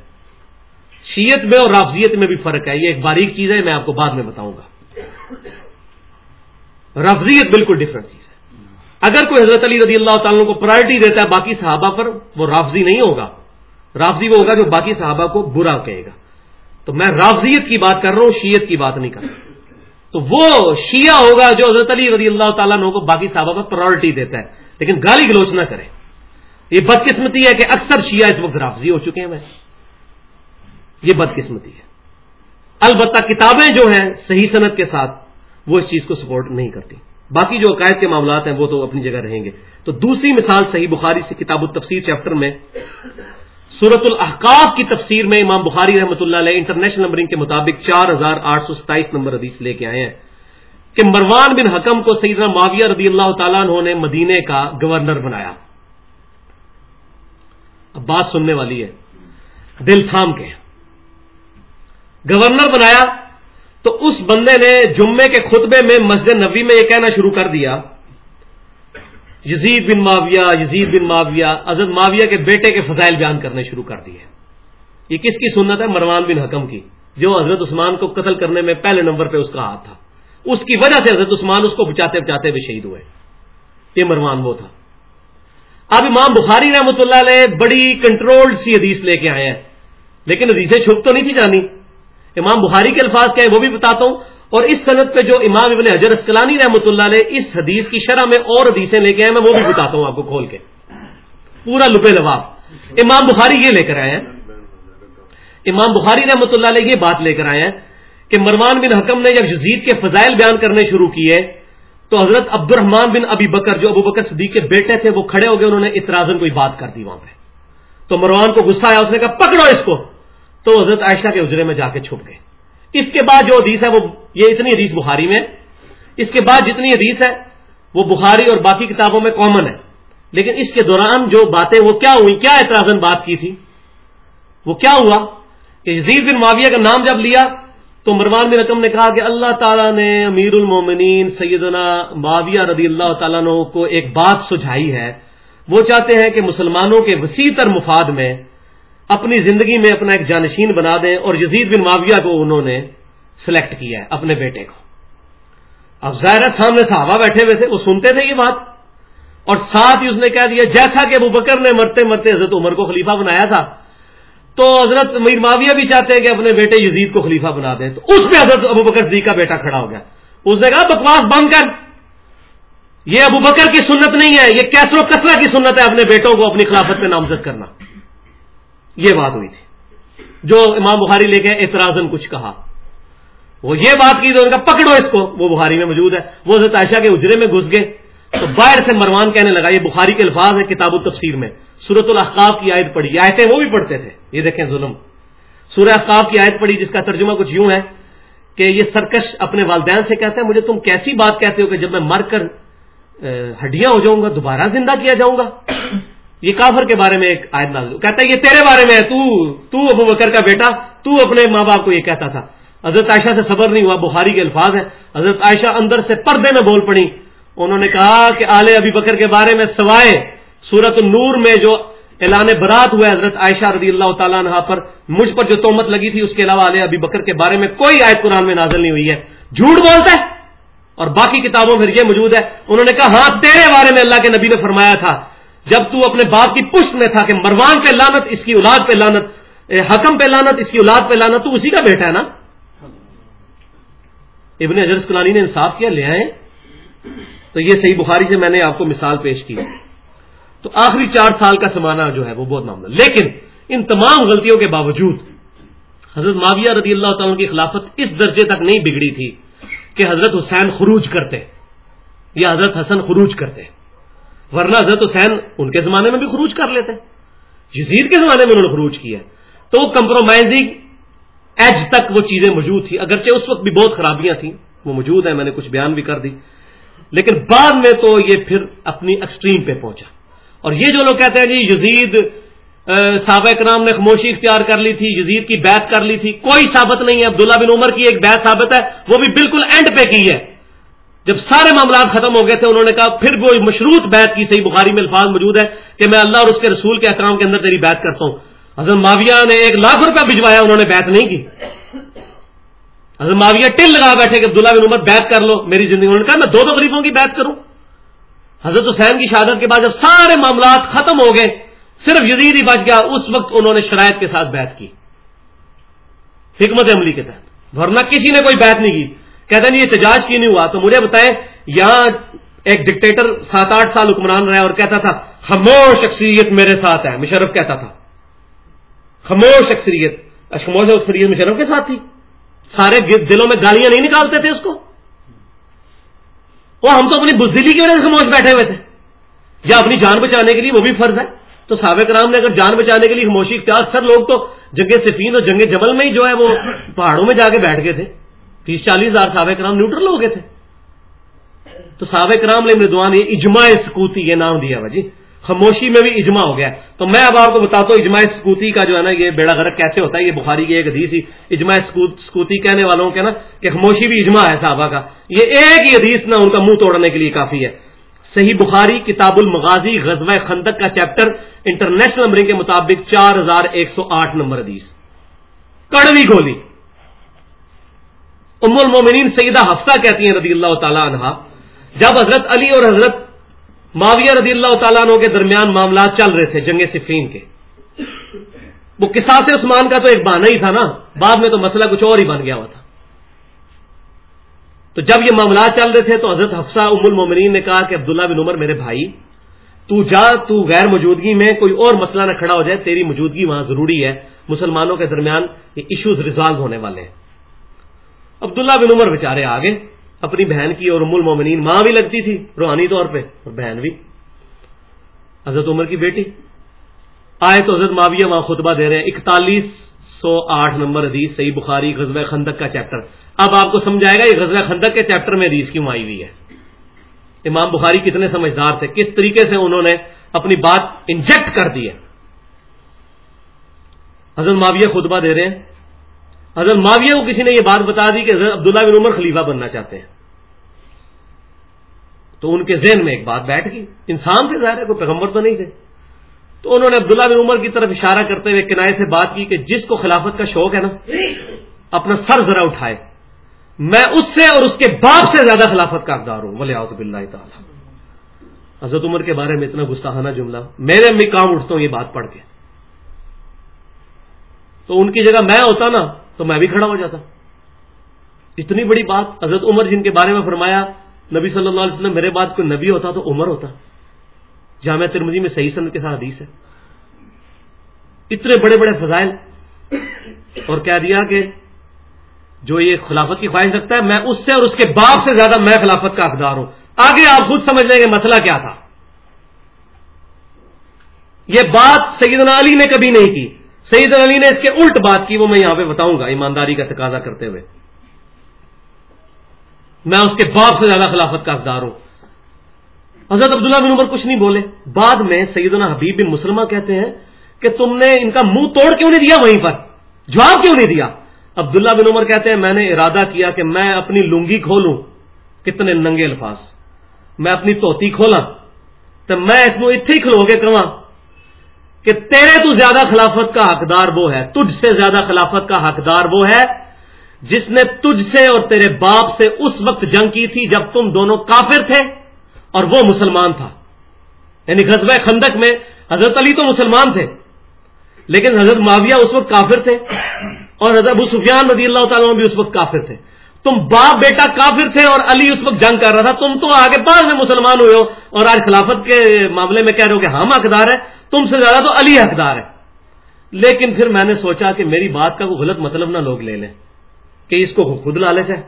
شیت میں اور رافضیت میں بھی فرق ہے، یہ ایک باریک چیز ہے، میں آپ کو بعد میں بتاؤں گا۔ رفضیت بالکل ڈفرنٹ چیز ہے۔ اگر کوئی حضرت علی رضی اللہ تعالیٰ کو پرائرٹی دیتا ہے باقی صحابہ پر، وہ رافضی نہیں ہوگا۔ رافضی وہ ہوگا جو باقی صحابہ کو برا کہے گا۔ تو میں رافضیت کی بات کر رہا ہوں شیت کی بات نہیں کر رہا۔ تو وہ شیعہ ہوگا جو حضرت علی رضی اللہ تعالیٰ کو باقی صحابہ پر پرائرٹی دیتا ہے۔ لیکن گالی گلوچ نہ کرے۔ یہ بدقسمتی ہے کہ اکثر شیعہ اس وقت رافضی ہو چکے ہیں۔ میں یہ بدقسمتی ہے۔ البتہ کتابیں جو ہیں صحیح صنعت کے ساتھ وہ اس چیز کو سپورٹ نہیں کرتی۔ باقی جو عقائد کے معاملات ہیں وہ تو اپنی جگہ رہیں گے۔ تو دوسری مثال صحیح بخاری سے کتاب التفسیر چیپٹر میں سورت الحقاف کی تفسیر میں امام بخاری رحمۃ اللہ علیہ انٹرنیشنل نمبرنگ کے مطابق چار ہزار آٹھ سو ستائیس نمبر حدیث لے کے آئے ہیں کہ مروان بن حکم کو سیدنا معاویہ رضی اللہ تعالیٰ عنہ نے مدینے کا گورنر بنایا۔ اب بات سننے والی ہے، دل تھام کے۔ گورنر بنایا تو اس بندے نے جمعے کے خطبے میں مسجد نبی میں یہ کہنا شروع کر دیا، یزید بن معاویہ، یزید بن معاویہ، حضرت معاویہ کے بیٹے کے فضائل بیان کرنے شروع کر دیے۔ یہ کس کی سنت ہے؟ مروان بن حکم کی، جو حضرت عثمان کو قتل کرنے میں پہلے نمبر پہ اس کا ہاتھ تھا۔ اس کی وجہ سے حضرت عثمان اس کو بچاتے بچاتے بھی شہید ہوئے۔ یہ مروان وہ تھا۔ اب امام بخاری رحمۃ اللہ علیہ بڑی کنٹرولڈ سی حدیث لے کے آئے ہیں، لیکن حدیثیں چھپ تو نہیں تھی جانی۔ امام بخاری کے الفاظ کیا ہے وہ بھی بتاتا ہوں۔ اور اس صنعت پہ جو امام ابن حجر اسکلانی رحمۃ اللہ علیہ اس حدیث کی شرح میں اور حدیثیں لے کے آئے میں وہ بھی بتاتا ہوں آپ کو کھول کے۔ پورا لپے لباب امام بخاری یہ لے کر آئے ہیں۔ امام بخاری رحمۃ اللہ علیہ یہ بات لے کر آئے ہیں کہ مروان بن حکم نے جب یزید کے فضائل بیان کرنے شروع کیے، تو حضرت عبد الرحمان بن ابی بکر جو ابو بکر صدیق کے بیٹے تھے، وہ کھڑے ہو گئے، انہوں نے اطرازن کوئی بات کر دی وہاں پہ۔ تو مروان کو غصہ آیا، اس نے کہا، پکڑو اس کو۔ تو حضرت عائشہ کے اجرے میں جا کے چھپ گئے۔ اس کے بعد جو حدیث ہے وہ یہ اتنی حدیث بخاری میں اس کے بعد جتنی حدیث ہے، وہ بخاری اور باقی کتابوں میں کامن ہے۔ لیکن اس کے دوران جو باتیں، وہ کیا ہوئی کیا اعتراضن بات کی تھی؟ وہ کیا ہوا؟ کہ یزید بن معاویہ کا نام جب لیا، تو مروان بن رقم نے کہا کہ اللہ تعالیٰ نے امیر المومنین سیدنا معاویہ رضی اللہ تعالیٰ کو ایک بات سجھائی ہے۔ وہ چاہتے ہیں کہ مسلمانوں کے وسیع تر مفاد میں اپنی زندگی میں اپنا ایک جانشین بنا دیں اور یزید بن معاویہ کو انہوں نے سلیکٹ کیا ہے اپنے بیٹے کو۔ اب ظاہر سامنے صحابہ بیٹھے ہوئے تھے، وہ سنتے تھے یہ بات۔ اور ساتھ ہی اس نے کہہ دیا، جیسا کہ ابو بکر نے مرتے مرتے حضرت عمر کو خلیفہ بنایا تھا، تو حضرت میر معاویہ بھی چاہتے ہیں کہ اپنے بیٹے یزید کو خلیفہ بنا دیں۔ تو اس میں حضرت ابو بکر صدیق کا بیٹا کھڑا ہو گیا۔ اس نے کہا، بکواس بند کر۔ یہ ابو بکر کی سنت نہیں ہے، یہ کیسر و کسرا کی سنت ہے اپنے بیٹوں کو اپنی خلافت پہ نامزد کرنا۔ یہ بات ہوئی تھی۔ جو امام بخاری لے کے اعتراض کچھ کہا۔ وہ یہ بات کی تو ان کا پکڑو اس کو، وہ بخاری میں موجود ہے۔ وہ حضرت عائشہ کے اجرے میں گھس گئے۔ تو باہر سے مروان کہنے لگا، یہ بخاری کے الفاظ ہے کتاب التفسیر میں۔ سورت الحقاف کی آیت پڑھی۔ آیتیں وہ بھی پڑھتے تھے۔ یہ دیکھیں ظلم۔ سورہ احقاف کی آیت پڑھی جس کا ترجمہ کچھ یوں ہے کہ یہ سرکش اپنے والدین سے کہتے ہیں مجھے تم کیسی بات کہتے ہو کہ جب میں مر کر ہڈیاں ہو جاؤں گا، دوبارہ زندہ کیا جاؤں گا؟ یہ کافر کے بارے میں ایک آیت نازل کہتا ہے، یہ تیرے بارے میں ہے، تو تو ابو بکر کا بیٹا، تو اپنے ماں باپ کو یہ کہتا تھا۔ حضرت عائشہ سے صبر نہیں ہوا، بخاری کے الفاظ ہیں۔ حضرت عائشہ اندر سے پردے میں بول پڑی۔ انہوں نے کہا کہ آل ابی بکر کے بارے میں سوائے سورت النور میں جو اعلان برات ہوا حضرت عائشہ رضی اللہ تعالیٰ عنہ پر، مجھ پر جو تومت لگی تھی، اس کے علاوہ علیہ ابی بکر کے بارے میں کوئی آیت قرآن میں نازل نہیں ہوئی ہے۔ جھوٹ بولتا ہے اور باقی کتابوں میں یہ موجود ہے۔ انہوں نے کہا ہاں تیرے بارے میں اللہ کے نبی نے فرمایا تھا۔ جب تو اپنے باپ کی پشت میں تھا کہ مروان پہ لانت اس کی اولاد پہ لانت حکم پہ لانت اس کی اولاد پہ لانت تو اسی کا بیٹا ہے نا؟ ابن اجرس کلانی نے انصاف کیا، لے آئے۔ تو یہ صحیح بخاری سے میں نے آپ کو مثال پیش کی۔ تو آخری چار سال کا سمانا جو ہے وہ بہت معاملہ لیکن ان تمام غلطیوں کے باوجود حضرت معاویہ رضی اللہ تعالیٰ کی خلافت اس درجے تک نہیں بگڑی تھی کہ حضرت حسین خروج کرتے یا حضرت حسن خروج کرتے۔ ورنہ حضرت حسین ان کے زمانے میں بھی خروج کر لیتے یزید کے زمانے میں انہوں نے خروج کیا تو وہ کمپرومائزنگ ایج تک وہ چیزیں موجود تھیں۔ اگرچہ اس وقت بھی بہت خرابیاں تھیں، وہ موجود ہیں، میں نے کچھ بیان بھی کر دی۔ لیکن بعد میں تو یہ پھر اپنی ایکسٹریم پہ پہنچا۔ اور یہ جو لوگ کہتے ہیں جی یزید سابق کرام نے خاموشی اختیار کر لی تھی، یزید کی بیت کر لی تھی۔ کوئی ثابت نہیں ہے، عبداللہ بن عمر کی ایک بیت ثابت ہے، وہ بھی بالکل اینڈ پہ کی ہے۔ جب سارے معاملات ختم ہو گئے تھے، انہوں نے کہا، پھر وہ مشروط بیت کی صحیح بخاری میں الفاظ موجود ہے کہ میں اللہ اور اس کے رسول کے احترام کے اندر تیری بیت کرتا ہوں۔ حضرت معاویہ نے ایک لاکھ روپیہ بھجوایا، انہوں نے بیت نہیں کی۔ حضرت معاویہ ٹل لگا بیٹھے کہ عبداللہ بن عمر بیت کر لو، میری زندگی انہوں نے کہا، میں دو دو غریبوں کی بیت کروں۔ حضرت حسین کی شہادت کے بعد جب سارے معاملات ختم ہو گئے، صرف یزید ہی بچ گیا، اس وقت انہوں نے شرائط کے ساتھ بیت کی۔ حکمت عملی کے تحت۔ ورنہ کسی نے کوئی بیت نہیں کی۔ کہتے ہیں یہ احتجاج کی نہیں ہوا؟ تو مجھے بتائیں یہاں ایک ڈکٹیٹر سات آٹھ سال حکمران رہا اور کہتا تھا خموش اکثریت میرے ساتھ ہے، مشرف کہتا تھا۔ خموش اکثریت خموش اکثریت مشرف کے ساتھ تھی۔ سارے دلوں میں گالیاں نہیں نکالتے تھے اس کو۔ وہ ہم تو اپنی بزدلی کی وجہ سے خاموش بیٹھے ہوئے تھے۔ یا اپنی جان بچانے کے لیے وہ بھی فرض ہے۔ تو سابق رام نے اگر جان بچانے کے لیے خاموشی اختیار، سر لوگ تو جنگ سفین اور جنگ جمل میں ہی جو ہے وہ پہاڑوں میں جا کے بیٹھ گئے تھے۔ تیس چالیس ہزار سابق رام نیوٹرل ہو گئے تھے۔ تو سابق رام نے مردوان یہ اجماع سکوتی یہ نام دیا ہوا جی۔ خاموشی میں بھی اجماع ہو گیا۔ تو میں اب آپ کو بتاتا ہوں، اجماع سکوتی کا جو ہے نا، یہ بیڑا غرق کیسے ہوتا ہے؟ یہ بخاری کی ایک حدیث ہی۔ اجماع سکوتی کہنے والوں کے نا، کہ خاموشی بھی اجماع ہے صحابہ کا۔ یہ ایک ہی حدیث نا، ان کا منہ توڑنے کے لیے کافی ہے۔ صحیح بخاری کتاب المغازی غزب خندق کا چیپٹر انٹرنیشنل نمبرنگ کے مطابق چار ہزار ایک سو آٹھ نمبر حدیث۔ کڑوی گولی۔ ام المومنین سیدہ ہفتہ کہتی ہیں رضی اللہ تعالی عنہ، جب حضرت علی اور حضرت معاویہ رضی اللہ تعالیٰ عنہ کے درمیان معاملات چل رہے تھے جنگ صفین کے۔ وہ کساس عثمان کا تو ایک بہانہ ہی تھا نا، بعد میں تو مسئلہ کچھ اور ہی بن گیا ہوا تھا۔ تو جب یہ معاملات چل رہے تھے تو حضرت حفصہ ام المومنین نے کہا کہ عبداللہ بن عمر میرے بھائی، تو جا تو غیر موجودگی میں کوئی اور مسئلہ نہ کھڑا ہو جائے، تیری موجودگی وہاں ضروری ہے، مسلمانوں کے درمیان یہ ایشوز ریزالو ہونے والے ہیں۔ عبداللہ بن عمر بےچارے آگے، اپنی بہن کی اور ام المومنین ماں بھی لگتی تھی، روحانی طور پہ، اور بہن بھی۔ حضرت عمر کی بیٹی۔ آئے تو حضرت معاویہ وہاں خطبہ دے رہے ہیں، اکتالیس سو آٹھ نمبر حدیث، صحیح بخاری غزب خندق کا چیپٹر۔ اب آپ کو سمجھائے گا، یہ غزل خندق کے چیپٹر میں حدیث کیوں آئی ہوئی ہے؟ امام بخاری کتنے سمجھدار تھے، کس طریقے سے انہوں نے اپنی بات انجیکٹ کر دی ہے؟ حضرت معاویہ خطبہ دے رہے ہیں حضرت معاویہ کو کسی نے یہ بات بتا دی کہ حضرت عبداللہ بن عمر خلیفہ بننا چاہتے ہیں۔ تو ان کے ذہن میں ایک بات بیٹھ گئی۔ انسان تھے ظاہر ہے کوئی پیغمبر تو نہیں تھے۔ تو انہوں نے عبداللہ بن عمر کی طرف اشارہ کرتے ہوئے کنارے سے بات کی کہ جس کو خلافت کا شوق ہے نا، اپنا سر ذرا اٹھائے۔ میں اس سے اور اس کے باپ سے زیادہ خلافت کا اقدار ہوں بولے آؤ بلّہ تعالیٰ۔ حضرت عمر کے بارے میں اتنا گستاخانہ جملہ۔ میرے امی کام اٹھتا ہوں، یہ بات پڑھ کے۔ تو ان کی جگہ میں ہوتا نا تو میں بھی کھڑا ہو جاتا۔ اتنی بڑی بات حضرت عمر جن کے بارے میں فرمایا، نبی صلی اللہ علیہ وسلم، میرے بعد کوئی نبی ہوتا تو عمر ہوتا۔ جامعہ ترمزی میں صحیح سند کے ساتھ حدیث ہے۔ اتنے بڑے بڑے فضائل۔ اور کہہ دیا کہ جو یہ خلافت کی خواہش رکھتا ہے، میں اس سے اور اس کے باپ سے زیادہ میں خلافت کا حقدار ہوں۔ آگے آپ خود سمجھ لیں گے مسئلہ کیا تھا۔ یہ بات سیدنا علی نے کبھی نہیں کی۔ سعید علی نے اس کے الٹ بات کی، وہ میں یہاں پہ بتاؤں گا ایمانداری کا تقاضا کرتے ہوئے۔ میں اس کے باپ سے زیادہ خلافت کا حقدار ہوں۔ حضرت عبداللہ بن عمر کچھ نہیں بولے۔ بعد میں سیدنا حبیب بن مسلمہ کہتے ہیں کہ تم نے ان کا منہ توڑ کیوں نہیں دیا وہیں پر؟ جواب کیوں نہیں دیا؟ عبداللہ بن عمر کہتے ہیں، میں نے ارادہ کیا کہ میں اپنی لنگی کھولوں۔ کتنے ننگے الفاظ۔ میں اپنی توتی کھولا تو میں اس کو اتنے ہی کھلو گے کہاں کہ تیرے تو زیادہ خلافت کا حقدار وہ ہے، تجھ سے زیادہ خلافت کا حقدار وہ ہے جس نے تجھ سے اور تیرے باپ سے اس وقت جنگ کی تھی جب تم دونوں کافر تھے اور وہ مسلمان تھا۔ یعنی غزب خندق میں حضرت علی تو مسلمان تھے، لیکن حضرت معاویہ اس وقت کافر تھے اور حضرت ابو سفیان رضی اللہ تعالیٰ بھی اس وقت کافر تھے۔ تم باپ بیٹا کافر تھے اور علی اس وقت جنگ کر رہا تھا، تم تو آگے بعد میں مسلمان ہوئے ہو اور آج خلافت کے معاملے میں کہہ رہے ہو کہ ہم حقدار ہیں، تم سے زیادہ تو علی حقدار ہے لیکن پھر میں نے سوچا کہ میری بات کا کوئی غلط مطلب نہ لوگ لے لیں کہ اس کو خود لالچ ہے۔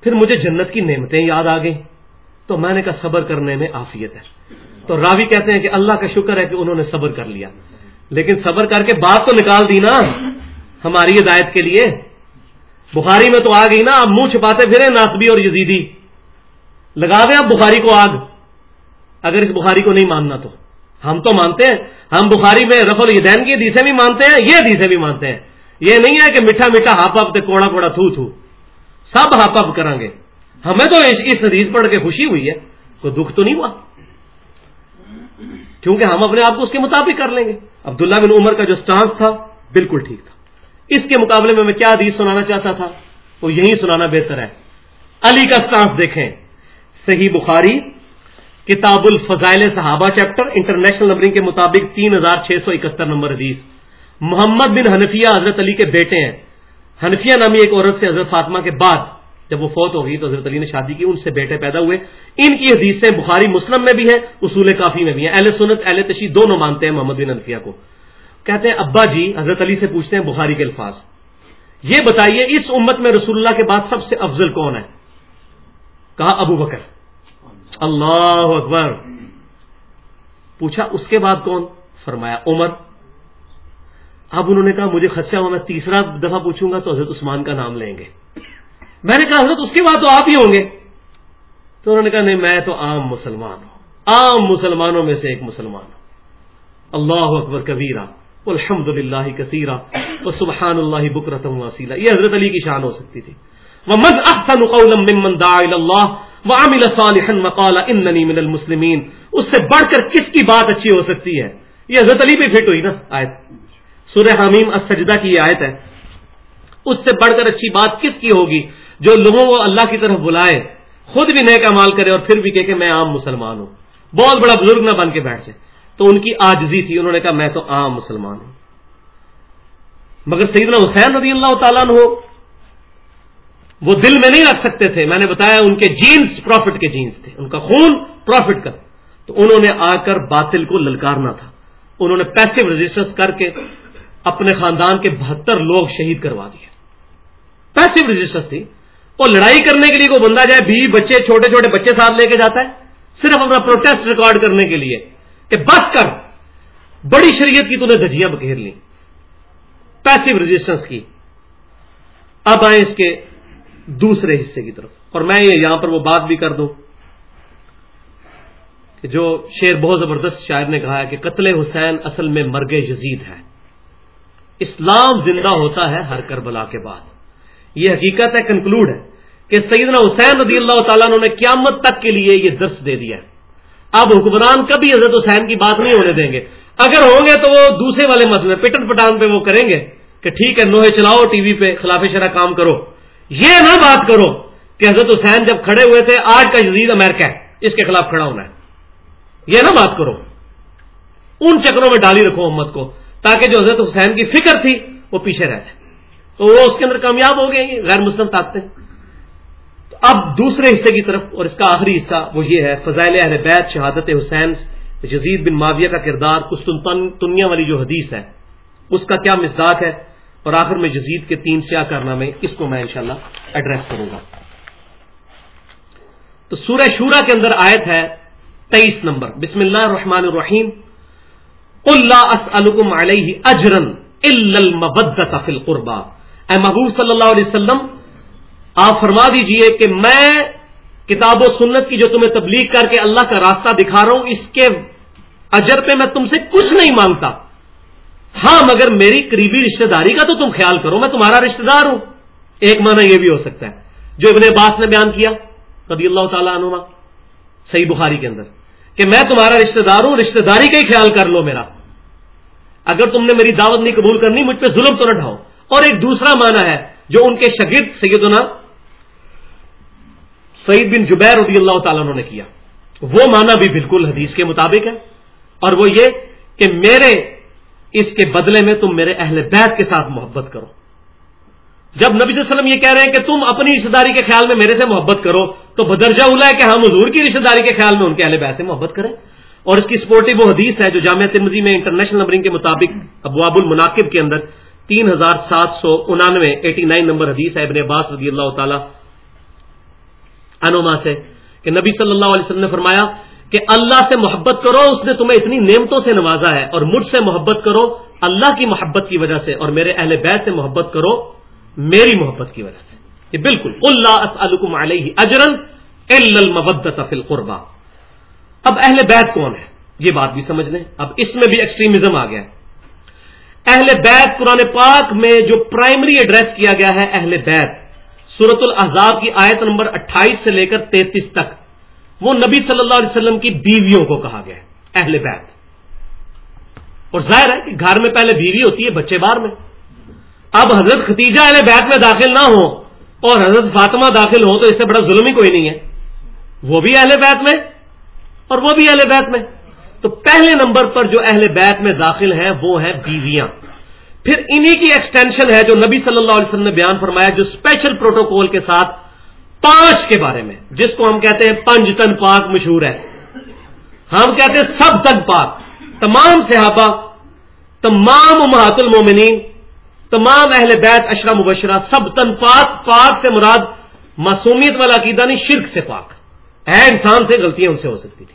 پھر مجھے جنت کی نعمتیں یاد آ گئیں۔ تو میں نے کہا صبر کرنے میں آفیت ہے۔ تو راوی کہتے ہیں کہ اللہ کا شکر ہے کہ انہوں نے صبر کر لیا۔ لیکن صبر کر کے بات تو نکال دی نا ہماری ہدایت کے لیے۔ بخاری میں تو آ گئی نا اب منہ چھپاتے پھرے ناسبی اور یزیدی۔ لگا دیں اب بخاری کو آگ۔ اگر اس بخاری کو نہیں ماننا تو۔ ہم تو مانتے ہیں۔ ہم بخاری میں رف الدین کی حدیثیں بھی مانتے ہیں، یہ حدیثیں بھی مانتے ہیں۔ یہ نہیں ہے کہ میٹھا میٹھا ہاپ ہپ کوڑا کوڑا تھو تھو۔ سب ہاپ ہپ کریں گے۔ ہمیں تو اس حدیث پڑھ کے خوشی ہوئی ہے۔ کوئی دکھ تو نہیں ہوا؟ کیونکہ ہم اپنے آپ کو اس کے مطابق کر لیں گے۔ عبداللہ بن عمر کا جو سٹانس تھا، بالکل ٹھیک تھا۔ اس کے مقابلے میں میں کیا حدیث سنانا چاہتا تھا؟ وہ یہی سنانا بہتر ہے۔ علی کا سٹانس دیکھیں۔ صحیح بخاری، کتاب الفضائل صحابہ چیپٹر، انٹرنیشنل نمبرنگ کے مطابق تین ہزار چھ سو اکہتر نمبر حدیث۔ محمد بن حنفیہ حضرت علی کے بیٹے ہیں۔ حنفیہ نامی ایک عورت سے حضرت فاطمہ کے بعد جب وہ فوت ہو گئی تو حضرت علی نے شادی کی، ان سے بیٹے پیدا ہوئے۔ ان کی حدیثیں بخاری مسلم میں بھی ہیں، اصول کافی میں بھی ہیں۔ اہل سنت، اہل تشی دونوں مانتے ہیں محمد بن حنفیہ کو۔ کہتے ہیں، ابا جی حضرت علی سے پوچھتے ہیں بخاری کے الفاظ۔ یہ بتائیے، اس امت میں رسول اللہ کے بعد سب سے افضل کون ہے؟ کہا ابو بکر۔ اللہ اکبر۔ پوچھا، اس کے بعد کون؟ فرمایا، عمر۔ اب انہوں نے کہا، مجھے خدشہ ہوا میں تیسرا دفعہ پوچھوں گا تو حضرت عثمان کا نام لیں گے۔ میں نے کہا، حضرت، اس کے بعد تو آپ ہی ہوں گے۔ تو انہوں نے کہا، نہیں، میں تو عام مسلمان ہوں۔ عام مسلمانوں میں سے ایک مسلمان ہوں۔ اللہ اکبر، کبیرہ۔ الحمد للہ کثیرہ وہ سبحان اللہ بکرتم وسیلہ یہ حضرت علی کی شان ہو سکتی تھی۔ وہ مد احسن ممن دعا اللہ وعمل صالحا وقال اننی من المسلمین۔ اس سے بڑھ کر کس کی بات اچھی ہو سکتی ہے؟ یہ حضرت علی پہ فٹ ہوئی نا آیت۔ سورہ حمیم السجدہ کی یہ آیت ہے۔ اس سے بڑھ کر اچھی بات کس کی ہوگی؟ جو لوگوں کو اللہ کی طرف بلائے خود بھی نئے کمال کرے اور پھر بھی کہ, کہ میں عام مسلمان ہوں۔ بہت بڑا بزرگ نہ بن کے بیٹھ جائے۔ تو ان کی آجزی تھی، انہوں نے کہا میں تو عام مسلمان ہوں۔ مگر سیدنا حسین رضی اللہ تعالیٰ ہو وہ دل میں نہیں رکھ سکتے تھے۔ میں نے بتایا ان کے جینس پروفٹ کے جینس تھے، ان کا خون پروفٹ کا تو انہوں نے آ کر باطل کو للکارنا تھا۔ انہوں نے پیسے رجسٹر کر کے اپنے خاندان کے بہتر لوگ شہید کروا دیے پیسے رجسٹر تھی۔ وہ لڑائی کرنے کے لیے کوئی بندہ جائے، بیوی بچے، چھوٹے چھوٹے بچے ساتھ لے کے جاتا ہے، صرف اپنا پروٹیسٹ ریکارڈ کرنے کے لیے۔ کہ بس کر، بڑی شریعت کی تھی دھجیاں بکھیر لی پیسو رجسٹنس کی۔ اب آئیں اس کے دوسرے حصے کی طرف۔ اور میں یہ یہاں پر وہ بات بھی کر دوں کہ جو شعر بہت زبردست شاعر نے کہا ہے کہ قتل حسین اصل میں مرگ یزید ہے۔ اسلام زندہ ہوتا ہے ہر کربلا کے بعد۔ یہ حقیقت ہے کنکلوڈ ہے کہ سیدنا حسین رضی اللہ تعالیٰ نے قیامت تک کے لیے یہ درس دے دیا ہے۔ اب حکمران کبھی حضرت حسین کی بات نہیں ہونے دیں گے۔ اگر ہوں گے تو وہ دوسرے والے مسئلے پٹن پٹان پہ وہ کریں گے کہ ٹھیک ہے نوہے چلاؤ، ٹی وی پہ خلاف شرح کام کرو۔ یہ نہ بات کرو کہ حضرت حسین جب کھڑے ہوئے تھے، آج کا جدید امریکہ ہے، اس کے خلاف کھڑا ہونا ہے۔ یہ نہ بات کرو۔ ان چکروں میں ڈالی رکھو امت کو، تاکہ جو حضرت حسین کی فکر تھی وہ پیچھے رہتے تو وہ اس کے اندر کامیاب ہو گئے غیر مسلم طاقتیں۔ اب دوسرے حصے کی طرف اور اس کا آخری حصہ وہ یہ ہے، فضائل اہل بیت، شہادت حسین جزید بن معاویہ کا کردار کستنیا والی جو حدیث ہے، اس کا کیا مزداق ہے؟ اور آخر میں جزید کے تین سیاہ کارنامے، اس کو میں انشاءاللہ ایڈریس کروں گا۔ تو سورہ شورا کے اندر آیت ہے تیئیس نمبر۔ بسم اللہ الرحمن الرحیم۔ اللہ علیہ اجرن فی القربا اے محبوب صلی اللہ علیہ وسلم آپ فرما دیجیے کہ میں کتاب و سنت کی جو تمہیں تبلیغ کر کے اللہ کا راستہ دکھا رہا ہوں، اس کے اجر پہ میں تم سے کچھ نہیں مانگتا۔ ہاں مگر میری قریبی رشتہ داری کا تو تم خیال کرو، میں تمہارا رشتہ دار ہوں۔ ایک معنی یہ بھی ہو سکتا ہے۔ جو ابن عباس نے بیان کیا رضی اللہ تعالیٰ عنہ صحیح بخاری کے اندر، کہ میں تمہارا رشتہ دار ہوں، رشتہ داری کا ہی خیال کر لو میرا۔ اگر تم نے میری دعوت نہیں قبول کرنی، مجھ پہ ظلم تو نہ ڈھاؤ۔ اور ایک دوسرا معنی ہے، جو ان کے شگرد سیدنا سعید بن جبیر رضی اللہ تعالیٰ نے کیا۔ وہ معنی بھی بالکل حدیث کے مطابق ہے اور وہ یہ کہ میرے اس کے بدلے میں تم میرے اہل بیت کے ساتھ محبت کرو۔ جب نبی صلی اللہ علیہ وسلم یہ کہہ رہے ہیں کہ تم اپنی رشتے داری کے خیال میں میرے سے محبت کرو، تو بدرجہ اولا ہے ہاں کہ ہم حضور کی رشتے داری کے خیال میں ان کے اہل بیت سے محبت کریں۔ اور اس کی سپورٹو وہ حدیث ہے جو جامعہ ترمزی میں انٹرنیشنل نمبرنگ کے مطابق ابواب المناقب کے اندر تین ہزار سات سو انانوے، ایٹی نائن نمبر حدیث ہے ابن عباس رضی اللہ تعالی انوما سے، کہ نبی صلی اللہ علیہ وسلم نے فرمایا کہ اللہ سے محبت کرو، اس نے تمہیں اتنی نعمتوں سے نوازا ہے، اور مجھ سے محبت کرو اللہ کی محبت کی وجہ سے، اور میرے اہل بیت سے محبت کرو میری محبت کی وجہ سے۔ یہ بالکل اللہ علیہ اجرن فی القربہ۔ اب اہل بیت کون ہے یہ بات بھی سمجھ لیں۔ اب اس میں بھی ایکسٹریمزم آ گیا۔ اہل بیت قرآن پاک میں جو پرائمری ایڈریس کیا گیا ہے اہل بیت سورت الحضاب کی آیت نمبر اٹھائیس سے لے کر تینتیس تک وہ نبی صلی اللہ علیہ وسلم کی بیویوں کو کہا گیا ہے، اہل بیت۔ اور ظاہر ہے کہ گھر میں پہلے بیوی ہوتی ہے، بچے باہر میں۔ اب حضرت ختیجہ اہل بیت میں داخل نہ ہو اور حضرت فاطمہ داخل ہو تو اس سے بڑا ظلم ہی کوئی نہیں ہے۔ وہ بھی اہل بیت میں اور وہ بھی اہل بیت میں۔ تو پہلے نمبر پر جو اہل بیت میں داخل ہیں، وہ ہیں بیویاں۔ پھر انہی کی ایکسٹینشن ہے جو نبی صلی اللہ علیہ وسلم نے بیان فرمایا، جو اسپیشل پروٹوکول کے ساتھ پانچ کے بارے میں، جس کو ہم کہتے ہیں پنج تن پاک مشہور ہے۔ ہم کہتے ہیں سب تن پاک۔ تمام صحابہ، تمام امہات المومنین، تمام اہل بیت اشرا مبشرہ، سب تن پاک پاک سے مراد معصومیت والا عقیدہ نہیں، شرک سے پاک۔ ہے انسان سے غلطیاں ان سے ہو سکتی تھی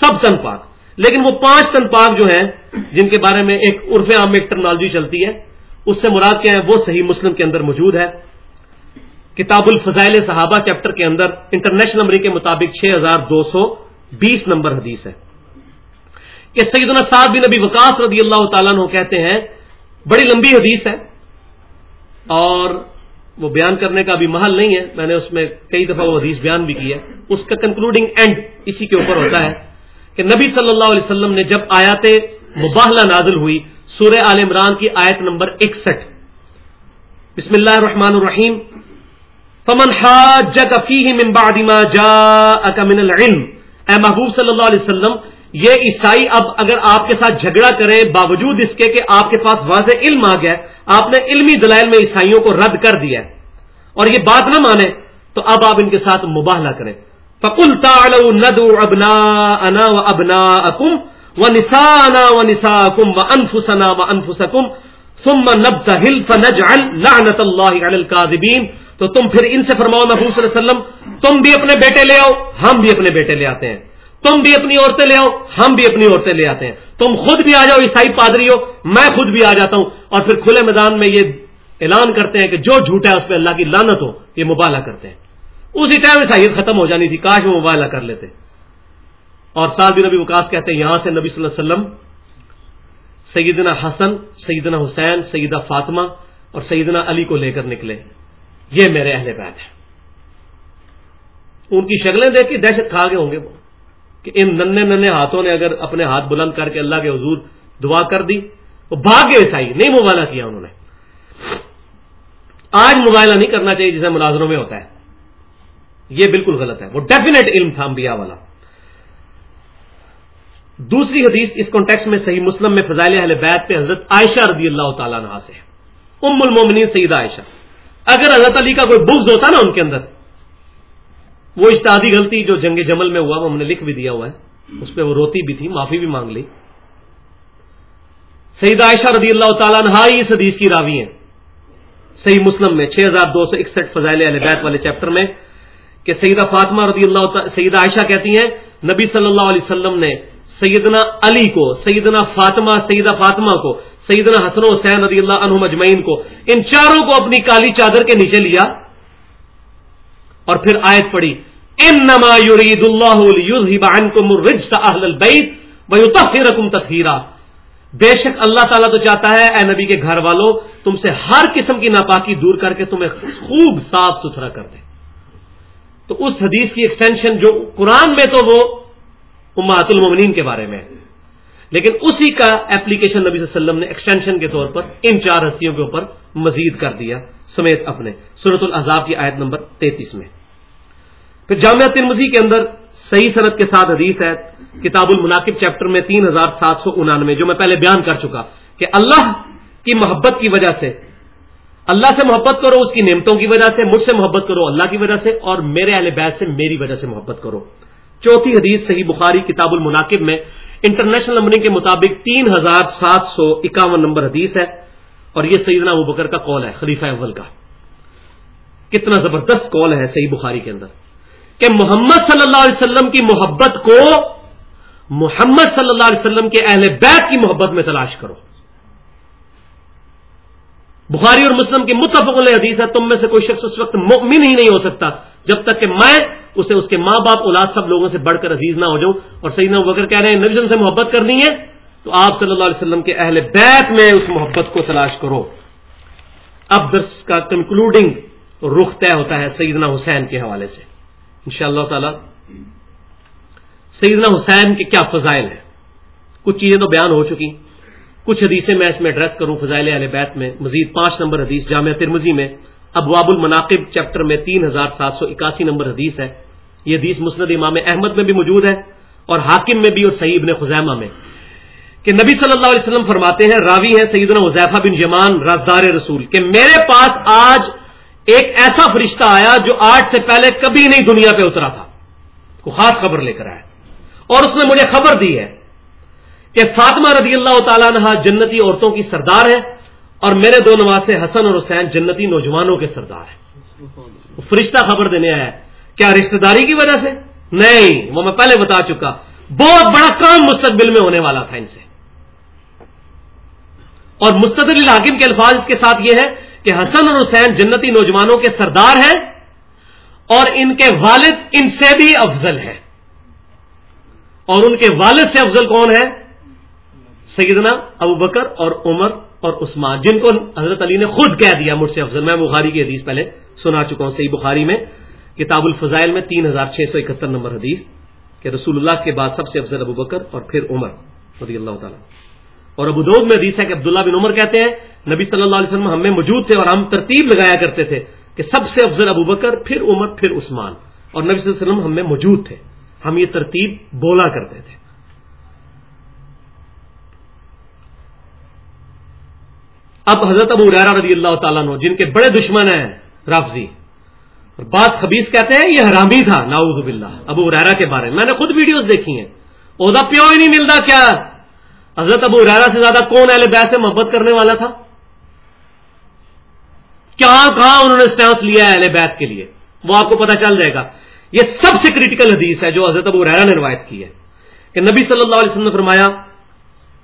سب تن پاک۔ لیکن وہ پانچ تن پاک جو ہیں، جن کے بارے میں ایک عرف عام میں ایک ٹرمنالوجی چلتی ہے، اس سے مراد کیا ہے؟ وہ صحیح مسلم کے اندر موجود ہے۔ کتاب الفضائل صحابہ چیپٹر کے اندر انٹرنیشنل نمبر کے مطابق چھ ہزار دو سو بیس نمبر حدیث ہے۔ کہ سیدنا صاحب بن نبی وکاس رضی اللہ تعالیٰ نے کہتے ہیں، بڑی لمبی حدیث ہے اور وہ بیان کرنے کا بھی محل نہیں ہے۔ میں نے اس میں کئی دفعہ وہ حدیث بیان بھی کیا اس کا کنکلوڈنگ اینڈ اسی کے اوپر ہوتا ہے۔ کہ نبی صلی اللہ علیہ وسلم نے جب آیات مباہلہ نازل ہوئی، سورہ عال عمران کی آیت نمبر اکسٹھ۔ بسم اللہ الرحمن الرحیم۔ فمن من بعد ما جاءك من العلم۔ اے محبوب صلی اللہ علیہ وسلم، یہ عیسائی اب اگر آپ کے ساتھ جھگڑا کرے، باوجود اس کے کہ آپ کے پاس واضح علم آ گیا، آپ نے علمی دلائل میں عیسائیوں کو رد کر دیا۔ اور یہ بات نہ مانے تو اب آپ ان کے ساتھ مباہلہ کریں۔ فکل ندو ابنا انا و ابنا اکم و نسانا و نسا کم و انفسنا و انفسکم سم نب ہل فنج اللہ تو تم پھر ان سے فرماؤ محبوب صلی اللہ علیہ وسلم، تم بھی اپنے بیٹے لے آؤ، ہم بھی اپنے بیٹے لے آتے ہیں۔ تم بھی اپنی عورتیں لے آؤ، ہم بھی اپنی عورتیں لے آتے ہیں۔ تم خود بھی آ جاؤ، عیسائی پادری ہو، میں خود بھی آ جاتا ہوں۔ اور پھر کھلے میدان میں یہ اعلان کرتے ہیں کہ جو جھوٹا ہے اس پہ اللہ کی لانت ہو، یہ مبالہ کرتے ہیں۔ اسی ٹائم عیسائیت ختم ہو جانی تھی، کاش وہ مبالہ کر لیتے۔ اور سال بھی نبی وکاس کہتے ہیں، یہاں سے نبی صلی اللہ علیہ وسلم سیدنا حسن، سیدنا حسین، سیدہ فاطمہ اور سیدنا علی کو لے کر نکلے۔ یہ میرے اہل بیت ہیں۔ ان کی شکلیں دیکھ کے دہشت کھا گئے ہوں گے۔ وہ کہ ان ننے ننے ہاتھوں نے اگر اپنے ہاتھ بلند کر کے اللہ کے حضور دعا کر دی، وہ بھاگ گئے عیسائی، نہیں مبالہ کیا انہوں نے۔ آج مبالہ نہیں کرنا چاہیے جسے ملازموں میں ہوتا ہے۔ یہ بالکل غلط ہے، وہ ڈیفینیٹ علم تھا انبیاء والا۔ دوسری حدیث اس کانٹیکس میں صحیح مسلم میں فضائل اہل بیت پہ حضرت عائشہ رضی اللہ تعالیٰ عنہ سے۔ ام المومنین سیدہ عائشہ، اگر حضرت علی کا کوئی بغض ہوتا نا ان کے اندر، وہ اشتہادی غلطی جو جنگ جمل میں ہوا، وہ ہم نے لکھ بھی دیا ہوا ہے۔ اس پہ وہ روتی بھی تھی، معافی بھی مانگ لی۔ سعید عائشہ رضی اللہ تعالیٰ ہی اس حدیث کی راوی ہیں۔ صحیح مسلم میں چھ ہزار دو سو اکسٹھ فضائل بیت والے چیپٹر میں کہ سیدہ فاطمہ رضی اللہ سیدہ عائشہ کہتی ہیں، نبی صلی اللہ علیہ وسلم نے سیدنا علی کو، سیدنا فاطمہ، سیدہ فاطمہ کو، سیدنا حسن حسین رضی اللہ عنہ مجمعین کو ان چاروں کو اپنی کالی چادر کے نیچے لیا اور پھر آیت پڑی ان نما یورید اللہ رقم تفہیرا بے شک اللہ تعالیٰ تو چاہتا ہے، اے نبی کے گھر والوں تم سے ہر قسم کی ناپاکی دور کر کے تمہیں خوب صاف ستھرا کر دے۔ تو اس حدیث کی ایکسٹینشن جو قرآن میں تو وہ امہات المومنین کے بارے میں ہے۔ لیکن اسی کا ایپلیکیشن نبی صلی اللہ علیہ وسلم نے ایکسٹینشن کے طور پر ان چار ہستیوں کے اوپر مزید کر دیا۔ سمیت اپنے صورت العذاب کی آیت نمبر تینتیس میں۔ پھر جامعہ ترمزی کے اندر صحیح صنعت کے ساتھ حدیث ہے۔ کتاب المناقب چیپٹر میں تین ہزار سات سو انانوے، جو میں پہلے بیان کر چکا کہ اللہ کی محبت کی وجہ سے اللہ سے محبت کرو، اس کی نعمتوں کی وجہ سے، مجھ سے محبت کرو، اللہ کی وجہ سے، اور میرے اہل بیت سے میری وجہ سے محبت کرو۔ چوتھی حدیث صحیح بخاری کتاب المناقب میں انٹرنیشنل نمبرنگ کے مطابق تین ہزار سات سو اکاون نمبر حدیث ہے، اور یہ سیدنا ابو بکر کا کال ہے، خلیفہ اول کا۔ کتنا زبردست کال ہے صحیح بخاری کے اندر۔ کہ محمد صلی اللہ علیہ وسلم کی محبت کو، محمد صلی اللہ علیہ وسلم کے اہل بیت کی محبت میں تلاش کرو۔ بخاری اور مسلم کی متفق حدیث ہے، تم میں سے کوئی شخص اس وقت مؤمن ہی نہیں ہو سکتا جب تک کہ میں اسے، اس کے ماں باپ، اولاد سب لوگوں سے بڑھ کر عزیز نہ ہو جاؤں۔ اور سیدنا وکر کہہ رہے ہیں، نبی سے محبت کرنی ہے، تو آپ صلی اللہ علیہ وسلم کے اہل بیت میں اس محبت کو تلاش کرو۔ اب درس کا کنکلوڈنگ رخ طے ہوتا ہے سیدنا حسین کے حوالے سے۔ ان شاء اللہ تعالی، سیدنا حسین کے کیا فضائل ہیں؟ کچھ چیزیں تو بیان ہو چکی۔ کچھ حدیثیں میں اس میں ایڈریس کروں، فضائل اہل بیت میں، مزید پانچ نمبر حدیث جامعہ ترمزی میں ابواب المناقب چیپٹر میں تین ہزار سات سو اکاسی نمبر حدیث ہے۔ یہ حدیث مسند امام احمد میں بھی موجود ہے اور حاکم میں بھی اور سعید نے خزیمہ میں۔ کہ نبی صلی اللہ علیہ وسلم فرماتے ہیں، راوی ہیں سیدنا حذیفہ بن جمان رازدار رسول، کہ میرے پاس آج ایک ایسا فرشتہ آیا جو آج سے پہلے کبھی نہیں دنیا پہ اترا تھا۔ کو خاص خبر لے کر آیا۔ اور اس نے مجھے خبر دی ہے۔ کہ فاطمہ رضی اللہ تعالیٰ عنہ جنتی عورتوں کی سردار ہے اور میرے دو نواز حسن اور حسین جنتی نوجوانوں کے سردار ہیں۔ فرشتہ خبر دینے آیا کیا رشتہ داری کی وجہ سے؟ نہیں، وہ میں پہلے بتا چکا۔ بہت بڑا کام مستقبل میں ہونے والا تھا ان سے۔ اور مستقل الحاکم کے الفاظ اس کے ساتھ یہ ہے کہ حسن اور حسین جنتی نوجوانوں کے سردار ہیں اور ان کے والد ان سے بھی افضل ہے اور ان کے والد سے افضل کون ہے سیدنا ابو بکر اور عمر اور عثمان، جن کو حضرت علی نے خود کہہ دیا مجھ سے افضل، میں بخاری کی حدیث پہلے سنا چکا ہوں، صحیح بخاری میں، کتاب الفضائل میں تین ہزار چھ سو اکہتر نمبر حدیث کہ رسول اللہ کے بعد سب سے افضل ابو بکر اور پھر عمر رضی اللہ تعالیٰ۔ اور ابو دود میں حدیث ہے کہ عبداللہ بن عمر کہتے ہیں، نبی صلی اللہ علیہ وسلم ہم میں موجود تھے اور ہم ترتیب لگایا کرتے تھے کہ سب سے افضل ابو بکر، پھر عمر، پھر عثمان۔ اور نبی صلی اللہ علیہ وسلم ہم میں موجود تھے، ہم یہ ترتیب بولا کرتے تھے۔ اب حضرت ابو ریرا رضی اللہ تعالیٰ جن کے بڑے دشمن ہیں رافضی اور بات خبیص کہتے ہیں، یہ حرامی تھا ناؤز باللہ، ابو ریرا کے بارے میں۔ میں نے خود ویڈیوز دیکھی ہیں۔ عہدہ پیو ہی نہیں ملتا کیا؟ حضرت ابو ریرا سے زیادہ کون اہل بیت سے محبت کرنے والا تھا؟ کہاں کہاں انہوں نے اسٹانس لیا ہے اہل بیت کے لیے؟ وہ آپ کو پتا چل جائے گا۔ یہ سب سے کریٹیکل حدیث ہے جو حضرت ابو ریرا نے روایت کی ہے۔ کہ نبی صلی اللہ علیہ وسلم نے فرمایا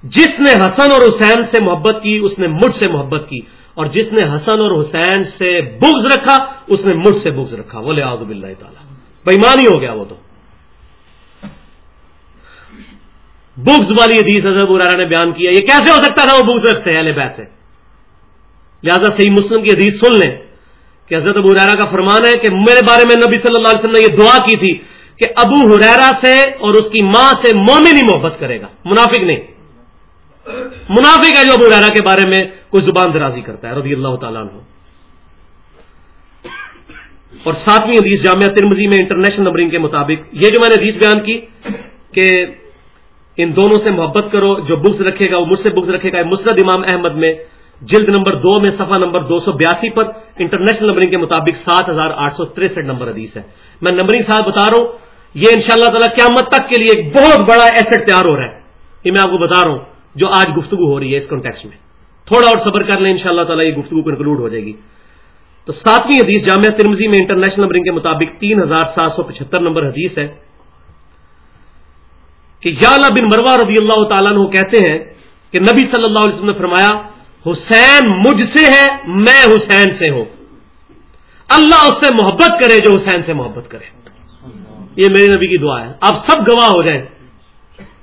جس نے حسن اور حسین سے محبت کی، اس نے مجھ سے محبت کی۔ اور جس نے حسن اور حسین سے بغض رکھا، اس نے مجھ سے بغض رکھا۔ بولے آزب اللہ تعالیٰ۔ بےمان ہی ہو گیا وہ تو۔ بغض والی حدیث حضرت برارا نے بیان کیا یہ کیسے ہو سکتا تھا وہ بغض رکھتے ہیں بیت سے؟ لہٰذا صحیح مسلم کی حدیث سن لیں کہ حضرت ابو ریرا کا فرمان ہے کہ میرے بارے میں نبی صلی اللہ علیہ وسلم نے یہ دعا کی تھی کہ ابو حریرا سے اور اس کی ماں سے مومن ہی محبت کرے گا۔ منافق نہیں۔ منافق ہے جو ابو ریرا کے بارے میں کوئی زبان درازی کرتا ہے، رضی اللہ تعالیٰ عنہ۔ اور ساتویں حدیث جامعہ ترمزی میں انٹرنیشنل نمبرنگ کے مطابق، یہ جو میں نے حدیث بیان کی کہ ان دونوں سے محبت کرو، جو بکس رکھے گا، وہ مجھ سے بکس رکھے گا۔ مسرد امام احمد میں جلد نمبر دو میں صفحہ نمبر دو سو بیاسی پر انٹرنیشنل نمبرنگ کے مطابق سات ہزار آٹھ سو تریسٹھ نمبر حدیث ہے۔ میں نمبرنگ صاحب بتا رہا ہوں، یہ ان شاء اللہ تعالیٰ قیامت تک کے لیے ایک بہت بڑا ایسٹ تیار ہو رہا ہے۔ یہ میں آپ کو بتا رہا ہوں۔ جو آج گفتگو ہو رہی ہے اس کانٹیکس میں۔ تھوڑا اور صبر کر لیں ان شاء اللہ تعالیٰ یہ گفتگو کنکلوڈ ہو جائے گی۔ تو ساتویں حدیث جامعہ ترمزی میں انٹرنیشنل نمبرنگ کے مطابق تین ہزار سات سو پچہتر نمبر حدیث ہے۔ کہ یا بن مروا رضی اللہ تعالیٰ عنہ کہتے ہیں کہ نبی صلی اللہ علیہ وسلم نے فرمایا، حسین مجھ سے ہے، میں حسین سے ہوں۔ اللہ اس سے محبت کرے جو حسین سے محبت کرے۔ یہ میرے نبی کی دعا ہے۔ آپ سب گواہ ہو جائیں۔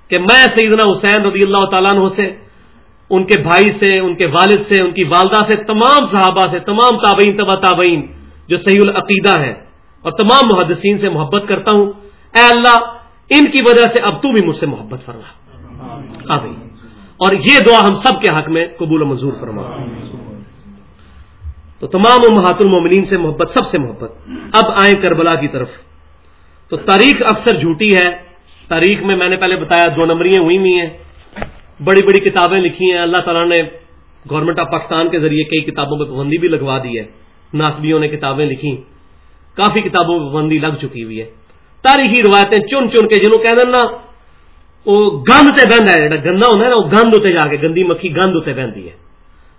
کہ میں سیدنا حسین رضی اللہ تعالیٰ عنہ سے، ان کے بھائی سے، ان کے والد سے، ان کی والدہ سے، تمام صحابہ سے، تمام تابعین تبا تابعین جو صحیح العقیدہ ہے اور تمام محدثین سے محبت کرتا ہوں، اے اللہ، ان کی وجہ سے اب تو بھی مجھ سے محبت فرما۔ آئی اور یہ دعا ہم سب کے حق میں قبول و منظور فرما۔ تو تمام محات المومنین سے محبت، سب سے محبت۔ اب آئیں کربلا کی طرف۔ تو تاریخ اکثر جھوٹی ہے تاریخ میں میں نے پہلے بتایا دو نمبریاں ہوئی ہوئی ہیں، بڑی بڑی کتابیں لکھی ہیں۔ اللہ تعالیٰ نے گورنمنٹ آف پاکستان کے ذریعے کئی کتابوں پہ پابندی بھی لگوا دی ہے۔ ناسبیوں نے کتابیں لکھی۔ کافی کتابوں پہ پابندی لگ چکی ہوئی ہے۔ تاریخی روایتیں چن چن کے جنہوں کہنا نا وہ گند اتنے بہن ہے جا گندا ہوتا ہے نا، وہ گند اتنے جا کے، گندی مکھی گند اتنے بہتی ہے۔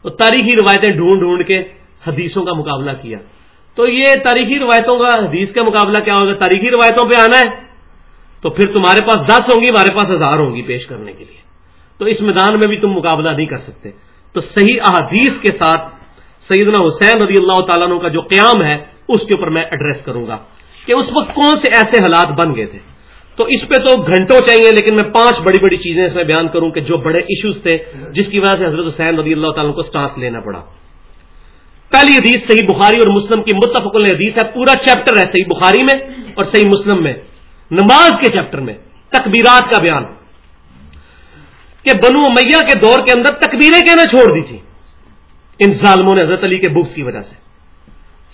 تو تاریخی روایتیں ڈھونڈ ڈھونڈ کے حدیثوں کا مقابلہ کیا۔ تو یہ تاریخی روایتوں کا، حدیث کا مقابلہ کیا ہوگا؟ تاریخی روایتوں پہ آنا ہے۔ تو پھر تمہارے پاس دس ہوں گی، ہمارے پاس ہزار ہوں گی پیش کرنے کے لیے۔ تو اس میدان میں بھی تم مقابلہ نہیں کر سکتے۔ تو صحیح احادیث کے ساتھ سیدنا حسین رضی اللہ تعالیٰ کا جو قیام ہے، اس کے اوپر میں ایڈریس کروں گا کہ اس وقت کون سے ایسے حالات بن گئے تھے۔ تو اس پہ تو گھنٹوں چاہیے، لیکن میں پانچ بڑی بڑی چیزیں اس میں بیان کروں کہ جو بڑے ایشوز تھے، جس کی وجہ سے حضرت حسین رضی اللہ تعالیٰ کو سٹانس لینا پڑا۔ پہلی حدیث صحیح بخاری اور مسلم کی متفق حدیث ہے، پورا چیپٹر ہے صحیح بخاری میں اور صحیح مسلم میں۔ نماز کے چیپٹر میں، تکبیرات کا بیان۔ کہ بنو امیہ کے دور کے اندر تکبیریں کہنا چھوڑ دی تھی ان ظالموں نے حضرت علی کے بکس کی وجہ سے۔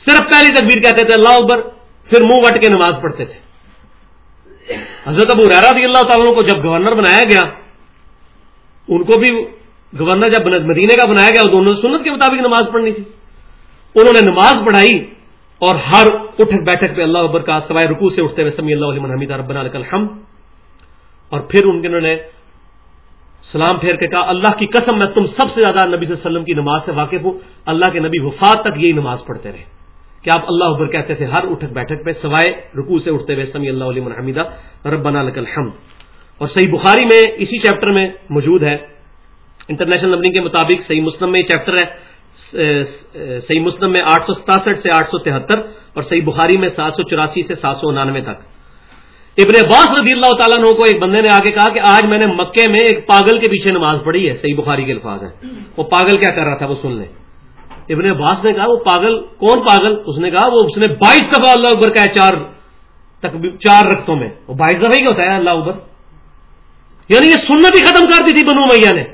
صرف پہلی تکبیر کہتے تھے اللہ اکبر، پھر منہ وٹ کے نماز پڑھتے تھے۔ حضرت ابو رضی اللہ تعالیٰ کو جب گورنر بنایا گیا، ان کو بھی گورنر جب مدینے کا بنایا گیا دونوں سنت کے مطابق نماز پڑھنی تھی۔ انہوں نے نماز پڑھائی اور ہر اٹھک بیٹھک پہ اللہ اکبر کا سوائے رکو سے اٹھتے ہوئے سمی اللہ علیہ حمید ربنا لک الحمد۔ اور پھر انہوں نے سلام پھیر کے کہا، اللہ کی قسم میں تم سب سے زیادہ نبی صلی اللہ علیہ وسلم کی نماز سے واقف ہوں۔ اللہ کے نبی وفات تک یہی نماز پڑھتے رہے۔ کہ آپ اللہ اکبر کہتے تھے ہر اٹھک بیٹھک پہ سوائے رکو سے اٹھتے ہوئے سمی اللہ علیہ حمیدہ ربنا لک الحمد۔ اور صحیح بخاری میں اسی چیپٹر میں موجود ہے۔ انٹرنیشنل نمبرنگ کے مطابق صحیح مسلم میں یہ چیپٹر ہے۔ صحیح مسلم میں آٹھ سو ستاسٹھ سے آٹھ سو تہتر اور صحیح بخاری میں سات سو چوراسی سے سات سو انانوے تک۔ ابن عباس رضی اللہ تعالیٰ عنہ کو ایک بندے نے آگے کہا کہ آج میں نے مکے میں ایک پاگل کے پیچھے نماز پڑھی ہے، صحیح بخاری کے الفاظ ہیں۔ وہ پاگل کیا کر رہا تھا وہ سن لیں ابن عباس نے کہا وہ پاگل، کون پاگل؟ اس نے کہا وہ اس نے بائیس دفعہ اللہ اکبر کا چار چار رقطوں میں۔ وہ بائیس دفعہ ہی ہوتا ہے اللہ اکبر؟ یعنی یہ سنت ہی ختم کر دی تھی بنو میاں نے۔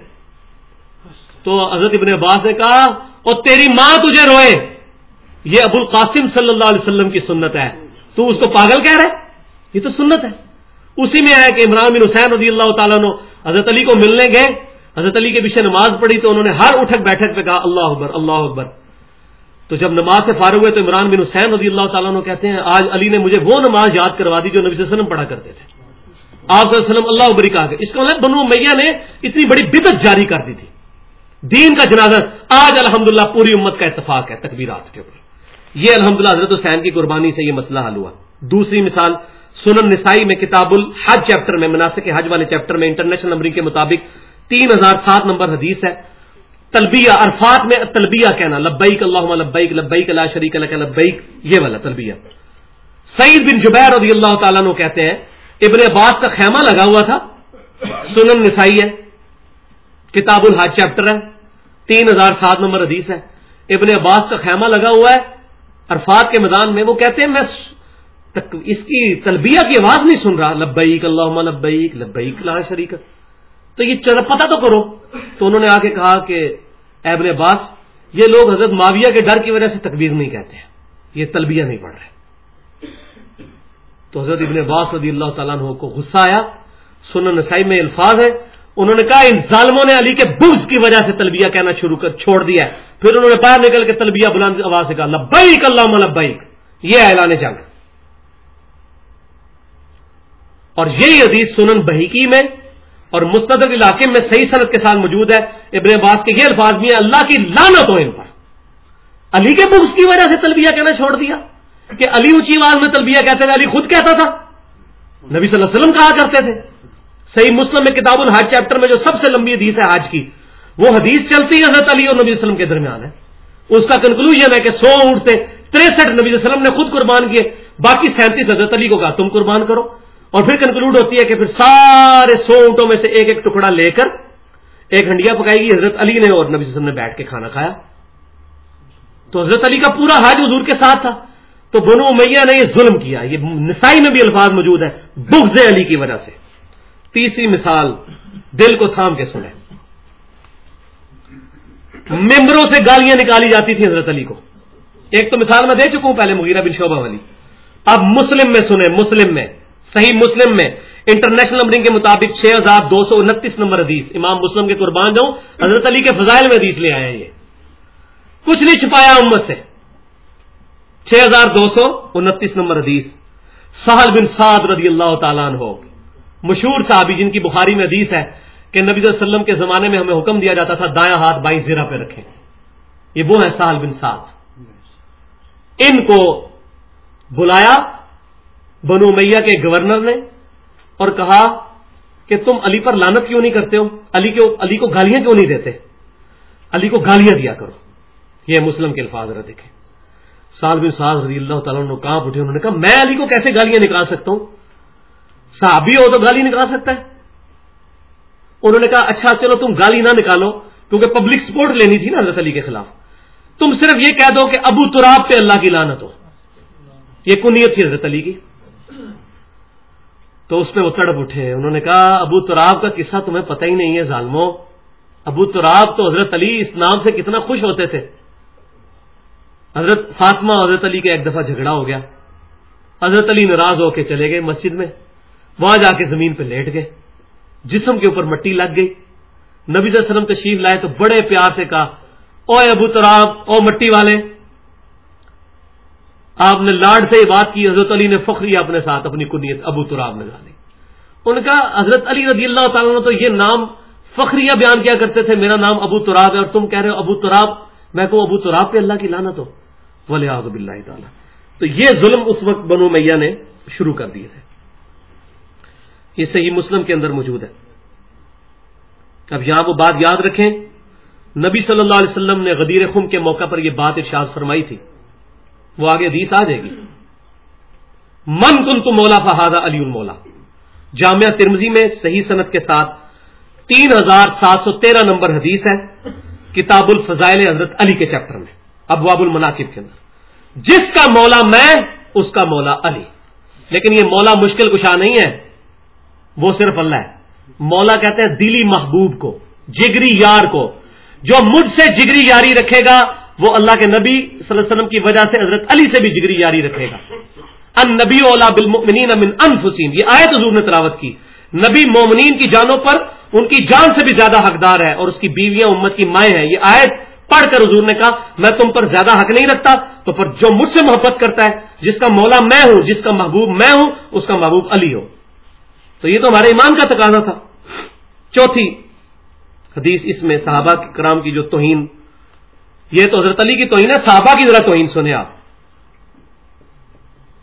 تو حضرت ابن عباس نے کہا اور تیری ماں تجھے روئے۔ یہ ابو القاسم صلی اللہ علیہ وسلم کی سنت ہے۔ تو اس کو پاگل کہہ رہے یہ تو سنت ہے۔ اسی میں آیا کہ عمران بن حسین رضی اللہ تعالیٰ نے حضرت علی کو ملنے گئے۔ حضرت علی کے پیچھے نماز پڑھی تو انہوں نے ہر اٹھک بیٹھک پہ کہا، اللہ اکبر اللہ اکبر۔ تو جب نماز سے فارغ ہوئے تو عمران بن حسین رضی اللہ تعالیٰ نے کہتے ہیں، آج علی نے مجھے وہ نماز یاد کروا دی جو نبی صلی اللہ علیہ وسلم پڑھا کرتے تھے۔ آپ صلی اللہ علیہ وسلم اللہ ابری کہا اس کا مطلب بنو میاں نے اتنی بڑی بدت جاری کر دی تھی۔ دین کا جنازہ، آج الحمدللہ پوری امت کا اتفاق ہے تکبیرات کے اوپر۔ یہ الحمدللہ حضرت حسین کی قربانی سے یہ مسئلہ حل ہوا۔ دوسری مثال، سنن نسائی میں کتاب الحج چیپٹر میں مناسب حج والے چیپٹر میں انٹرنیشنل نمبرنگ کے مطابق تین ہزار سات نمبر حدیث ہے۔ تلبیہ عرفات میں تلبیہ کہنا، لبیک اللہ لبیک لبیک اللہ شریک اللہ لبیک، یہ والا تلبیہ۔ سعید بن جبیر رضی اللہ تعالیٰ نے کہتے ہیں، ابن عباس کا خیمہ لگا ہوا تھا، سنن نسائی ہے۔ کتاب الحج چیپٹر ہے، تین ہزار سات نمبر حدیث ہے۔ ابن عباس کا خیمہ لگا ہوا ہے، عرفات کے میدان میں، وہ کہتے ہیں، میں اس کی تلبیہ کی آواز نہیں سن رہا، لبیک اللہ لبیک لبیک لا شریک۔ تو یہ چل پتہ تو کرو۔ تو انہوں نے آ کے کہا کہ ایبن عباس، یہ لوگ حضرت معاویہ کے ڈر کی وجہ سے تکبیر نہیں کہتے ہیں، یہ تلبیہ نہیں پڑھ رہے۔ تو حضرت ابن عباس رضی اللہ تعالیٰ عنہ کو غصہ آیا۔ سنن نسائی میں الفاظ ہے انہوں نے کہا ان ظالموں نے علی کے بغض کی وجہ سے تلبیہ کہنا شروع کر چھوڑ دیا ہے۔ پھر انہوں نے باہر نکل کے تلبیہ بلند آواز سے کہا، لبیک اللہ لبیک۔ یہ اعلان جنگ۔ اور یہی حدیث سنن بحیکی میں اور مستدر علاقے میں صحیح صنعت کے ساتھ موجود ہے۔ ابن عباس کے یہ الفاظ بھی ہیں، اللہ کی لانت ہو ان پر۔ علی کے بغض کی وجہ سے تلبیہ کہنا چھوڑ دیا۔ کہ علی اونچی آواز میں تلبیہ کہتے تھے، علی خود کہتا تھا۔ نبی صلی اللہ علیہ وسلم کہا کرتے تھے۔ صحیح مسلم میں کتاب الحاج چیپٹر میں جو سب سے لمبی حدیث ہے حاج کی، وہ حدیث چلتی ہے حضرت علی اور نبی وسلم کے درمیان ہے۔ اس کا کنکلوژن ہے کہ سو اٹھتے تریسٹھ نبی وسلم نے خود قربان کیے، باقی سینتیس حضرت علی کو کہا، تم قربان کرو۔ اور پھر کنکلوڈ ہوتی ہے کہ پھر سارے سو اونٹوں میں سے ایک ایک ٹکڑا لے کر ایک ہنڈیا پکائی گی حضرت علی نے اور نبی وسلم نے بیٹھ کے کھانا کھایا۔ تو حضرت علی کا پورا حاج حضور کے ساتھ تھا۔ تو بنو میاں نے یہ ظلم کیا، یہ نسائی میں بھی الفاظ موجود ہے بغض علی کی وجہ سے۔ تیسری مثال دل کو تھام کے سنیں۔ ممبروں سے گالیاں نکالی جاتی تھی حضرت علی کو۔ ایک تو مثال میں دے چکا ہوں پہلے مغیرہ بن شعبہ والی۔ اب مسلم میں سنیں، مسلم میں، صحیح مسلم میں۔ انٹرنیشنل نمبرنگ کے مطابق چھ ہزار دو سو انتیس نمبر حدیث۔ امام مسلم کے قربان جاؤں، حضرت علی کے فضائل میں حدیث لے آئے ہیں یہ۔ کچھ نہیں چھپایا امت سے۔ چھ ہزار دو سو انتیس نمبر حدیث۔ سہل بن سعد رضی اللہ تعالیٰ عنہ۔ مشہور صحابی جن کی بخاری میں حدیث ہے کہ نبی صلی اللہ علیہ وسلم کے زمانے میں ہمیں حکم دیا جاتا تھا دایاں ہاتھ بائی زیرہ پہ رکھیں۔ یہ وہ ہے سہل بن سعد۔ ان کو بلایا بنو میاں کے گورنر نے اور کہا کہ تم علی پر لانت کیوں نہیں کرتے ہو؟ علی کو علی کو گالیاں کیوں نہیں دیتے؟ علی کو گالیاں دیا کرو۔ یہ مسلم کے الفاظ رہے دیکھیں سال بن سال رضی اللہ تعالیٰ نے کہاں اٹھے انہوں نے کہا، میں علی کو کیسے گالیاں نکال سکتا ہوں؟ صحابی ہو تو گالی نکال سکتا ہے۔ انہوں نے کہا اچھا چلو تم گالی نہ نکالو، کیونکہ پبلک سپورٹ لینی تھی نا حضرت علی کے خلاف۔ تم صرف یہ کہہ دو کہ ابو تراب پہ اللہ کی لانت ہو۔ یہ کنیت تھی حضرت علی کی؟ تو اس پہ وہ تڑپ اٹھے۔ انہوں نے کہا، ابو تراب کا قصہ تمہیں پتہ ہی نہیں ہے ظالمو ابو تراب تو حضرت علی اس نام سے کتنا خوش ہوتے تھے۔ حضرت فاطمہ حضرت علی کا ایک دفعہ جھگڑا ہو گیا۔ حضرت علی ناراض ہو کے چلے گئے مسجد میں۔ وہاں جا کے زمین پہ لیٹ گئے۔ جسم کے اوپر مٹی لگ گئی۔ نبی صلی اللہ علیہ وسلم تشریف لائے تو بڑے پیار سے کہا او ابو تراب او مٹی والے، آپ نے لاڈ سے یہ بات کی، حضرت علی نے فخری اپنے ساتھ، اپنی کنیت ابو تراب میں ڈالی ان کا حضرت علی رضی اللہ تعالیٰ نے تو یہ نام فخریہ بیان کیا کرتے تھے، میرا نام ابو تراب ہے اور تم کہہ رہے ہو ابو تراب، میں کہوں ابو تراب پہ اللہ کی لانت ہو؟ ولی آزب اللہ تعالیٰ۔ تو یہ ظلم اس وقت بنو میاں نے شروع کر دیے تھے۔ یہ صحیح مسلم کے اندر موجود ہے۔ اب یہاں وہ بات یاد رکھیں، نبی صلی اللہ علیہ وسلم نے غدیر خم کے موقع پر یہ بات ارشاد فرمائی تھی۔ وہ آگے حدیث آ جائے گی۔ من کن تو مولا فہادہ علی المولا۔ جامعہ ترمزی میں صحیح صنعت کے ساتھ تین ہزار سات سو تیرہ نمبر حدیث ہے، کتاب الفضائل حضرت علی کے چیپٹر میں، ابواب المناقب کے اندر۔ جس کا مولا میں، اس کا مولا علی۔ لیکن یہ مولا مشکل کشا نہیں ہے۔ وہ صرف اللہ ہے۔ مولا کہتے ہیں دلی محبوب کو، جگری یار کو۔ جو مجھ سے جگری یاری رکھے گا، وہ اللہ کے نبی صلی اللہ علیہ وسلم کی وجہ سے حضرت علی سے بھی جگری جاری رکھے گا۔ ان نبی اولا بالمؤمنین من انفسین، یہ آیت حضور نے تلاوت کی۔ نبی مومنین کی جانوں پر ان کی جان سے بھی زیادہ حقدار ہے اور اس کی بیویاں، امت کی مائیں ہیں۔ یہ آیت پڑھ کر حضور نے کہا، میں تم پر زیادہ حق نہیں رکھتا، تو پر جو مجھ سے محبت کرتا ہے، جس کا مولا میں ہوں، جس کا محبوب میں ہوں، اس کا محبوب علی ہو۔ تو یہ تو ہمارے ایمان کا تقاضا تھا۔ چوتھی حدیث اس میں صحابہ کرام کی جو توہین، یہ تو حضرت علی کی توہین ہے، صحابہ کی ذرا توہین سنیں آپ۔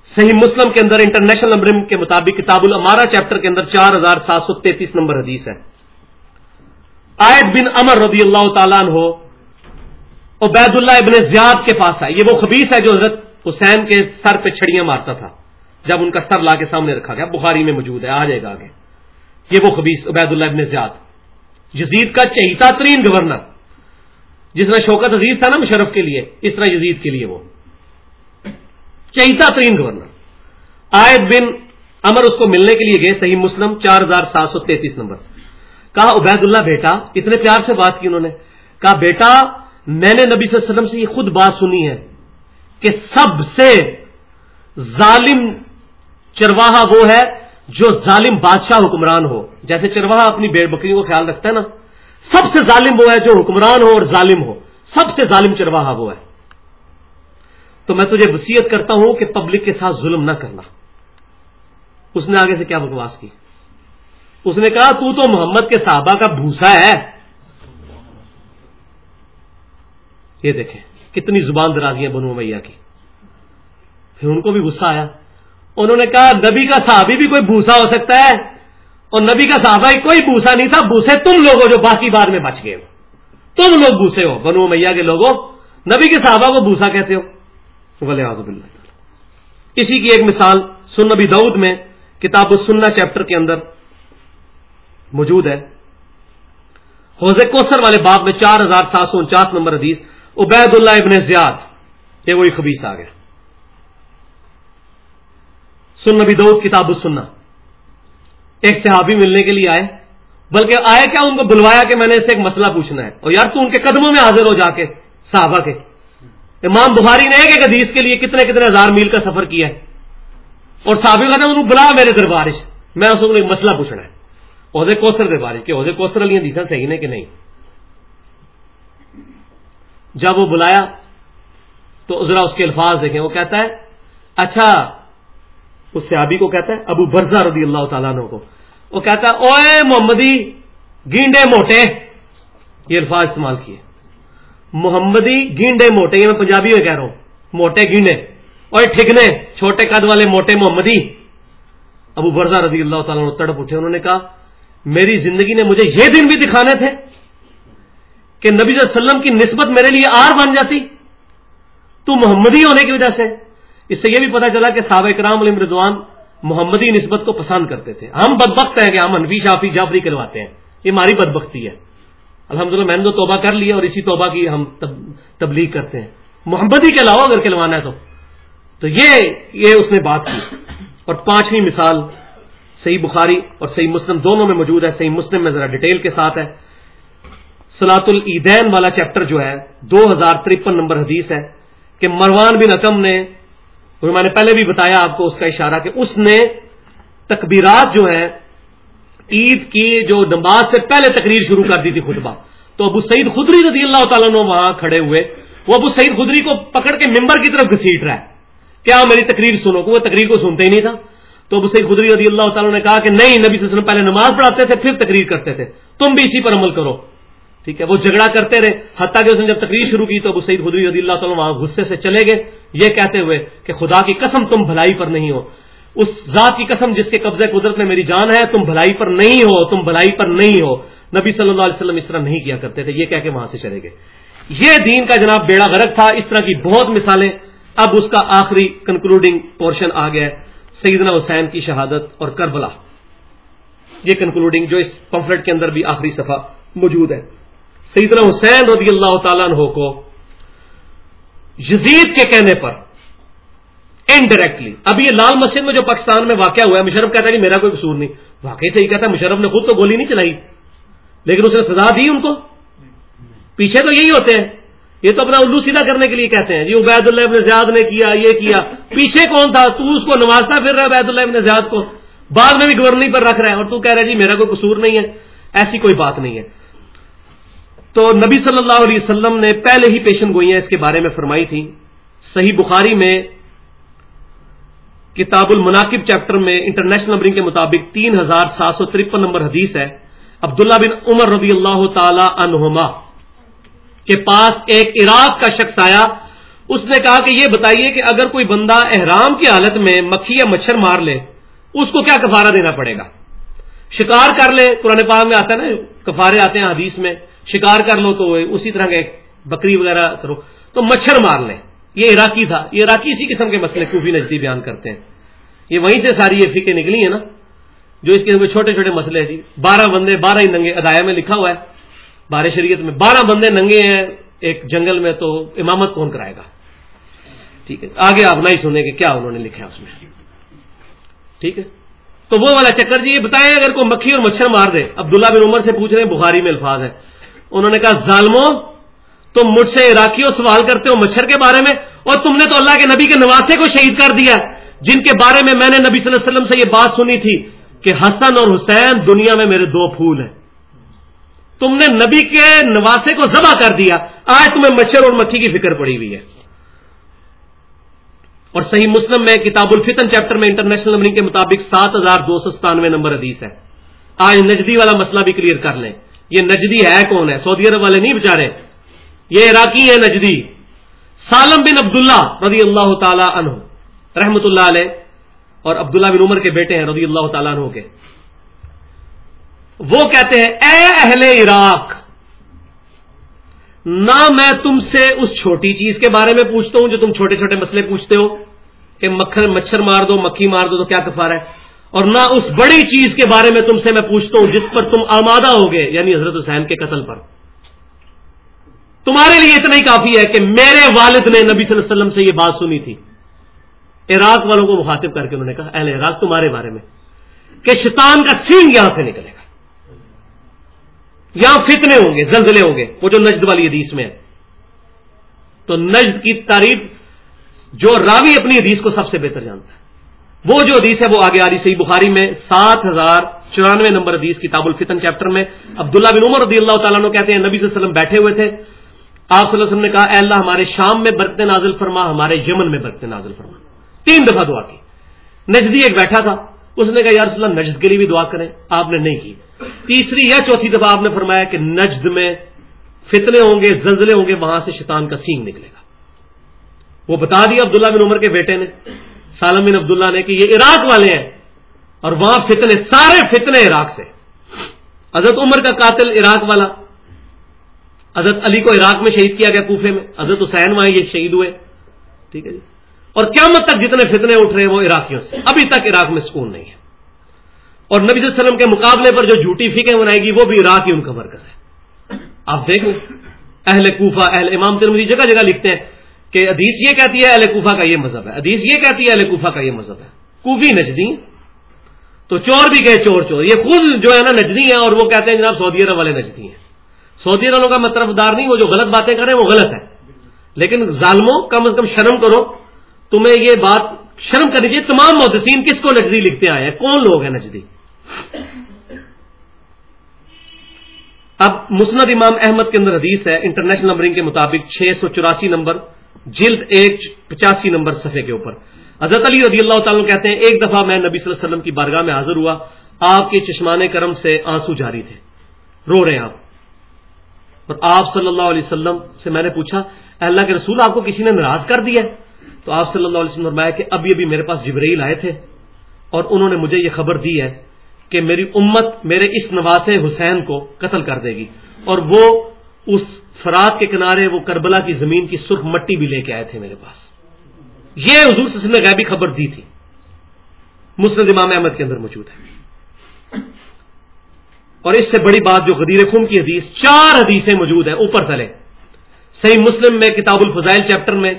صحیح مسلم کے اندر انٹرنیشنل نمبر کے مطابق کتاب المارا چیپٹر کے اندر چار ہزار سات سو تینتیس نمبر حدیث ہے۔ آیت بن امر رضی اللہ تعالیٰ ہو عبید اللہ ابن زیاد کے پاس ہے۔ یہ وہ خبیص ہے جو حضرت حسین کے سر پہ چھڑیاں مارتا تھا۔ جب ان کا سر لا کے سامنے رکھا گیا بخاری میں موجود ہے، آ جائے گا آگے۔ یہ وہ خبیص عبید اللہ ابن زیاد، یزید کا چہیتا ترین گورنر۔ جس میں شوکت عزیز تھا نا مشرف کے لیے، اس طرح یزید کے لیے وہ۔ چہیتا ترین گورنر۔ آیت بن امر اس کو ملنے کے لیے گئے، صحیح مسلم، چار ہزار سات سو تینتیس نمبر۔ کہا، عبید اللہ بیٹا، اتنے پیار سے بات کی انہوں نے۔ کہا، بیٹا، میں نے نبی صلی اللہ علیہ وسلم سے یہ خود بات سنی ہے کہ سب سے ظالم چرواہا وہ ہے جو ظالم بادشاہ حکمران ہو۔ جیسے چرواہا اپنی بیڑ بکریوں کا خیال رکھتا ہے نا، سب سے ظالم وہ ہے جو حکمران ہو اور ظالم ہو۔ سب سے ظالم چرواہا وہ ہے۔ تو میں تجھے وسیعت کرتا ہوں کہ پبلک کے ساتھ ظلم نہ کرنا۔ اس نے آگے سے کیا بکواس کی؟ اس نے کہا، تو تو محمد کے صحابہ کا بھوسا ہے۔ یہ دیکھیں، کتنی زبان درازیاں بنو میاں کی۔ پھر ان کو بھی غصہ آیا۔ انہوں نے کہا، نبی کا صحابی بھی کوئی بھوسا ہو سکتا ہے؟ اور نبی کا صحابہ کوئی بھوسا نہیں تھا، بھوسے تم لوگ ہو جو باقی بار میں بچ گئے ہو۔ تم لوگ بھوسے ہو، بنو میاں کے لوگوں۔ نبی کے صحابہ کو بھوسا کہتے ہو۔ ولی آزب اللہ اسی کی ایک مثال سن نبی دعود میں، کتاب السنہ چیپٹر کے اندر موجود ہے۔ حوض کوسر والے باب میں چار ہزار سات سو انچاس نمبر حدیث عبید اللہ ابن زیاد، یہ وہی خبیص آ گیا۔ سن نبی دعود کتاب السنہ۔ ایک صحابی ملنے کے لیے آئے، بلکہ آئے کیا ان کو بلوایا کہ میں نے اسے ایک مسئلہ پوچھنا ہے؟ اور یار تو ان کے قدموں میں حاضر ہو جا کے، صحابہ کے۔ امام بخاری نے ایک ایک حدیث کے لیے کتنے کتنے ہزار میل کا سفر کیا ہے۔ اور صحابی کہتے ہیں بلا میرے دربارش میں اس کو ایک مسئلہ پوچھنا ہے۔ عہدے کوسر کے بارے کہ عہدے کوسر والی حدیث صحیح نے کہ نہیں؟ جب وہ بلایا، تو ذرا اس کے الفاظ دیکھیں، وہ کہتا ہے اچھا اس صحابی کو کہتا ہے، ابو برزا رضی اللہ تعالیٰ عنہ کو۔ وہ کہتا ہے اوے محمدی، گینڈے موٹے۔ یہ الفاظ استعمال کیے۔ محمدی، گینڈے موٹے، یہ میں پنجابی میں کہہ رہا ہوں۔ موٹے گینڈے۔ اور ٹھگنے، چھوٹے قد والے موٹے محمدی۔ ابو برزا رضی اللہ تعالیٰ نے تڑپ اٹھے، انہوں نے کہا، میری زندگی نے مجھے یہ دن بھی دکھانے تھے کہ نبی صلی اللہ علیہ وسلم کی نسبت میرے لیے آر بن جاتی۔ تو محمدی ہونے کی وجہ سے اس سے یہ بھی پتا چلا کہ صحابہ کرام علیہ ردوان محمدی نسبت کو پسند کرتے تھے۔ ہم بدبخت ہیں کہ ہم انفی شافی جعفری کرواتے ہیں۔ یہ ہماری بدبختی ہے۔ الحمد للہ میں نے تو توبہ کر لیا اور اسی توبہ کی ہم تبلیغ کرتے ہیں۔ محمدی کے علاوہ اگر کلوانا ہے تو۔ تو یہ یہ اس نے بات کی۔ اور پانچویں مثال، صحیح بخاری اور صحیح مسلم دونوں میں موجود ہے۔ صحیح مسلم میں ذرا ڈیٹیل کے ساتھ ہے۔ سلاط العیدین والا چیپٹر جو ہے، دو ہزار ترپن نمبر حدیث ہے کہ مروان بن اکم نے میں نے پہلے بھی بتایا آپ کو اس کا اشارہ کہ اس نے تکبیرات جو ہے عید کی جو نماز سے پہلے تقریر شروع کر دی تھی خطبہ۔ تو ابو سعید خدری رضی اللہ تعالیٰ نے وہاں کھڑے ہوئے۔ وہ ابو سعید خدری کو پکڑ کے ممبر کی طرف گھسیٹ رہا ہے۔ کیا میری تقریر سنو؟ وہ تقریر کو سنتے ہی نہیں تھا۔ تو ابو سعید خدری رضی اللہ تعالیٰ نے کہا کہ نہیں، نبی صلی اللہ علیہ وسلم پہلے نماز پڑھاتے تھے، پھر تقریر کرتے تھے۔ تم بھی اسی پر عمل کرو۔ ٹھیک ہے، وہ جھگڑا کرتے رہے۔ حتیٰ کہ اس نے جب تقریر شروع کی تو ابو سعید خدری رضی اللہ تعالیٰ وہاں غصے سے چلے گئے۔ یہ کہتے ہوئے کہ خدا کی قسم تم بھلائی پر نہیں ہو۔ اس ذات کی قسم جس کے قبضے قدرت میں میری جان ہے، تم بھلائی پر نہیں ہو، تم بھلائی پر نہیں ہو۔ نبی صلی اللہ علیہ وسلم اس طرح نہیں کیا کرتے تھے، یہ کہہ کے وہاں سے چلے گئے۔ یہ دین کا جناب بیڑا غرق تھا، اس طرح کی بہت مثالیں۔ اب اس کا آخری کنکلوڈنگ پورشن آ گیا سیدنا حسین کی شہادت اور کربلا۔ یہ کنکلوڈنگ جو اس پمفلٹ کے اندر بھی آخری صفحہ موجود ہے۔ سیدنا حسین رضی اللہ تعالیٰ عنہ کو یزید کے کہنے پر انڈائریکٹلی اب یہ لال مسجد میں جو پاکستان میں واقع ہوا ہے، مشرف کہتا ہے کہ میرا کوئی قصور نہیں۔ واقعی صحیح کہتا ہے، مشرف نے خود تو گولی نہیں چلائی، لیکن اس نے سزا دی ان کو۔ پیچھے تو یہی ہوتے ہیں۔ یہ تو اپنا الو سیدھا کرنے کے لیے کہتے ہیں۔ جی عبید اللہ ابن زیاد نے کیا، یہ کیا۔ پیچھے کون تھا؟ تو اس کو نوازتا پھر رہا ہے عبید اللہ ابن زیاد کو۔ بعد میں بھی گورنری پر رکھ رہا ہے اور تو کہہ رہا ہے جی میرا کوئی قصور نہیں ہے۔ ایسی کوئی بات نہیں ہے۔ تو نبی صلی اللہ علیہ وسلم نے پہلے ہی پیشن گوئیاں اس کے بارے میں فرمائی تھی صحیح بخاری میں کتاب المناقب چیپٹر میں انٹرنیشنل نمبرنگ کے مطابق تین ہزار سات سو ترپن نمبر حدیث ہے۔ عبداللہ بن عمر رضی اللہ تعالی عنہما کے پاس ایک عراق کا شخص آیا۔ اس نے کہا کہ یہ بتائیے کہ اگر کوئی بندہ احرام کی حالت میں مکھی یا مچھر مار لے، اس کو کیا کفارہ دینا پڑے گا؟ شکار کر لے، قرآن پاک میں آتا ہے نا، کفارے آتے ہیں حدیث میں۔ شکار کر لو تو اسی طرح کے بکری وغیرہ کرو۔ تو مچھر مار لیں۔ یہ عراقی تھا۔ یہ عراقی اسی قسم کے مسئلے کوفی نجدی بیان کرتے ہیں۔ یہ وہیں سے ساری یہ فکے نکلی ہیں نا، جو اس قسم کے چھوٹے چھوٹے مسئلے ہیں۔ جی بارہ بندے، بارہ ہی ننگے ادایا میں لکھا ہوا ہے۔ بارہ شریعت میں بارہ بندے ننگے ہیں۔ ایک جنگل میں تو امامت کون کرائے گا؟ ٹھیک ہے۔ آگے آپ نہیں سنیں کہ کیا انہوں نے لکھا اس میں۔ ٹھیک ہے۔ تو وہ والا چکر جی یہ بتائیں اگر کوئی مکھی اور مچھر مار دے۔ عبداللہ بن عمر سے پوچھ رہے ہیں، بخاری میں الفاظ ہے انہوں نے کہا، ظالمو، تم مجھ سے عراقیوں سوال کرتے ہو مچھر کے بارے میں اور تم نے تو اللہ کے نبی کے نواسے کو شہید کر دیا جن کے بارے میں میں نے نبی صلی اللہ علیہ وسلم سے یہ بات سنی تھی کہ حسن اور حسین دنیا میں میرے دو پھول ہیں۔ تم نے نبی کے نواسے کو ذبح کر دیا۔ آج تمہیں مچھر اور مکھی کی فکر پڑی ہوئی ہے۔ اور صحیح مسلم میں کتاب الفتن چیپٹر میں انٹرنیشنل نمبرنگ کے مطابق سات ہزار دو سو ستانوے نمبر حدیث ہے۔ آج نجدی والا مسئلہ بھی کلیئر کر لیں۔ یہ نجدی ہے کون ہے؟ سعودی عرب والے نہیں بچارے یہ عراقی ہے نجدی۔ سالم بن عبداللہ رضی اللہ تعالی عنہ رحمت اللہ علیہ، اور عبداللہ بن عمر کے بیٹے ہیں رضی اللہ تعالیٰ عنہ کے۔ وہ کہتے ہیں، اے اہل عراق، نہ میں تم سے اس چھوٹی چیز کے بارے میں پوچھتا ہوں جو تم چھوٹے چھوٹے مسئلے پوچھتے ہو، کہ مکھر مچھر مار دو، مکھی مار دو تو کیا کفار ہے؟ اور نہ اس بڑی چیز کے بارے میں تم سے میں پوچھتا ہوں جس پر تم آمادہ ہوگے یعنی حضرت حسین کے قتل پر۔ تمہارے لیے اتنا ہی کافی ہے کہ میرے والد نے نبی صلی اللہ علیہ وسلم سے یہ بات سنی تھی۔ عراق والوں کو مخاطب کر کے انہوں نے کہا، اہل عراق تمہارے بارے میں، کہ شیطان کا سینگ یہاں سے نکلے گا۔ یہاں فتنے ہوں گے، زلزلے ہوں گے، وہ جو نجد والی حدیث میں ہے۔ تو نجد کی تعریف جو راوی اپنی حدیث کو سب سے بہتر جانتا ہے۔ وہ جو حدیث ہے وہ آگے آ رہی صحیح بخاری میں سات ہزار چورانوے نمبر حدیث کتاب الفتن چیپٹر میں عبداللہ بن عمر رضی اللہ تعالیٰ کہتے ہیں، نبی صلی اللہ علیہ وسلم بیٹھے ہوئے تھے۔ آپ صلی اللہ علیہ وسلم نے کہا، اے اللہ، ہمارے شام میں برتن نازل فرما، ہمارے یمن میں برتن نازل فرما۔ تین دفعہ دعا کی۔ نجدی ایک بیٹھا تھا۔ اس نے کہا یار اللہ، نجد کے لیے بھی دعا کریں۔ آپ نے نہیں کی۔ تیسری یا چوتھی دفعہ آپ نے فرمایا کہ نجد میں فتنے ہوں گے، زلزلے ہوں گے، وہاں سے شیطان کا سینگ نکلے گا۔ وہ بتا دیا عبداللہ بن عمر کے بیٹے نے۔ سالم بن عبداللہ نے کہ یہ عراق والے ہیں اور وہاں فتنے، سارے فتنے عراق سے۔ حضرت عمر کا قاتل عراق والا، حضرت علی کو عراق میں شہید کیا گیا کوفے میں، حضرت حسین وہاں یہ شہید ہوئے۔ ٹھیک ہے جی۔ اور قیامت تک جتنے فتنے اٹھ رہے ہیں وہ عراقیوں سے، ابھی تک عراق میں سکون نہیں ہے۔ اور نبی صلی اللہ علیہ وسلم کے مقابلے پر جو جھوٹی فکیں بنائے گی، وہ بھی عراق ہی ان کا مرکز ہے۔ آپ دیکھ لیں اہل کوفہ، اہل امام ترمزی جگہ جگہ لکھتے ہیں کہ حدیث یہ کہتی ہے اہل کوفہ کا یہ مذہب ہے، حدیث یہ کہتی ہے اہل کوفہ کا یہ مذہب ہے۔ کوفی نجدی۔ تو چور بھی گئے چور چور، یہ خود جو ہے نا نجدی ہیں اور وہ کہتے ہیں جناب سعودی عرب والے نجدی ہیں۔ سعودی عرب کا مطلب دار نہیں، وہ جو غلط باتیں کریں وہ غلط ہے لیکن ظالموں، کم از کم شرم کرو۔ تمہیں یہ بات شرم کرنی چاہیے، تمام محدثین کس کو نجدی لکھتے آئے ہیں؟ کون لوگ ہیں نجدی؟ اب مسند امام احمد کے اندر حدیث ہے، انٹرنیشنل نمبرنگ کے مطابق چھ سو چوراسی نمبر۔ جلد ایک، پچاسی نمبر صفحے کے اوپر۔ حضرت علی رضی اللہ تعالیٰ کہتے ہیں، ایک دفعہ میں نبی صلی اللہ علیہ وسلم کی بارگاہ میں حاضر ہوا، آپ کے چشمان کرم سے آنسو جاری تھے۔ رو رہے ہیں آپ۔ اور آپ صلی اللہ علیہ وسلم سے میں نے پوچھا اللہ کے رسول، آپ کو کسی نے ناراض کر دیا تو آپ صلی اللہ علیہ وسلم فرمایا کہ ابھی ابھی میرے پاس جبرائیل آئے تھے اور انہوں نے مجھے یہ خبر دی ہے کہ میری امت میرے اس نواز حسین کو قتل کر دے گی اور وہ اس فرات کے کنارے وہ کربلا کی زمین کی سرخ مٹی بھی لے کے آئے تھے میرے پاس۔ یہ حضور سے نے غیبی خبر دی تھی۔ مسند امام احمد کے اندر موجود ہے۔ اور اس سے بڑی بات جو غدیر خم کی حدیث، چار حدیثیں موجود ہیں اوپر تلے۔ صحیح مسلم میں کتاب الفضائل چیپٹر میں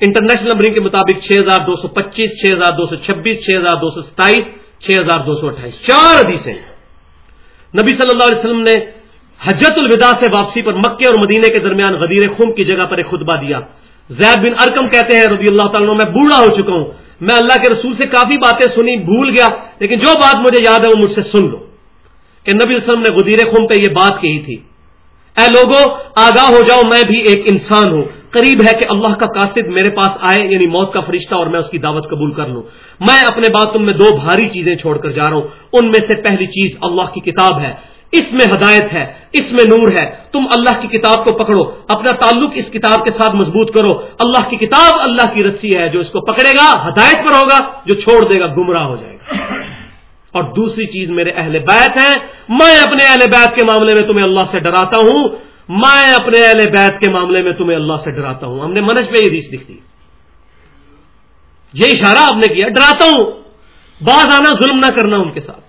انٹرنیشنل نمبرنگ کے مطابق چھ ہزار دو سو پچیس چھ ہزار دو سو چھبیس چھ ہزار دو سو ستائیس چھ ہزار دو سو اٹھائیس۔ چار حدیثیں۔ نبی صلی اللہ علیہ وسلم نے حجت الوداع سے واپسی پر مکے اور مدینے کے درمیان غدیر خم کی جگہ پر ایک خطبہ دیا۔ زید بن ارکم کہتے ہیں رضی اللہ تعالیٰ میں بوڑھا ہو چکا ہوں۔ میں اللہ کے رسول سے کافی باتیں سنی، بھول گیا، لیکن جو بات مجھے یاد ہے وہ مجھ سے سن لو۔ کہ نبی وسلم نے غدیر خم پہ یہ بات کہی تھی۔ اے لوگوں آگاہ ہو جاؤ، میں بھی ایک انسان ہوں۔ قریب ہے کہ اللہ کا قاصد میرے پاس آئے یعنی موت کا فرشتہ، اور میں اس کی دعوت قبول کر لوں۔ میں اپنے بات تم میں دو بھاری چیزیں چھوڑ کر جا رہا ہوں۔ ان میں سے پہلی چیز اللہ کی کتاب ہے۔ اس میں ہدایت ہے، اس میں نور ہے۔ تم اللہ کی کتاب کو پکڑو، اپنا تعلق اس کتاب کے ساتھ مضبوط کرو۔ اللہ کی کتاب اللہ کی رسی ہے، جو اس کو پکڑے گا، ہدایت پر ہوگا، جو چھوڑ دے گا، گمراہ ہو جائے گا۔ اور دوسری چیز میرے اہل بیت ہیں، میں اپنے اہل بیت کے معاملے میں تمہیں اللہ سے ڈراتا ہوں۔ میں اپنے اہل بیت کے معاملے میں تمہیں اللہ سے ڈراتا ہوں۔ ہم نے منج پہ یہ ریس دکھتی یہ اشارہ آپ نے کیا، ڈراتا ہوں۔ بعض آنا ظلم نہ کرنا ان کے ساتھ۔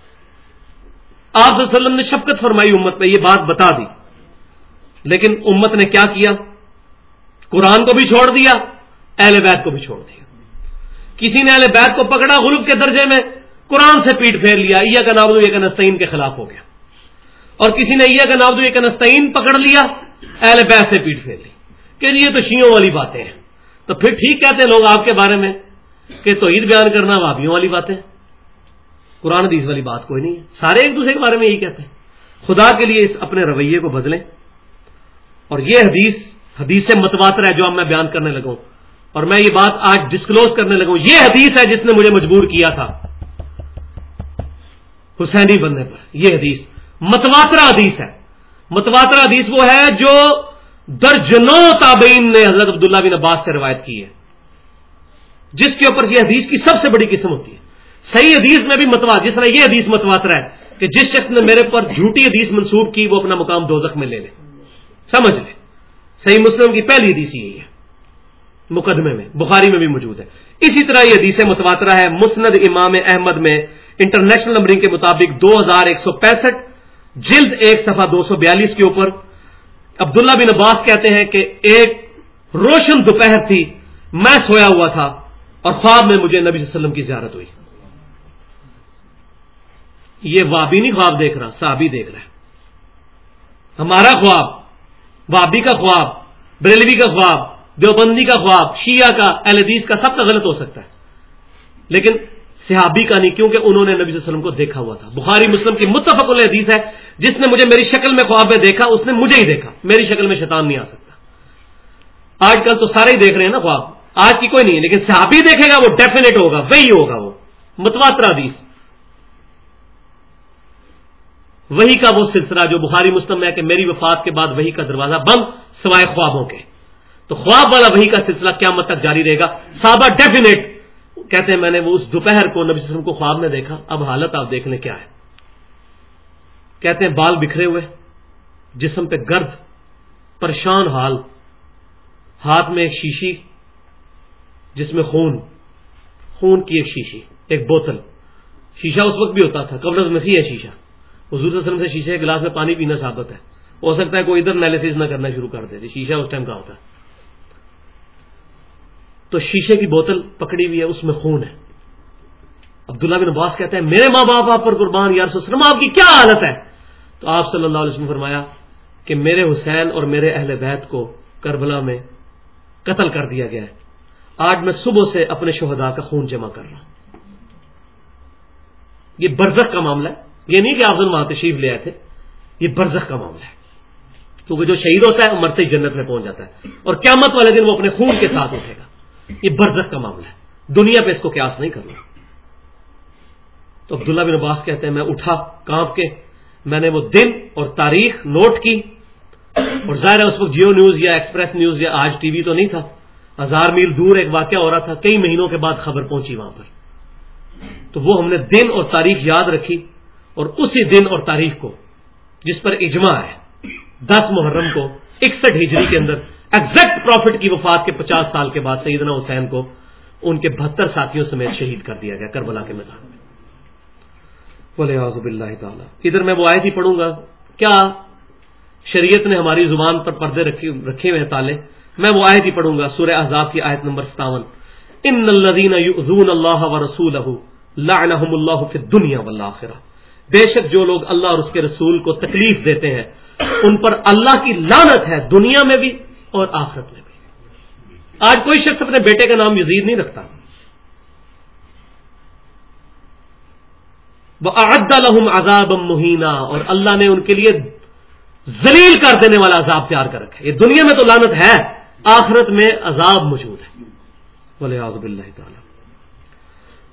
آپ وسلم نے شفقت فرمائی امت پہ یہ بات بتا دی۔ لیکن امت نے کیا کیا؟ قرآن کو بھی چھوڑ دیا، اہل بیت کو بھی چھوڑ دیا۔ کسی نے اہل بیت کو پکڑا غلب کے درجے میں، قرآن سے پیٹ پھیر لیا یا کا نابود کا نستعین کے خلاف ہو گیا۔ اور کسی نے یا کا نابود کا نستعین پکڑ لیا، اہل بیت سے پیٹ پھیر لی۔ کہ یہ تو شیوں والی باتیں ہیں۔ تو پھر ٹھیک کہتے ہیں لوگ آپ کے بارے میں کہ تو عید بیان کرنا وابیوں والی باتیں۔ قرآن حدیث والی بات کوئی نہیں ہے۔ سارے ایک دوسرے کے بارے میں یہی کہتے ہیں۔ خدا کے لیے اس اپنے رویے کو بدلیں۔ اور یہ حدیث حدیث متواتر ہے جو اب میں بیان کرنے لگوں اور میں یہ بات آج ڈسکلوز کرنے لگوں یہ حدیث ہے جس نے مجھے مجبور کیا تھا۔ حسینی بننے پر۔ یہ حدیث۔ متواتر حدیث ہے۔ متواتر حدیث وہ ہے جو درجنوں تابعین نے حضرت عبداللہ بن عباس سے روایت کی ہے۔ جس کے اوپر یہ حدیث کی سب سے بڑی قسم ہوتی ہے۔ صحیح حدیث میں بھی متواتر جس طرح یہ حدیث متواتر ہے کہ جس شخص نے میرے پر جھوٹی حدیث منسوخ کی، وہ اپنا مقام دوزخ میں لے لے۔ سمجھ لے۔ صحیح مسلم کی پہلی حدیث یہی ہے۔ مقدمے میں، بخاری میں بھی موجود ہے۔ اسی طرح یہ حدیث متواترہ ہے، مسند امام احمد میں انٹرنیشنل نمبرنگ کے مطابق دو ہزار ایک سو پینسٹھ، جلد ایک صفحہ دو سو بیالیس کے اوپر۔ عبداللہ بن عباس کہتے ہیں کہ ایک روشن دوپہر تھی، میں سویا ہوا تھا اور خواب میں مجھے نبی صلی اللہ علیہ وسلم کی زیارت ہوئی۔ یہ وابی نہیں خواب دیکھ رہا، صحابی دیکھ رہا ہے۔ ہمارا خواب، وابی کا خواب، بریلوی کا خواب، دیوبندی کا خواب، شیعہ کا الحدیث کا سب کا غلط ہو سکتا ہے۔ لیکن صحابی کا نہیں، کیونکہ انہوں نے نبی صلی اللہ علیہ وسلم کو دیکھا ہوا تھا۔ بخاری مسلم کی متفق الحدیث ہے، جس نے مجھے میری شکل میں خواب میں دیکھا، اس نے مجھے ہی دیکھا۔ میری شکل میں شیطان نہیں آ سکتا۔ آج کل تو سارے ہی دیکھ رہے ہیں نا خواب۔ آج کی کوئی نہیں ہے لیکن صحابی دیکھے گا وہ ڈیفینیٹ ہوگا، وہی ہوگا وہ۔ متواتر حدیث۔ وہی کا وہ سلسلہ جو بخاری مسلم ہے کہ میری وفات کے بعد وہی کا دروازہ بند سوائے خوابوں کے۔ تو خواب والا وہی کا سلسلہ کیا مت تک جاری رہے گا۔ صحابہ ڈیفینیٹ کہتے ہیں میں نے وہ اس دوپہر کو نبی وسلم کو خواب میں دیکھا۔ اب حالت آپ دیکھ لیں کیا ہے۔ کہتے ہیں بال بکھرے ہوئے، جسم پہ گرد، پریشان حال۔ ہاتھ میں ایک شیشی، جس میں خون۔ خون کی ایک شیشی، ایک بوتل۔ شیشہ اس وقت بھی ہوتا تھا، قبل مسیح ہے شیشہ۔ حضور صلی اللہ علیہ وسلم سے شیشے کے گلاس میں پانی پینا ثابت ہے۔ ہو سکتا ہے کوئی ادھر انالیس نہ کرنا شروع کر دے۔ شیشہ اس ٹائم کا ہوتا ہے۔ تو شیشے کی بوتل پکڑی ہوئی ہے، اس میں خون ہے۔ عبداللہ بن عباس کہتے ہیں، میرے ماں باپ آپ پر قربان یار وسلم، آپ کی کیا حالت ہے؟ تو آپ صلی اللہ علیہ وسلم فرمایا کہ میرے حسین اور میرے اہل بیت کو کربلا میں قتل کر دیا گیا ہے۔ آج میں صبح سے اپنے شہدا کا خون جمع کر رہا ہوں۔ یہ برزخ کا معاملہ ہے۔ یہ نہیں کہ آپ وہاں تشریف لے آئے تھے، یہ برزخ کا معاملہ ہے۔ کیونکہ جو شہید ہوتا ہے، وہ مرتے ہی جنت میں پہنچ جاتا ہے۔ اور قیامت والے دن وہ اپنے خون کے ساتھ اٹھے گا۔ یہ برزخ کا معاملہ ہے۔ دنیا پہ اس کو قیاس نہیں کرنا۔ تو عبداللہ بن عباس کہتے ہیں، میں اٹھا کانپ کے، میں نے وہ دن اور تاریخ نوٹ کی۔ اور ظاہر ہے، اس وقت جیو نیوز یا ایکسپریس نیوز یا آج ٹی وی تو نہیں تھا۔ ہزار میل دور ایک واقعہ ہو رہا تھا، کئی مہینوں کے بعد خبر پہنچی وہاں پر۔ تو وہ ہم نے دن اور تاریخ یاد رکھی۔ اور اسی دن اور تاریخ کو، جس پر اجماع ہے، دس محرم کو، اکسٹھ ہجری کے اندر ایگزیکٹ پروفٹ کی وفات کے پچاس سال کے بعد سیدنا حسین کو ان کے بہتر ساتھیوں سمیت شہید کر دیا گیا، کربلا کے میدان میں۔ بولے آزب اللہ تعالیٰ ادھر میں وہ آئے ہی پڑھوں گا۔ کیا شریعت نے ہماری زبان پر پردے رکھے ہوئے تالے؟ میں وہ آیت ہی پڑھوں گا، سورہ احزاب کی آیت نمبر ستاون۔ ان الذين يؤذون الله ورسوله لعنهم الله في الدنيا والاخره بے شک جو لوگ اللہ اور اس کے رسول کو تکلیف دیتے ہیں، ان پر اللہ کی لانت ہے دنیا میں بھی اور آخرت میں بھی۔ آج کوئی شخص اپنے بیٹے کا نام یزید نہیں رکھتا۔ وہ لہم عذاب مہینہ اور اللہ نے ان کے لیے زلیل کر دینے والا عذاب تیار کر رکھا ہے۔ یہ دنیا میں تو لانت ہے، آخرت میں عذاب موجود ہے۔ بولے آزب اللہ تعالی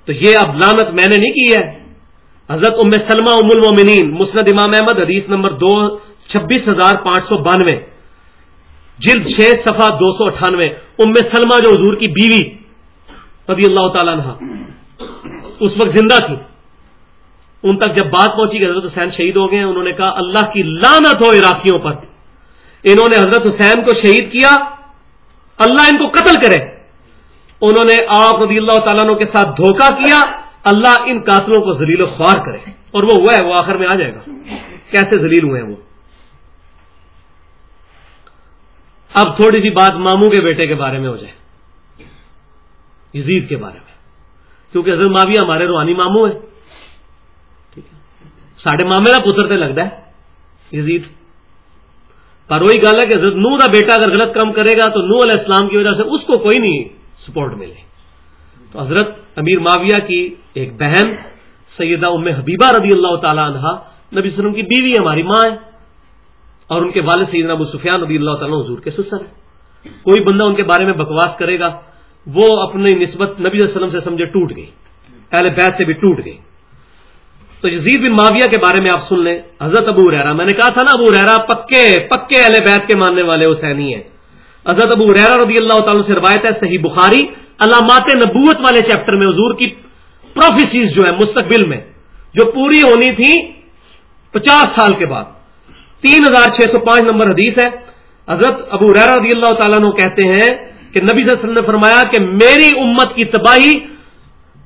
تو یہ اب لانت میں نے نہیں کی ہے۔ حضرت ام سلمہ ام المومنین، مسند امام احمد، حدیث نمبر دو، چھبیس ہزار پانچ سو بانوے، جلد چھ، صفحہ دو سو اٹھانوے۔ ام سلمہ جو حضور کی بیوی رضی اللہ تعالیٰ عنہ، اس وقت زندہ تھی۔ ان تک جب بات پہنچی کہ حضرت حسین شہید ہو گئے، انہوں نے کہا، اللہ کی لانت ہو عراقیوں پر۔ انہوں نے حضرت حسین کو شہید کیا، اللہ ان کو قتل کرے۔ انہوں نے آپ رضی اللہ تعالیٰ کے ساتھ دھوکہ کیا اللہ ان قاتلوں کو ذلیل و خوار کرے اور وہ ہوا ہے، وہ آخر میں آ جائے گا۔ کیسے ذلیل ہوئے ہیں وہ؟ اب تھوڑی سی بات ماموں کے بیٹے کے بارے میں ہو جائے۔ یزید کے بارے میں۔ کیونکہ حضرت معاویہ ہمارے روحانی ماموں ہیں۔ ساڈے مامے کا پتر تو لگتا ہے، یزید۔ پر وہی گل ہے کہ نو کا بیٹا اگر غلط کام کرے گا تو نو علیہ السلام کی وجہ سے اس کو کوئی نہیں سپورٹ ملے۔ تو حضرت امیر معاویہ کی ایک بہن، سیدہ ام حبیبہ رضی اللہ تعالیٰ عنہ نبی وسلم کی بیوی ہماری ماں ہے۔ اور ان کے والد سیدنا ابو سفیان رضی اللہ تعالیٰ حضور کے سسر ہے کوئی بندہ ان کے بارے میں بکواس کرے گا، وہ اپنی نسبت نبی علیہ وسلم سے سمجھے ٹوٹ گئی۔ اہل بیت سے بھی ٹوٹ گئی۔ تو یزید بن معاویہ کے بارے میں آپ سن لیں۔ حضرت ابو ریرا میں نے کہا تھا نا، ابو ریرا پکے پکے اہل بیت کے ماننے والے حسینی ہیں۔ حضرت ابو ریرا رضی اللہ تعالیٰ سے روایت ہے، صحیح بخاری۔ علامات نبوت والے چیپٹر میں حضور کی پروفیسیز جو ہے مستقبل میں، جو پوری ہونی تھی پچاس سال کے بعد۔ تین ہزار چھ سو پانچ نمبر حدیث ہے۔ حضرت ابو ریرا رضی اللہ تعالیٰ کہتے ہیں کہ نبی صلی اللہ علیہ وسلم نے فرمایا کہ میری امت کی تباہی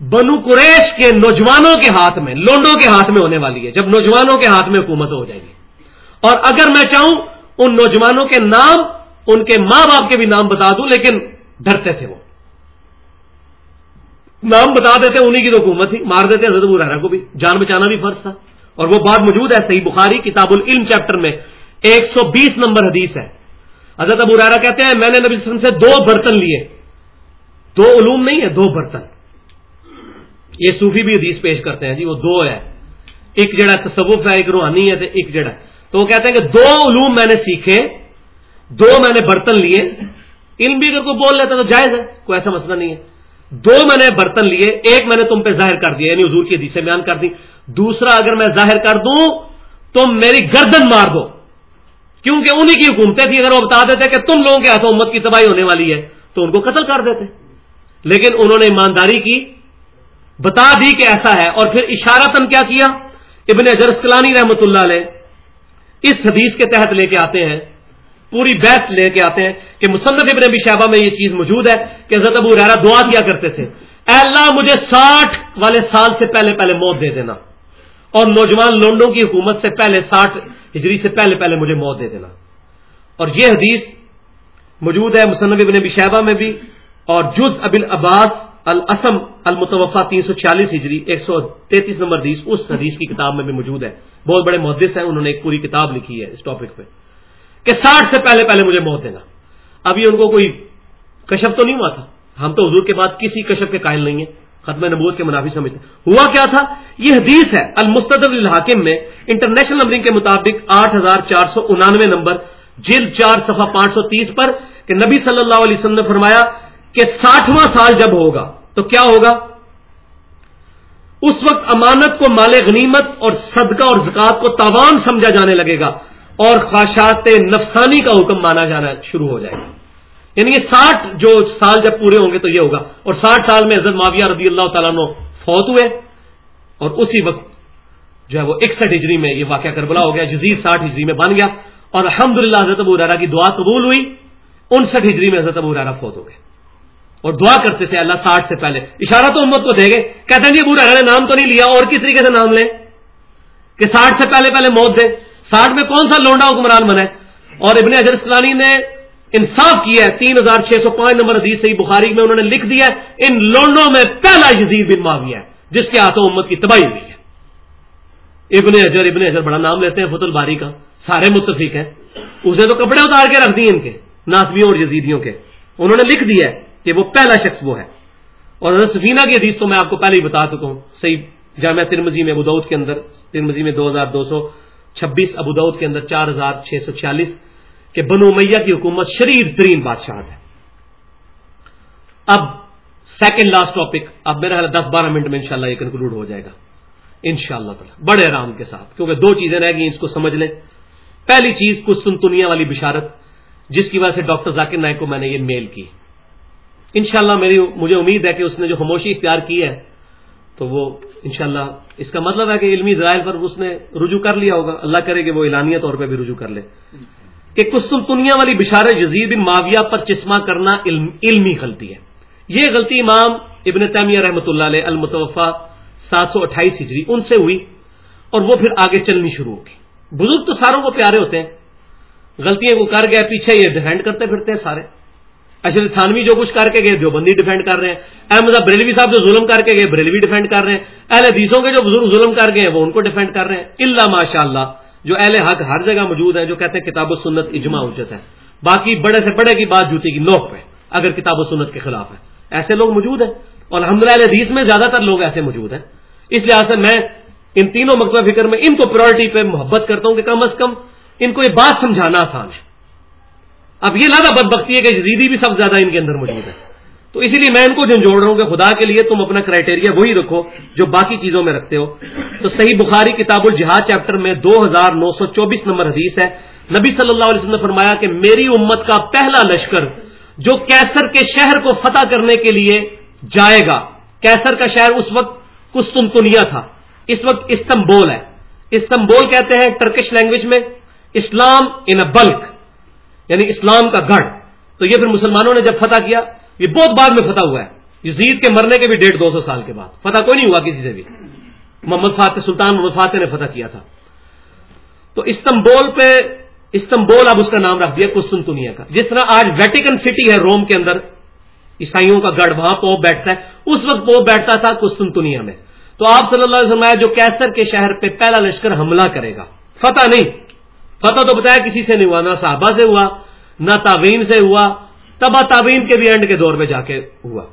بنو قریش کے نوجوانوں کے ہاتھ میں، لونڈوں کے ہاتھ میں ہونے والی ہے۔ جب نوجوانوں کے ہاتھ میں حکومت ہو جائے گی۔ اور اگر میں چاہوں، ان نوجوانوں کے نام ان کے ماں باپ کے بھی نام بتا دوں، لیکن ڈرتے تھے وہ۔ نام بتا دیتے انہیں کی تو حکومت تھی، مار دیتے حضرت ابو کو بھی۔ جان بچانا بھی فرض تھا۔ اور وہ بات موجود ہے، صحیح بخاری، کتاب العلم چیپٹر میں ایک سو بیس نمبر حدیث ہے۔ حضرت ابو رارا کہتے ہیں، میں نے نبی وسلم سے دو برتن لیے۔ دو علوم نہیں ہے دو برتن۔ یہ صوفی بھی حدیث پیش کرتے ہیں جی وہ دو ہے ایک جڑا تصوف ہے، ایک روحانی ہے ایک جڑا۔ تو وہ کہتے ہیں کہ دو علوم میں نے سیکھے۔ دو میں نے برتن لیے علم بھی اگر کوئی بول لیتا تو جائز ہے، کوئی ایسا مسئلہ نہیں ہے۔ دو میں نے برتن لیے، ایک میں نے تم پہ ظاہر کر دیا یعنی حضور کی حدیثیں بیان کر دی دوسرا اگر میں ظاہر کر دوں تم میری گردن مار دو۔ کیونکہ انہی کی حکومتیں تھی اگر وہ بتا دیتے کہ تم لوگوں کے ہاتھوں امت کی تباہی ہونے والی ہے، تو ان کو قتل کر دیتے۔ لیکن انہوں نے ایمانداری کی، بتا دی کہ ایسا ہے۔ اور پھر اشارتن کیا کیا؟ ابن اجر اسکلانی رحمۃ اللہ علیہ اس حدیث کے تحت لے کے آتے ہیں۔ پوری بیت لے کے آتے ہیں کہ مصنف ابن ابی شہبہ میں یہ چیز موجود ہے کہ حضرت ابو ریرا دعا کیا کرتے تھے۔ اے اللہ، مجھے ساٹھ والے سال سے پہلے پہلے موت دے دینا۔ اور نوجوان لونڈوں کی حکومت سے پہلے ساٹھ، ہجری سے پہلے پہلے مجھے موت دے دینا۔ اور یہ حدیث موجود ہے مصنف ابن ابی شہبہ میں بھی۔ اور جز ابل عباس الاسم المتوفا تین سو چھیالیس ہجری، ایک سو تینتیس نمبر حدیث، اس حدیث کی کتاب میں بھی موجود ہے۔ بہت بڑے محدث ہیں، انہوں نے ایک پوری کتاب لکھی ہے اس ٹاپک پہ۔ کہ ساٹھ سے پہلے پہلے مجھے موت دینا ابھی ان کو کوئی کشف تو نہیں ہوا تھا؟ ہم تو حضور کے بعد کسی کشف کے قائل نہیں ہیں۔ ختم نبوت کے منافی سمجھتے ہوا کیا تھا؟ یہ حدیث ہے المستد الحاکم میں انٹرنیشنل نمبرنگ کے مطابق آٹھ ہزار چار سو انانوے نمبر، جلد چار صفحہ پانچ سو تیس پر کہ نبی صلی اللہ علیہ وسلم نے فرمایا کہ ساٹھواں سال جب ہوگا تو کیا ہوگا؟ اس وقت امانت کو مال غنیمت اور صدقہ اور زکات کو تاوان سمجھا جانے لگے گا۔ اور خواہشات نفسانی کا حکم مانا جانا شروع ہو جائے گا۔ یعنی یہ ساٹھ جو سال جب پورے ہوں گے تو یہ ہوگا۔ اور ساٹھ سال میں حضرت معاویہ رضی اللہ تعالیٰ نو فوت ہوئے۔ اور اسی وقت جو ہے وہ اکسٹھ ہجری میں یہ واقعہ کربلا ہو گیا۔ جزیر ساٹھ ہجری میں بن گیا۔ اور الحمد للہ حضرت ابو ریرا کی دعا قبول ہوئی۔ انسٹھ ہجری میں حضرت ابو ریرا فوت ہو گئے۔ اور دعا کرتے تھے اللہ ساٹھ سے پہلے۔ اشارہ تو امت کو دے گئے۔ کہتے ہیں جی ابو ریرا نے نام تو نہیں لیا اور کس طریقے سے نام لیں؟ کہ ساٹھ سے پہلے پہلے موت دے۔ ساٹھ میں کون سا لونڈا حکمران بنا ہے؟ اور ابن اجر اسلانی نے انصاف کیا ہے، تین ہزار چھ سو پانچ نمبر حدیث صحیح بخاری میں انہوں نے لکھ دیا ان لونڈوں میں پہلا یزید بن معاویہ ہے، جس کے ہاتھوں امت کی تباہی ہوئی ہے۔ ابن اجر ابن اجر بڑا نام لیتے ہیں، فت الباری کا، سارے متفق ہیں۔ اسے تو کپڑے اتار کے رکھ دیے ان کے ناسبیوں اور یزیدیوں کے۔ انہوں نے لکھ دیا ہے کہ وہ پہلا شخص وہ ہے۔ اور حضرت سفینہ کی حدیث تو میں آپ کو پہلے ہی بتا چکا ہوں، صحیح جامعہ ترمزی میں ابوداؤد کے اندر ترمزی میں دو ہزار دو سو چھبیس ابوداؤد کے اندر چار ہزار چھ سو چھیالیس کہ بنو میاں کی حکومت شریر ترین بادشاہ ہے اب سیکنڈ لاسٹ ٹاپک اب میرا خیال دس بارہ منٹ میں انشاءاللہ یہ کنکلوڈ ہو جائے گا۔ ان شاء اللہ تعالی، بڑے آرام کے ساتھ، کیونکہ دو چیزیں رہ گئی اس کو سمجھ لیں۔ پہلی چیز، کچھ سنتنیا والی بشارت، جس کی وجہ سے ڈاکٹر ذاکر نائک کو میں نے یہ میل کی۔ انشاءاللہ میری، مجھے امید ہے کہ اس نے جو خاموشی اختیار کی ہے تو وہ انشاءاللہ اس کا مطلب ہے کہ علمی ذرائع پر اس نے رجوع کر لیا ہوگا۔ اللہ کرے کہ وہ اعلانیہ طور پہ بھی رجوع کر لے۔ کہ کسل دنیا والی بشارت یزید بن معاویہ پر چشمہ کرنا علمی غلطی ہے۔ یہ غلطی امام ابن تیمیہ رحمۃ اللہ علیہ المتوفا سات سو اٹھائیس ہجری ان سے ہوئی اور وہ پھر آگے چلنی شروع ہوگی۔ بزرگ تو ساروں کو پیارے ہوتے ہیں۔ غلطیاں کو کر گئے، پیچھے یہ ڈیفینڈ کرتے پھرتے ہیں سارے۔ اشرف تھانوی جو کچھ کر کے گئے جو بندی ڈیفینڈ کر رہے ہیں۔ احمد بریلوی صاحب جو ظلم کر کے گئے، بریلوی ڈیفینڈ کر رہے ہیں۔ اہل حدیثوں کے جو بزرگ ظلم کر گئے ہیں، وہ ان کو ڈیفینڈ کر رہے ہیں۔ اللہ ماشاء اللہ جو اہل حق ہر جگہ موجود ہے جو کہتے ہیں کتاب و سنت اجماع اجت ہے۔ باقی بڑے سے بڑے کی بات جوتی کی نوک پہ، اگر کتاب و سنت کے خلاف ہے۔ ایسے لوگ موجود ہیں۔ اور الحمد للہ حدیث میں زیادہ تر لوگ ایسے موجود ہیں۔ اس لحاظ سے میں ان تینوں مکتبہ فکر میں، ان کو پرائرٹی پہ محبت کرتا ہوں کہ کم از کم ان کو یہ بات سمجھانا آسان ہے۔ اب یہ زیادہ بد بختی ہے کہ جدیدی بھی سب زیادہ ان کے اندر موجود ہے۔ تو اسی لیے میں ان کو جھنجھوڑ رہا ہوں کہ خدا کے لیے تم اپنا کرائٹیریا وہی رکھو جو باقی چیزوں میں رکھتے ہو۔ تو صحیح بخاری کتاب الجہاد چیپٹر میں دو ہزار نو سو چوبیس نمبر حدیث ہے۔ نبی صلی اللہ علیہ وسلم نے فرمایا کہ میری امت کا پہلا لشکر جو کیسر کے شہر کو فتح کرنے کے لیے جائے گا۔ کیسر کا شہر اس وقت کستنتنیا تھا۔ اس وقت استنبول ہے۔ استنبول کہتے ہیں ٹرکش لینگویج میں۔ اسلام ان اے بلک یعنی اسلام کا گڑھ۔ تو یہ پھر مسلمانوں نے جب فتح کیا، یہ بہت بعد میں فتح ہوا ہے۔ یزید کے مرنے کے بھی ڈیڑھ دو سو سال کے بعد۔ فتح کوئی نہیں ہوا کسی سے بھی۔ محمد فاتح، سلطان محمد فاتح نے فتح کیا تھا۔ تو استنبول پہ، استنبول اب اس کا نام رکھ دیا کستنتنیا کا۔ جس طرح آج ویٹیکن سٹی ہے روم کے اندر، عیسائیوں کا گڑھ، وہاں پو بیٹھتا ہے۔ اس وقت پو بیٹھتا تھا کستنتنیا میں۔ تو آپ صلی اللہ علیہ وسلم جو کیسر کے شہر پہ پہلا لشکر حملہ کرے گا۔ فتح نہیں۔ فتح تو بتایا کسی سے نہیں ہوا، نہ صحابہ سے ہوا، نہ تعوین سے ہوا تبا تعوین کے بھی اینڈ کے دور میں جا کے ہوا۔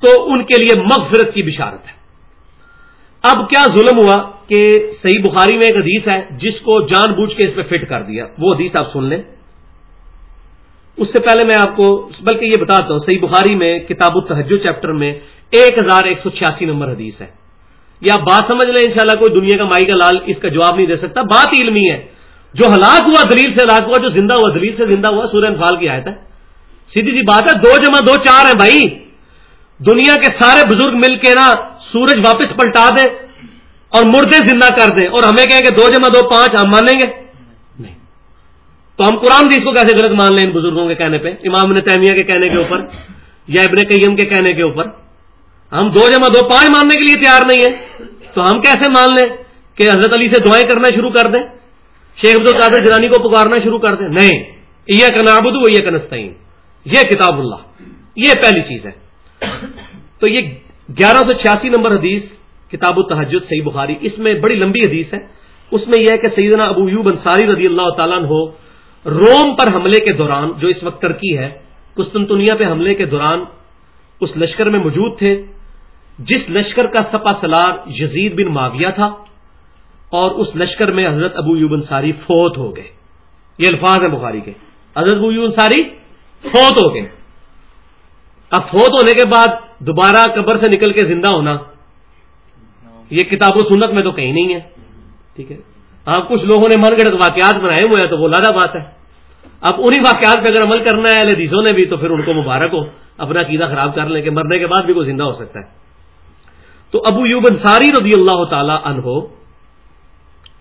تو ان کے لیے مغفرت کی بشارت ہے۔ اب کیا ظلم ہوا کہ صحیح بخاری میں ایک حدیث ہے، جس کو جان بوجھ کے اس پہ فٹ کر دیا۔ وہ حدیث آپ سن لیں۔ اس سے پہلے میں آپ کو، بلکہ یہ بتاتا ہوں، صحیح بخاری میں کتاب التحج چیپٹر میں ایک ہزار ایک سو چھیاسی نمبر حدیث ہے۔ یا بات سمجھ لیں، انشاءاللہ کوئی دنیا کا مائی کا لال اس کا جواب نہیں دے سکتا۔ بات علمی ہے۔ جو ہلاک ہوا دلیل سے ہلاک ہوا، جو زندہ ہوا دلیل سے زندہ ہوا، سورہ انفال کی آیت ہے۔ سیدھی سی بات ہے، دو جمع دو چار ہیں بھائی۔ دنیا کے سارے بزرگ مل کے نا سورج واپس پلٹا دیں اور مردے زندہ کر دیں اور ہمیں کہیں کہ دو جمع دو پانچ، ہم مانیں گے؟ نہیں۔ تو ہم قرآن بھی کو کیسے غلط مان لیں ان بزرگوں کے کہنے پہ؟ امام نے تیمیہ کے کہنے کے اوپر یا ابن قیم کے کہنے کے اوپر؟ ہم دو جمع دو پانچ ماننے کے لیے تیار نہیں ہے تو ہم کیسے مان لیں کہ حضرت علی سے دعائیں کرنا شروع کر دیں؟ شیخ عبد القادر جرانی کو پکارنا شروع کر دیں؟ نہیں۔ یہ کا نابود یہ کنستین یہ کتاب اللہ۔ یہ پہلی چیز ہے۔ تو یہ گیارہ سو چھیاسی نمبر حدیث کتاب و تحجد صحیح بخاری، اس میں بڑی لمبی حدیث ہے۔ اس میں یہ ہے کہ سیدنا ابو یوب انصاری رضی اللہ تعالیٰ ہو روم پر حملے کے دوران جو اس وقت ترکی ہے کستنتنیا پہ حملے کے دوران اس لشکر میں موجود تھے۔ جس لشکر کا سپا سلار یزید بن معاویہ تھا اور اس لشکر میں حضرت ابو یوب انصاری فوت ہو گئے۔ یہ الفاظ ہیں بخاری کے۔ حضرت ابو یوب انصاری فوت ہو گئے۔ اب فوت ہونے کے بعد دوبارہ قبر سے نکل کے زندہ ہونا، یہ کتاب و سنت میں تو کہیں نہیں ہے۔ ٹھیک ہے۔ ہاں کچھ لوگوں نے من گڑت واقعات بنائے ہوئے ہیں تو وہ لادہ بات ہے۔ اب انہیں واقعات پہ اگر عمل کرنا ہے حدیثوں نے بھی، تو پھر ان کو مبارک ہو، اپنا عقیدہ خراب کر لیں کہ مرنے کے بعد بھی کوئی زندہ ہو سکتا ہے۔ تو ابو یوب انصاری رضی اللہ تعالی عنہ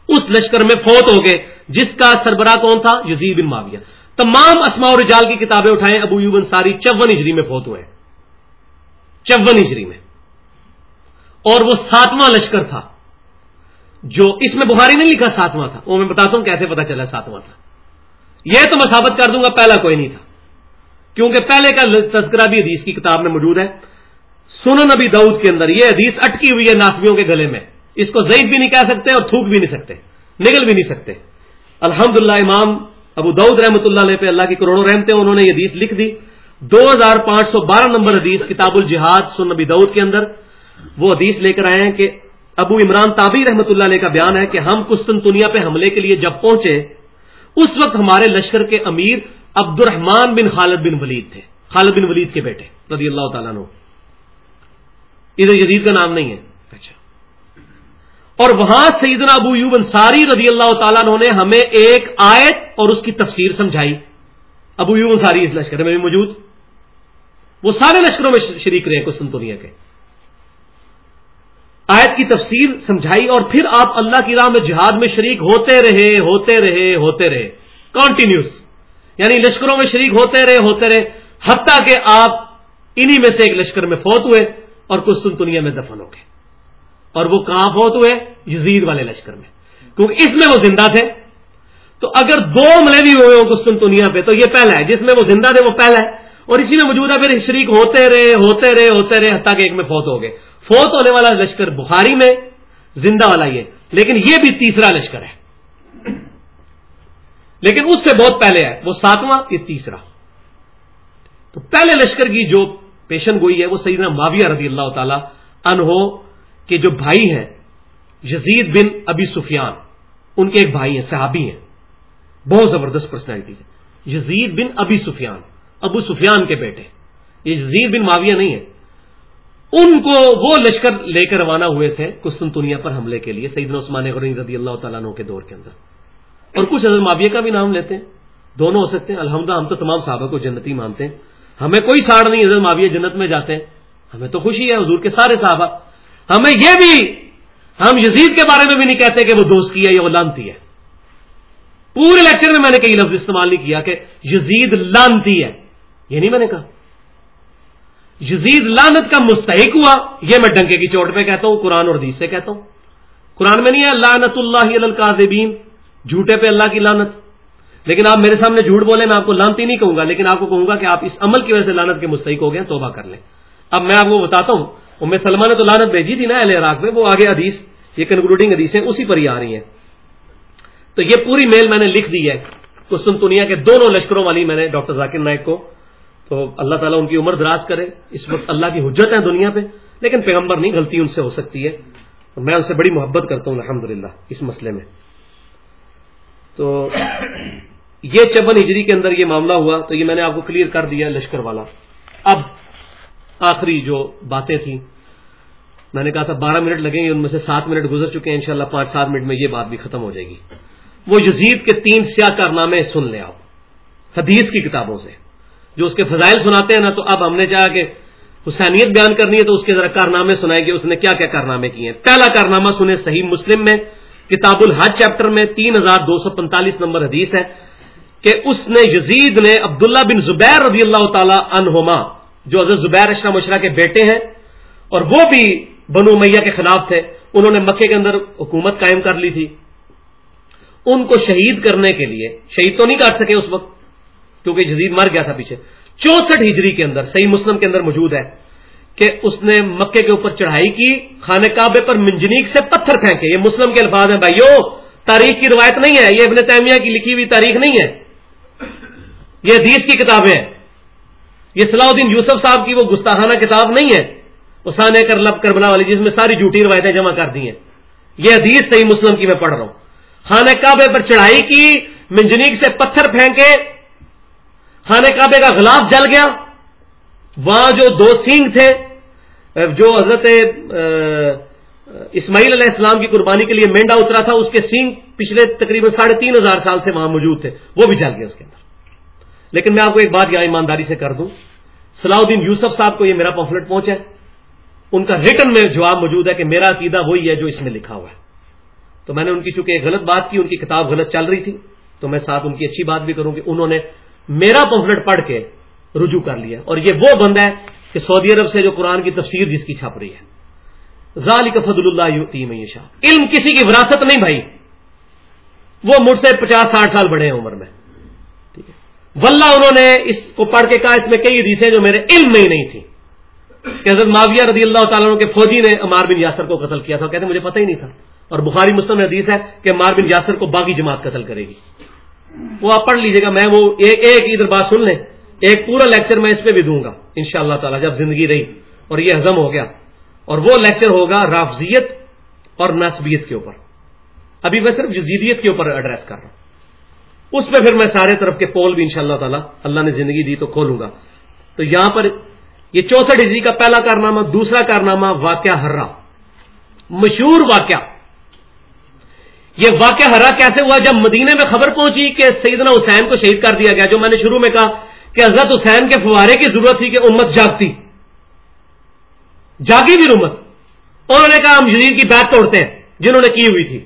اس لشکر میں فوت ہو گئے، جس کا سربراہ کون تھا؟ یزید بن معاویہ۔ تمام اسماء اور رجال کی کتابیں اٹھائیں، ابو یوب انصاری چون ہجری میں فوت ہوئے۔ چون ہجری میں۔ اور وہ ساتواں لشکر تھا، جو اس میں بخاری نے لکھا ساتواں تھا۔ وہ میں بتاتا ہوں کیسے پتا چلا ساتواں تھا۔ یہ تو میں ثابت کر دوں گا، پہلا کوئی نہیں تھا۔ کیونکہ پہلے کا تذکرہ بھی حدیث کی کتاب میں موجود ہے۔ سن نبی دعود کے اندر، یہ حدیث اٹکی ہوئی ہے ناسمیوں کے گلے میں۔ اس کو ضعیف بھی نہیں کہہ سکتے اور تھوک بھی نہیں سکتے، نگل بھی نہیں سکتے۔ الحمد امام ابو دعود رحمۃ اللہ علیہ پہ اللہ کی کروڑوں رحمتے انہوں نے یہ حدیث لکھ دی۔ دو ہزار پانچ سو بارہ نمبر حدیث کتاب الجہاد سن نبی دعود کے اندر۔ وہ حدیث لے کر آئے ہیں کہ ابو عمران تابی رحمۃ اللہ علیہ کا بیان ہے کہ ہم کستنتنیا پہ حملے کے لیے جب پہنچے، اس وقت ہمارے لشکر کے امیر عبد الرحمان بن خالد بن ولید تھے، خالد بن ولید کے بیٹے، رضی اللہ تعالیٰ ادھر جدید کا نام نہیں ہے۔ اچھا۔ اور وہاں سیدنا ابو یوب انصاری رضی اللہ تعالیٰ نے ہمیں ایک آیت اور اس کی تفسیر سمجھائی۔ ابو یوب انصاری اس لشکر میں بھی موجود۔ وہ سارے لشکروں میں شریک رہے کسن دنیا کے آیت کی تفسیر سمجھائی اور پھر آپ اللہ کی راہ میں جہاد میں شریک ہوتے رہے ہوتے رہے ہوتے رہے۔ کانٹینیوس یعنی لشکروں میں شریک ہوتے رہے ہوتے رہے۔ حتیٰ کہ آپ انہی میں سے ایک لشکر میں فوت ہوئے۔ اور کچھ دنیا میں دفن ہو گئے اور وہ کہاں فوت ہوئے؟ یزید والے لشکر میں۔ کیونکہ اس میں وہ زندہ تھے۔ تو اگر دو ملوی ہوئے ہوں کسن دنیا پہ، تو یہ پہلا ہے۔ جس میں وہ زندہ تھے، وہ پہلا ہے۔ اور اسی میں موجودہ پھر شریک ہوتے رہے ہوتے رہے ہوتے رہے، حتیٰ کہ ایک میں فوت ہو گئے۔ فوت ہونے والا لشکر بخاری میں، زندہ والا یہ۔ لیکن یہ بھی تیسرا لشکر ہے۔ لیکن اس سے بہت پہلے ہے، وہ ساتواں، یہ تیسرا۔ تو پہلے لشکر کی جو پیشن گوئی ہے وہ سیدنا معاویہ رضی اللہ تعالی انہو کے جو بھائی ہیں، یزید بن ابی سفیان، ان کے ایک بھائی ہیں، صحابی ہیں۔ بہت زبردست پرسنالٹی ہے یزید بن ابی سفیان، ابو سفیان کے بیٹے یہ یزید بن معاویہ نہیں ہے ان کو وہ لشکر لے کر روانہ ہوئے تھے قسطنطنیہ پر حملے کے لیے سیدنا عثمان غنی رضی اللہ تعالیٰ عنہ کے دور کے اندر۔ اور کچھ حضرت معاویہ کا بھی نام لیتے ہیں۔ دونوں ہو سکتے ہیں الحمدہ ہم تو تمام صحابہ کو جنتی مانتے ہیں۔ ہمیں کوئی ساڑ نہیں، حضرت معاویہ جنت میں جاتے ہیں۔ ہمیں تو خوشی ہے، حضور کے سارے صحابہ۔ ہمیں یہ بھی، ہم یزید کے بارے میں بھی نہیں کہتے کہ وہ دوست کی ہے یا وہ لانتی ہے۔ پورے لیکچر میں میں نے کئی لفظ استعمال نہیں کیا کہ یزید لانتی ہے۔ یہ نہیں میں نے کہا۔ یزید لانت کا مستحق ہوا، یہ میں ڈنکے کی چوٹ پہ کہتا ہوں، قرآن اور حدیث سے کہتا ہوں۔ قرآن میں نہیں ہے لانت اللہ القاذبین جھوٹے پہ اللہ کی لانت۔ لیکن آپ میرے سامنے جھوٹ بولے میں آپ کو لانتی نہیں کہوں گا، لیکن آپ کو کہوں گا کہ آپ اس عمل کی وجہ سے لانت کے مستحق ہو گئے، توبہ کر لیں۔ اب میں آپ کو بتاتا ہوں میں سلمان نے تو لانت بھیجی تھی نا اہل عراق میں، وہ آگے حدیث، یہ کنکلوڈنگ حدیث ہیں اسی پر ہی آ رہی ہیں۔ تو یہ پوری میل میں نے لکھ دی ہے۔ کسن دنیا کے دونوں لشکروں والی میں نے، ڈاکٹر ذاکر نائک کو۔ تو اللہ تعالیٰ ان کی عمر دراز کرے۔ اس وقت اللہ کی حجت ہے دنیا پہ، لیکن پیغمبر نہیں، غلطی ان سے ہو سکتی ہے۔ میں ان سے بڑی محبت کرتا ہوں الحمد اس مسئلے میں۔ تو یہ چبن ہجری کے اندر یہ معاملہ ہوا تو یہ میں نے آپ کو کلیئر کر دیا لشکر والا۔ اب آخری جو باتیں تھیں، میں نے کہا تھا بارہ منٹ لگیں گے، ان میں سے سات منٹ گزر چکے ہیں، انشاءاللہ پانچ سات منٹ میں یہ بات بھی ختم ہو جائے گی۔ وہ یزید کے تین سیاہ کارنامے سن لیں آپ، حدیث کی کتابوں سے۔ جو اس کے فضائل سناتے ہیں نا، تو اب ہم نے چاہا کہ حسینیت بیان کرنی ہے تو اس کے ذرا کارنامے سنائے کہ اس نے کیا کیا کارنامے کیے ہیں؟ پہلا کارنامہ سنے صحیح مسلم میں، کتاب الحج چیپٹر میں، تین ہزار دو سو پینتالیس نمبر حدیث ہے۔ کہ اس نے یزید نے عبداللہ بن زبیر رضی اللہ تعالی عنہما، جو حضرت زبیر اشرا مشرا کے بیٹے ہیں، اور وہ بھی بنو میاں کے خلاف تھے، انہوں نے مکے کے اندر حکومت قائم کر لی تھی۔ ان کو شہید کرنے کے لیے، شہید تو نہیں کاٹ سکے اس وقت، کیونکہ جدید مر گیا تھا پیچھے۔ چونسٹھ ہجری کے اندر، صحیح مسلم کے اندر موجود ہے کہ اس نے مکے کے اوپر چڑھائی کی خانے کعبے پر منجنیک سے پتھر پھینکے۔ یہ مسلم کے الفاظ ہیں، بھائیو، تاریخ کی روایت نہیں ہے، یہ ابن تیمیہ کی لکھی ہوئی تاریخ نہیں ہے۔ یہ حدیث کی کتابیں ہیں۔ یہ صلاح الدین یوسف صاحب کی وہ گستاخانہ کتاب نہیں ہے۔ اسان کر لب کربلا والی، جس میں ساری جھوٹی روایتیں جمع کر دی ہیں۔ یہ حدیث صحیح مسلم کی میں پڑھ رہا ہوں۔ خانہ کعبے پر چڑھائی کی منجنیک سے پتھر پھینکے، خانہ کعبے کا غلاف جل گیا۔ وہاں جو دو سینگ تھے، جو حضرت اسماعیل علیہ السلام کی قربانی کے لیے مینڈا اترا تھا، اس کے سینگ پچھلے تقریباً ساڑھے تین ہزار سال سے وہاں موجود تھے۔ وہ بھی جل گئے اس کے اندر۔ لیکن میں آپ کو ایک بات یہاں ایمانداری سے کر دوں۔ صلاح الدین یوسف صاحب کو یہ میرا پمفلٹ پہنچا ہے۔ ان کا ریٹن میں جواب موجود ہے کہ میرا عقیدہ وہی ہے جو اس میں لکھا ہوا ہے۔ تو میں نے ان کی چونکہ ایک غلط بات کی، ان کی کتاب غلط چل رہی تھی، تو میں ساتھ ان کی اچھی بات بھی کروں کہ انہوں نے میرا پمفلٹ پڑھ کے رجوع کر لیا۔ اور یہ وہ بند ہے کہ سعودی عرب سے جو قرآن کی تفسیر جس کی چھپ رہی ہے۔ ظالی کا فضل اللہ شاہ علم کسی کی وراثت نہیں بھائی۔ وہ مجھ سے پچاس ساٹھ سال بڑے ہیں عمر میں۔ ولہ انہوں نے اس کو پڑھ کے کہا، اس میں کئی حدیثیں جو میرے علم میں ہی نہیں تھی کہ حضرت معاویہ رضی اللہ تعالیٰ کے فوجی نے امار بن یاسر کو قتل کیا تھا۔ کہتے ہیں، مجھے پتہ ہی نہیں تھا۔ اور بخاری مسلم حدیث ہے کہ امار بن یاسر کو باغی جماعت قتل کرے گی۔ وہ آپ پڑھ لیجیے گا، میں وہ ایک ایک ادھر بات سن لیں۔ ایک پورا لیکچر میں اس پہ بھی دوں گا ان شاء اللہ تعالیٰ، جب زندگی رہی۔ اور یہ ہزم ہو گیا۔ اور وہ لیکچر ہوگا رافضیت اور نصبیت کے اوپر۔ ابھی میں صرف جزیدیت کے اوپر ایڈریس کر رہا ہوں۔ اس میں پھر میں سارے طرف کے پول بھی ان شاء اللہ تعالیٰ اللہ نے زندگی دی تو کھولوں گا۔ تو یہاں پر یہ چونسٹھ ہجری کا پہلا کارنامہ، دوسرا کارنامہ واقعہ ہررا مشہور واقعہ۔ یہ واقعہ ہرا کیسے ہوا؟ جب مدینے میں خبر پہنچی کہ سیدنا حسین کو شہید کر دیا گیا۔ جو میں نے شروع میں کہا کہ حضرت حسین کے فوارے کی ضرورت تھی کہ امت جاگتی۔ جاگی بھی امت۔ انہوں نے کہا ہم جدید کی بات توڑتے ہیں، جنہوں نے کی ہوئی تھی۔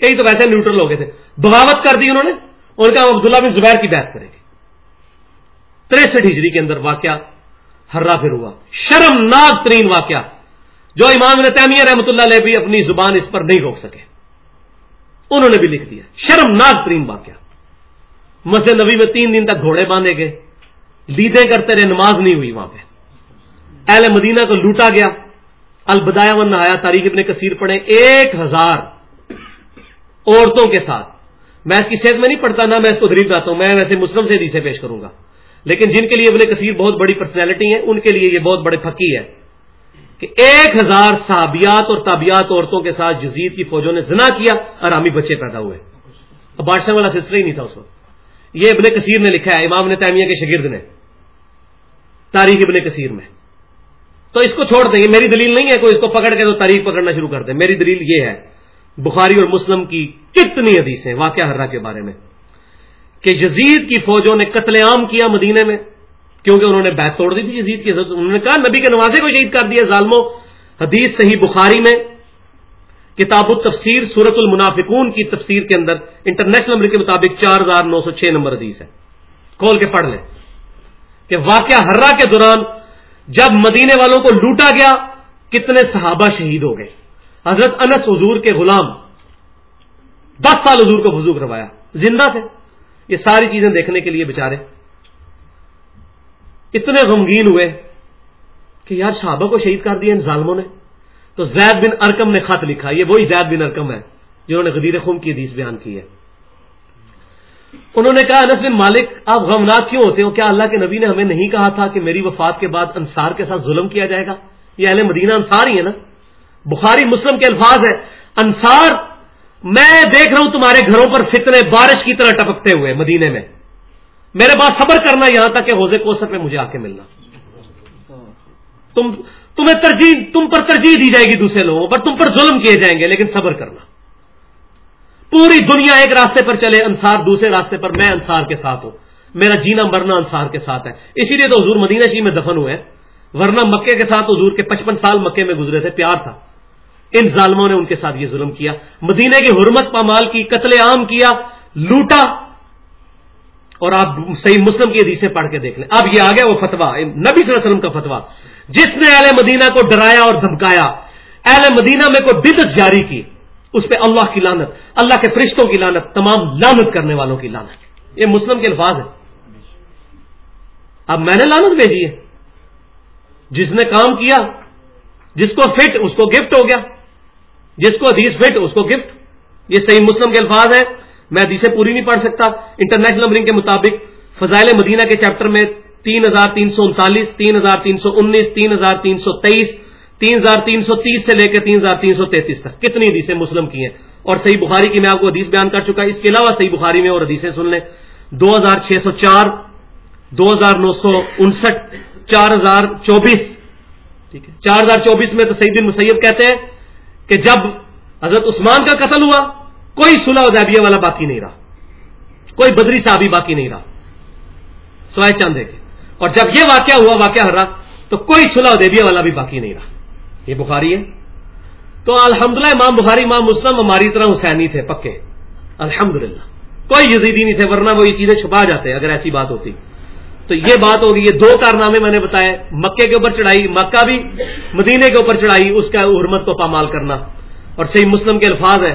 کئی تو ویسے نیوٹرل ہو گئے تھے۔ بغاوت کر دی انہوں نے۔ ان کا عبداللہ بن زبیر کی بات کریں گے۔ تریسٹھ ہجری کے اندر واقعہ ہررا پھر ہوا۔ شرمناک ترین واقعہ جو امام تیمیہ رحمۃ اللہ علیہ بھی اپنی زبان اس پر نہیں روک سکے۔ انہوں نے بھی لکھ دیا۔ شرمناک ترین واقعہ۔ مسجد نبی میں تین دن تک گھوڑے باندھے گئے۔ لیدیں کرتے رہے، نماز نہیں ہوئی وہاں پہ۔ اہل مدینہ کو لوٹا گیا۔ البدایا ون آیا تاریخ ابن کثیر پڑھے ایک ہزار عورتوں کے ساتھ میں اس کی صحت میں نہیں پڑھتا، نہ میں اس کو غریب جاتا ہوں، میں ویسے مسلم سے حدیثیں پیش کروں گا۔ لیکن جن کے لیے ابن کثیر بہت بڑی پرسنالٹی ہے ان کے لیے یہ بہت بڑے پھکی ہے کہ ایک ہزار صحابیات اور تابیات عورتوں کے ساتھ جزید کی فوجوں نے زنا کیا اور بچے پیدا ہوئے۔ اب بادشاہ والا سلسلہ ہی نہیں تھا اس وقت۔ یہ ابن کثیر نے لکھا ہے، امام نے تعمیہ کے شگرد نے۔ تاریخ ابن کثیر میں۔ تو اس کو چھوڑ دیں، یہ میری دلیل نہیں ہے، کوئی اس کو پکڑ کے تو تاریخ پکڑنا شروع کر دیں۔ میری دلیل یہ ہے، بخاری اور مسلم کی کتنی حدیثیں واقعہ ہررا کے بارے میں۔ کہ یزید کی فوجوں نے قتل عام کیا مدینے میں، کیونکہ انہوں نے بیت توڑ دی تھی یزید کی انہوں نے کہا، نبی کے نوازے کو شہید کر دیا ظالموں۔ حدیث صحیح بخاری میں، کتاب التفسیر سورت المنافقون کی تفسیر کے اندر انٹرنیشنل نمبر کے مطابق چار ہزار نو سو چھ نمبر حدیث ہے۔ کھول کے پڑھ لیں۔ کہ واقعہ ہررا کے دوران جب مدینے والوں کو لوٹا گیا، کتنے صحابہ شہید ہو گئے۔ حضرت انس حضور کے غلام دس سال حضور کو وضو کروایا زندہ تھے۔ یہ ساری چیزیں دیکھنے کے لیے بےچارے اتنے غمگین ہوئے کہ یار صحابہ کو شہید کر دیا ان ظالموں نے۔ تو زید بن ارکم نے خط لکھا۔ یہ وہی زید بن ارکم ہے جنہوں نے غدیر خم کی حدیث بیان کی ہے۔ انہوں نے کہا، انس بن مالک، آپ غمناک کیوں ہوتے ہو؟ کیا اللہ کے نبی نے ہمیں نہیں کہا تھا کہ میری وفات کے بعد انصار کے ساتھ ظلم کیا جائے گا؟ یہ اہل مدینہ انصار ہی ہے نا۔ بخاری مسلم کے الفاظ ہے انصار میں دیکھ رہا ہوں تمہارے گھروں پر فتنے بارش کی طرح ٹپکتے ہوئے مدینے میں۔ میرے پاس صبر کرنا یہاں تک کہ حوضے کوسر پہ مجھے آ کے ملنا۔ تم، تمہیں ترجیح، تم پر ترجیح دی جائے گی دوسرے لوگوں پر، تم پر ظلم کیے جائیں گے، لیکن صبر کرنا۔ پوری دنیا ایک راستے پر چلے، انصار دوسرے راستے پر، میں انصار کے ساتھ ہوں۔ میرا جینا مرنا انصار کے ساتھ ہے۔ اسی لیے تو حضور مدینہ شی میں دفن ہوئے۔ ورنہ مکے کے ساتھ حضور کے پچپن سال مکے میں گزرے تھے، پیار تھا۔ ان ظالموں نے ان کے ساتھ یہ ظلم کیا۔ مدینہ کی حرمت پامال کی، قتل عام کیا، لوٹا۔ اور آپ صحیح مسلم کی حدیثیں پڑھ کے دیکھ لیں۔ اب یہ آ گیا وہ فتوا نبی صلی اللہ علیہ وسلم کا فتوا جس نے اہل مدینہ کو ڈرایا اور دھمکایا، اہل مدینہ میں کوئی بدت جاری کی۔ اس پہ اللہ کی لانت اللہ کے فرشتوں کی لانت تمام لانت کرنے والوں کی لانت یہ مسلم کے الفاظ ہیں۔ اب میں نے لانت بھیجی ہے۔ جس نے کام کیا، جس کو فٹ، اس کو گفٹ ہو گیا۔ جس کو حدیث فٹ اس کو گفٹ یہ صحیح مسلم کے الفاظ ہیں. میں حدیثیں پوری نہیں پڑھ سکتا. انٹرنیشنل نمبرنگ کے مطابق، فضائل مدینہ کے چیپٹر میں تین ہزار تین سو انتالیس، تین ہزار تین سو انیس، تین ہزار تین سو تیئیس، تین ہزار تین سو تیس سے لے کے تین ہزار تین سو تینتیس تک. کتنی حدیثیں مسلم کی ہیں؟ اور صحیح بخاری کی میں آپ کو حدیث بیان کر چکا اس کے علاوہ صحیح بخاری میں اور حدیثیں سن لیں. دو ہزار چھ سو چار، دو ہزار نو سو انسٹھ، چار ہزار چوبیس. ٹھیک ہے؟ چار ہزار چوبیس میں تو سعید بن مسیب کہتے ہیں کہ جب حضرت عثمان کا قتل ہوا، کوئی صلح ادیبیہ والا باقی نہیں رہا۔ کوئی بدری صحابی باقی نہیں رہا۔ سوائے چاندے کے اور جب یہ واقعہ ہوا، واقعہ ہر رہا، تو کوئی صلح ادیبیہ والا بھی باقی نہیں رہا۔ یہ بخاری ہے۔ تو الحمدللہ امام بخاری، امام مسلم ہماری طرح حسینی تھے، پکے۔ الحمدللہ۔ کوئی یزیدی نہیں تھے، ورنہ وہ یہ چیزیں چھپا جاتے اگر ایسی بات ہوتی۔ تو یہ بات ہوگی، یہ دو کارنامے میں نے بتایا مکے کے اوپر چڑھائی، مکہ بھی مدینے کے اوپر چڑھائی، اس کا حرمت کو پامال کرنا۔ اور صحیح مسلم کے الفاظ ہے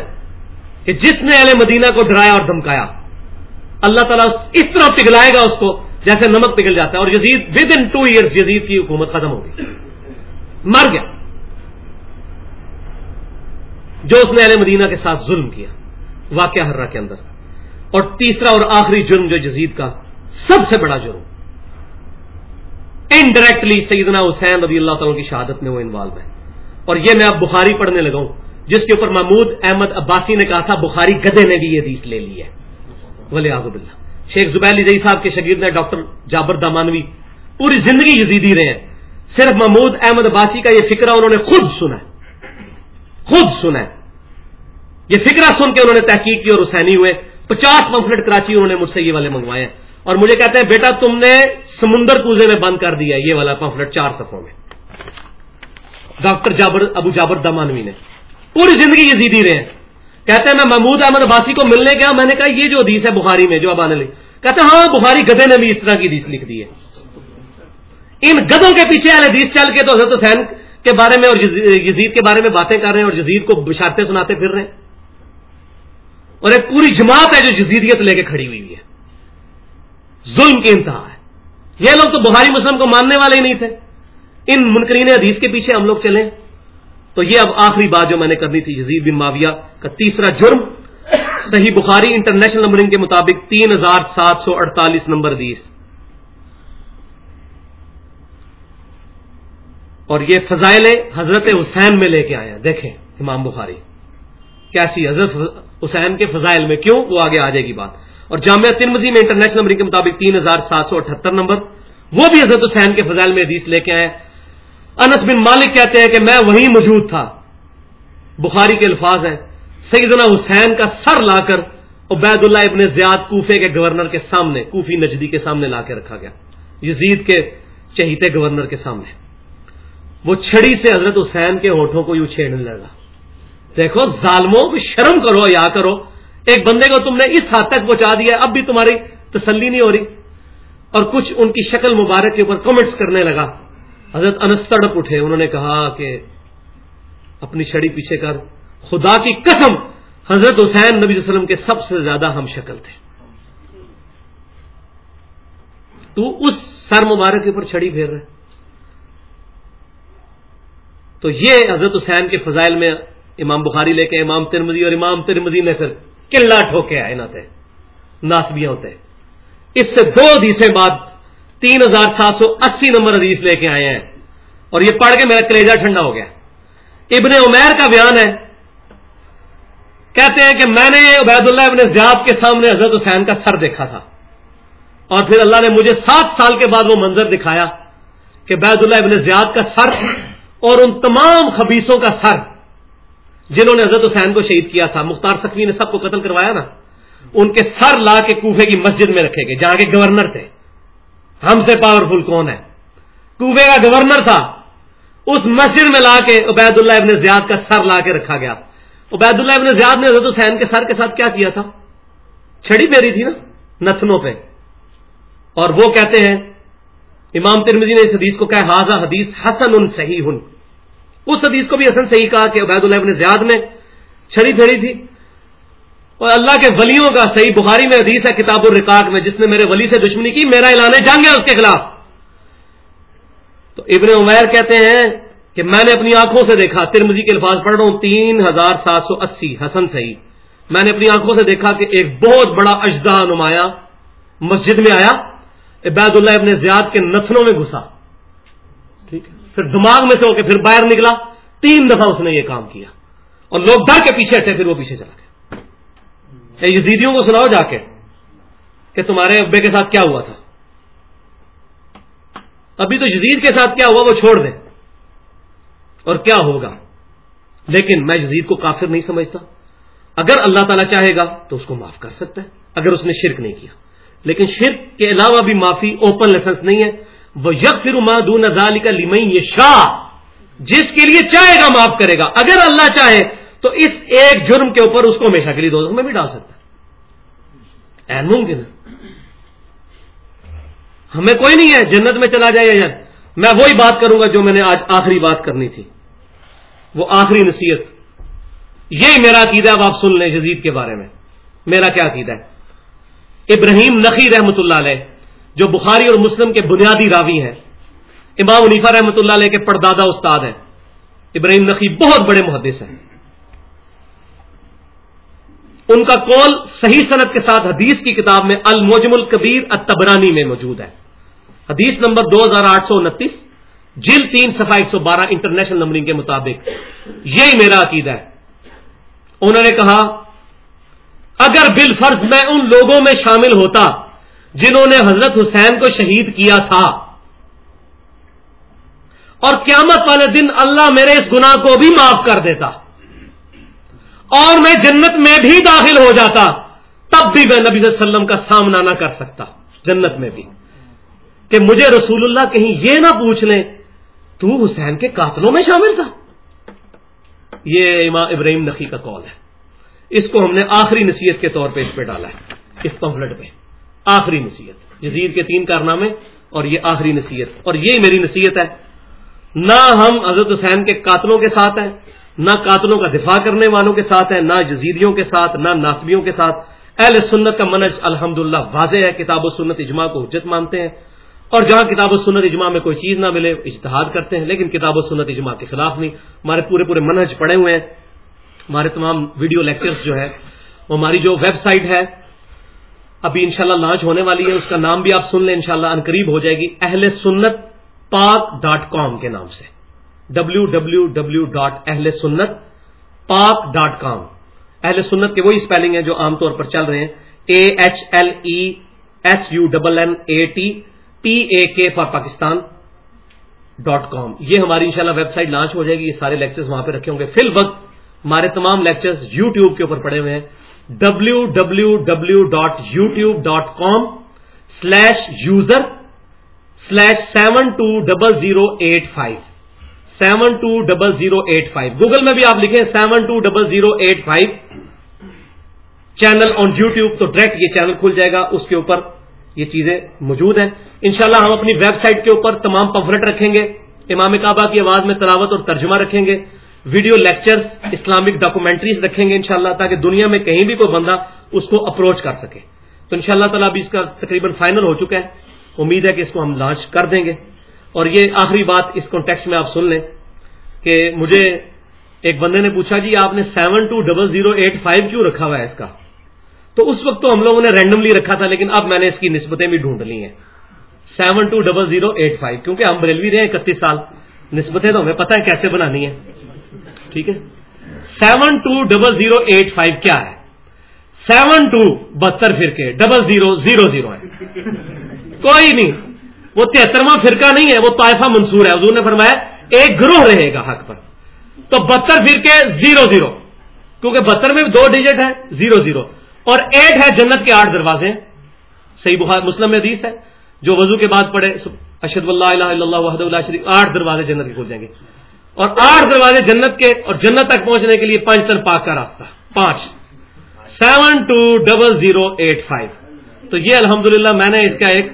کہ جس نے اہل مدینہ کو ڈرایا اور دھمکایا، اللہ تعالیٰ اس طرح پگھلائے گا اس کو جیسے نمک پگھل جاتا ہے۔ اور Yazid within two years Yazid کی حکومت ختم ہوگی مر گیا۔ جو اس نے اہل مدینہ کے ساتھ ظلم کیا، واقعہ ہررا کے اندر۔ اور تیسرا اور آخری جرم جو جزید کا سب سے بڑا جرم۔ انڈائریکٹلی سیدنا حسین رضی اللہ تعالیٰ کی شہادت میں وہ انوالو ہے۔ اور یہ میں اب بخاری پڑھنے لگا ہوں، جس کے اوپر محمود احمد عباسی نے کہا تھا، بخاری گدے نے بھی یہ حدیث لے لی ہے۔ ولی آزب اللہ شیخ زبیر علی صاحب کے شگیر نے ڈاکٹر جابر دامانوی پوری زندگی یزیدی رہے ہیں۔ صرف محمود احمد عباسی کا یہ فکرہ انہوں نے خود سنا خود سنا یہ فکرہ سن کے انہوں نے تحقیق کی اور حسینی ہوئے۔ پچاس پمفلٹ کراچی انہوں نے مجھ سے یہ والے منگوائے ہیں۔ اور مجھے کہتے ہیں، بیٹا، تم نے سمندر کوزے میں بند کر دیا یہ والا پمفلٹ چار صفوں میں۔ ڈاکٹر جابر، ابو جابر دمانوی نے۔ پوری زندگی یہ زیدی رہے ہیں۔ کہتے ہیں، میں محمود احمد عباسی کو ملنے گیا، میں نے کہا، یہ جو حدیث ہے بخاری میں، جو اب آنے لگی کہتے ہیں ہاں بخاری گدے نے بھی اس طرح کی حدیث لکھ دی ہے۔ ان گدوں کے پیچھے اہل حدیث چل کے تو حضرت حسین کے بارے میں اور یزید کے بارے میں باتیں کر رہے ہیں اور یزید کو بشارتیں سناتے پھر رہے ہیں۔ اور ایک پوری جماعت ہے جو جزیدیت لے کے کھڑی ہوئی ہے۔ ظلم کی انتہا ہے۔ یہ لوگ تو بخاری مسلم کو ماننے والے ہی نہیں تھے۔ ان منکرین حدیث کے پیچھے ہم لوگ چلیں۔ تو یہ اب آخری بات جو میں نے کرنی تھی، یزید بن معاویہ کا تیسرا جرم۔ صحیح بخاری انٹرنیشنل نمبرنگ کے مطابق تین ہزار سات سو اڑتالیس نمبر دیس اور یہ فضائل حضرت حسین میں لے کے آئے ہیں دیکھیں امام بخاری۔ کیسی حضرت حسین کے فضائل میں کیوں؟ وہ آگے آ جائے گی بات۔ اور جامعہ ترمزی میں انٹرنیشنل نمبرنگ کے مطابق تین ہزار سات سو اٹھہتر نمبر۔ وہ بھی حضرت حسین کے فضائل میں حدیث لے کے آئے انس بن مالک کہتے ہیں کہ میں وہیں موجود تھا۔ بخاری کے الفاظ ہیں۔ سیدنا حسین کا سر لا کر عبید اللہ ابن زیاد کوفے کے گورنر کے سامنے، کوفی نجدی کے سامنے لا کے رکھا گیا۔ یزید کے چہیتے گورنر کے سامنے۔ وہ چھڑی سے حضرت حسین کے ہوٹوں کو یوں چھیڑنے لگا۔ دیکھو، ظالموں کو شرم کرو یا کرو۔ ایک بندے کو تم نے اس حد تک پہنچا دیا، اب بھی تمہاری تسلی نہیں ہو رہی۔ اور کچھ ان کی شکل مبارک کے اوپر کمنٹس کرنے لگا۔ حضرت انس تڑپ اٹھے، انہوں نے کہا کہ اپنی چھڑی پیچھے کر۔ خدا کی قسم، حضرت حسین نبی صلی اللہ علیہ وسلم کے سب سے زیادہ ہم شکل تھے۔ تو اس سر مبارک کے اوپر چھڑی پھیر رہے۔ تو یہ حضرت حسین کے فضائل میں امام بخاری لے کے امام ترمزی اور امام ترمزی نے پھر قلعہ ٹھوکے آئے نہ تھے ناسبیاں ہوتے اس سے دو حدیثیں بعد تین ہزار سات سو اسی نمبر حدیث لے کے آئے ہیں۔ اور یہ پڑھ کے میرا کلیجا ٹھنڈا ہو گیا۔ ابن عمیر کا بیان ہے۔ کہتے ہیں کہ میں نے عبید اللہ ابن زیاد کے سامنے حضرت حسین کا سر دیکھا تھا۔ اور پھر اللہ نے مجھے سات سال کے بعد وہ منظر دکھایا کہ عبید اللہ ابن زیاد کا سر اور ان تمام خبیصوں کا سر جنہوں نے حضرت حسین کو شہید کیا تھا، مختار سکوی نے سب کو قتل کروایا نا، ان کے سر لا کے کوفے کی مسجد میں رکھے گئے، جہاں کے گورنر تھے۔ ہم سے پاورفل کون ہے؟ کوفے کا گورنر تھا۔ اس مسجد میں لا کے عبید اللہ ابن زیاد کا سر لا کے رکھا گیا۔ عبید اللہ ابن زیاد نے حضرت حسین کے سر کے ساتھ کیا کیا تھا؟ چھڑی میری تھی نا، نتنوں پہ۔ اور وہ کہتے ہیں، امام ترمزی نے اس حدیث کو کہا حاضہ حدیث حسن ان صحیح۔ ہن اس حدیث کو بھی حسن صحیح کہا کہ عبید اللہ ابن زیاد نے چھڑی پھیری تھی۔ اور اللہ کے ولیوں کا صحیح بخاری میں حدیث ہے کتاب الرقاق میں، جس نے میرے ولی سے دشمنی کی، میرا اعلان جنگ ہے اس کے خلاف۔ تو ابن عمیر کہتے ہیں کہ میں نے اپنی آنکھوں سے دیکھا ترمزی کے الفاظ پڑھ رہا ہوں، تین ہزار سات سو اسی، حسن صحیح۔ میں نے اپنی آنکھوں سے دیکھا کہ ایک بہت بڑا اجدا نمایاں مسجد میں آیا، عبید اللہ ابن زیاد کے نتنوں میں گھسا۔ ٹھیک ہے۔ پھر دماغ میں سے ہو کے پھر باہر نکلا، تین دفعہ اس نے یہ کام کیا۔ اور لوگ ڈر کے پیچھے ہٹے، پھر وہ پیچھے چلا گیا۔ یزیدیوں کو سناؤ جا کے کہ تمہارے ابے کے ساتھ کیا ہوا تھا۔ ابھی تو یزید کے ساتھ کیا ہوا، وہ چھوڑ دیں۔ اور کیا ہوگا؟ لیکن میں یزید کو کافر نہیں سمجھتا۔ اگر اللہ تعالیٰ چاہے گا تو اس کو معاف کر سکتا ہے، اگر اس نے شرک نہیں کیا۔ لیکن شرک کے علاوہ بھی معافی اوپن لائسنس نہیں ہے۔ وہ یک پھر مادون ازالی کا لیمئی یہ شاہ جس کے لیے چاہے گا معاف کرے گا۔ اگر اللہ چاہے تو اس ایک جرم کے اوپر اس کو ہمیشہ کے لیے دوست میں بھی ڈال سکتا ہے۔ ممکن ہے۔ ہمیں کوئی نہیں ہے جنت میں چلا جائے یا میں وہی بات کروں گا جو میں نے آج آخری بات کرنی تھی۔ وہ آخری نصیحت۔ یہی میرا عقیدہ اب آپ سن لیں جزید کے بارے میں۔ میرا کیا عقیدہ ہے؟ ابراہیم نقی رحمۃ اللہ علیہ۔ جو بخاری اور مسلم کے بنیادی راوی ہیں۔ امام عنیفا رحمۃ اللہ علیہ کے پردادا استاد ہیں۔ ابراہیم نقی بہت بڑے محدث ہیں۔ ان کا قول صحیح صنعت کے ساتھ حدیث کی کتاب میں الموجم الکبیر اتبرانی میں موجود ہے۔ حدیث نمبر دو ہزار آٹھ سو انتیس جل تین سفا ایک سو بارہ انٹرنیشنل نمبرنگ کے مطابق۔ یہی میرا عقیدہ ہے۔ انہوں نے کہا، اگر بال فرض میں ان لوگوں میں شامل ہوتا جنہوں نے حضرت حسین کو شہید کیا تھا۔ اور قیامت والے دن اللہ میرے اس گناہ کو بھی معاف کر دیتا۔ اور میں جنت میں بھی داخل ہو جاتا، تب بھی میں نبی صلی اللہ علیہ وسلم کا سامنا نہ کر سکتا، جنت میں بھی۔ کہ مجھے رسول اللہ کہیں یہ نہ پوچھ لیں، تو حسین کے قاتلوں میں شامل تھا۔ یہ امام ابراہیم نقی کا کال ہے۔ اس کو ہم نے آخری نصیحت کے طور پہ اس پہ ڈالا ہے، اس پمفلٹ پہ۔ آخری نصیحت۔ جزیر کے تین کارنامے اور یہ آخری نصیحت۔ اور یہی میری نصیحت ہے۔ نہ ہم حضرت حسین کے قاتلوں کے ساتھ ہیں، نہ قاتلوں کا دفاع کرنے والوں کے ساتھ ہیں، نہ جزیدیوں کے ساتھ، نہ ناسبیوں کے ساتھ۔ اہل سنت کا منج الحمد واضح ہے، کتاب و سنت اجماع کو حجت مانتے ہیں۔ اور جہاں کتاب و سنت اجماع میں کوئی چیز نہ ملے، اجتہاد کرتے ہیں، لیکن کتاب و سنت اجماع کے خلاف نہیں۔ ہمارے پورے پورے منہج پڑے ہوئے ہیں۔ ہمارے تمام ویڈیو لیکچرز جو ہے وہ ہماری جو ویب سائٹ ہے ابھی انشاءاللہ لانچ ہونے والی ہے، اس کا نام بھی آپ سن لیں، انشاءاللہ شاء قریب ہو جائے گی اہل سنت پاک ڈاٹ کام کے نام سے۔ ڈبلو ڈبلو ڈبلو ڈاٹ اہل سنت پاک ڈاٹ کام اہل سنت کے وہی اسپیلنگ ہے جو عام طور پر چل رہے ہیں۔ A H L E H U double N A T P A K for Pakistan dot com یہ ہماری انشاءاللہ ویب سائٹ لانچ ہو جائے گی، یہ سارے لیکچرز وہاں پہ رکھے ہوں گے۔ فی الوقت ہمارے تمام لیکچرز یو ٹیوب کے اوپر پڑے ہوئے ہیں۔ W W W dot YouTube dot com slash user slash seven two double zero eight five seven two double zero eight five Google میں بھی آپ لکھیں seven two double zero eight five channel on YouTube تو direct یہ channel کھل جائے گا، اس کے اوپر یہ چیزیں موجود ہیں۔ انشاءاللہ ہم اپنی ویب سائٹ کے اوپر تمام پمفلٹ رکھیں گے، امام کعبہ کی آواز میں تلاوت اور ترجمہ رکھیں گے۔ ویڈیو لیکچر اسلامک ڈاکومنٹریز رکھیں گے انشاءاللہ تاکہ دنیا میں کہیں بھی کوئی بندہ اس کو اپروچ کر سکے۔ تو ان شاء اللہ تعالیٰ ابھی اس کا تقریباً فائنل ہو چکا ہے۔ امید ہے کہ اس کو ہم لانچ کر دیں گے۔ اور یہ آخری بات اس کانٹیکس میں آپ سن لیں کہ مجھے ایک بندے نے پوچھا جی آپ نے seven two double zero eight five کیوں رکھا ہوا ہے اس کا؟ تو اس وقت تو ہم لوگوں نے رینڈملی رکھا تھا، لیکن اب میں نے اس کی نسبتیں بھی ڈھونڈ لی ہیں۔ Seven two double zero eight five, کیونکہ ہم بریلوی رہے ہیں اکتیس سال۔ نسبتیں تو ہمیں پتہ ہے کیسے بنانی ہے ٹھیک ہے؟ Seven two double zero eight five کیا ہے؟ سیون ٹو بہتر فرقے، ڈبل زیرو زیرو زیرو ہے۔ کوئی نہیں۔ وہ تہترواں فرقہ نہیں ہے، وہ طائفہ منصور ہے۔ حضور نے فرمایا، ایک گروہ رہے گا حق پر۔ تو بہتر فرقے زیرو زیرو۔ کیونکہ بہتر میں دو ڈیجٹ ہے زیرو زیرو۔ اور ایٹ ہے جنت کے آٹھ دروازے صحیح بخار مسلم حدیث ہے۔ جو وضو کے بعد پڑھے اشد اللہ الہ اللہ وحد اللہ شریف آٹھ دروازے جنت کے کھول جائیں گے۔ اور آٹھ دروازے جنت کے اور جنت تک پہنچنے کے لیے پانچ تن پاک کا راستہ۔ پانچ۔ Seven two double zero eight five. تو یہ الحمدللہ میں نے اس کا ایک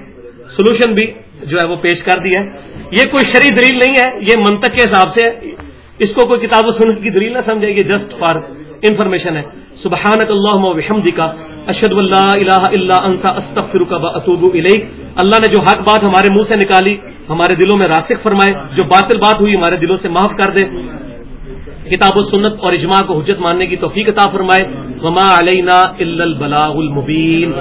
سولوشن بھی جو ہے وہ پیش کر دیا ہے۔ یہ کوئی شریح دلیل نہیں ہے، یہ منطق کے حساب سے اس کو کوئی کتاب و سنت کی دلیل نہ سمجھے، یہ جسٹ فار انفارمیشن ہے۔ سبحانک اللہم و بحمدکا اشہد اللہ الہ الا انت، استغفرک و اتوب الیک۔ اللہ نے جو حق بات ہمارے منہ سے نکالی ہمارے دلوں میں راسخ فرمائے، جو باطل بات ہوئی ہمارے دلوں سے معاف کر دے۔ کتاب و سنت اور اجماع کو حجت ماننے کی توفیق عطا فرمائے۔ وما علینا الا البلاغ المبین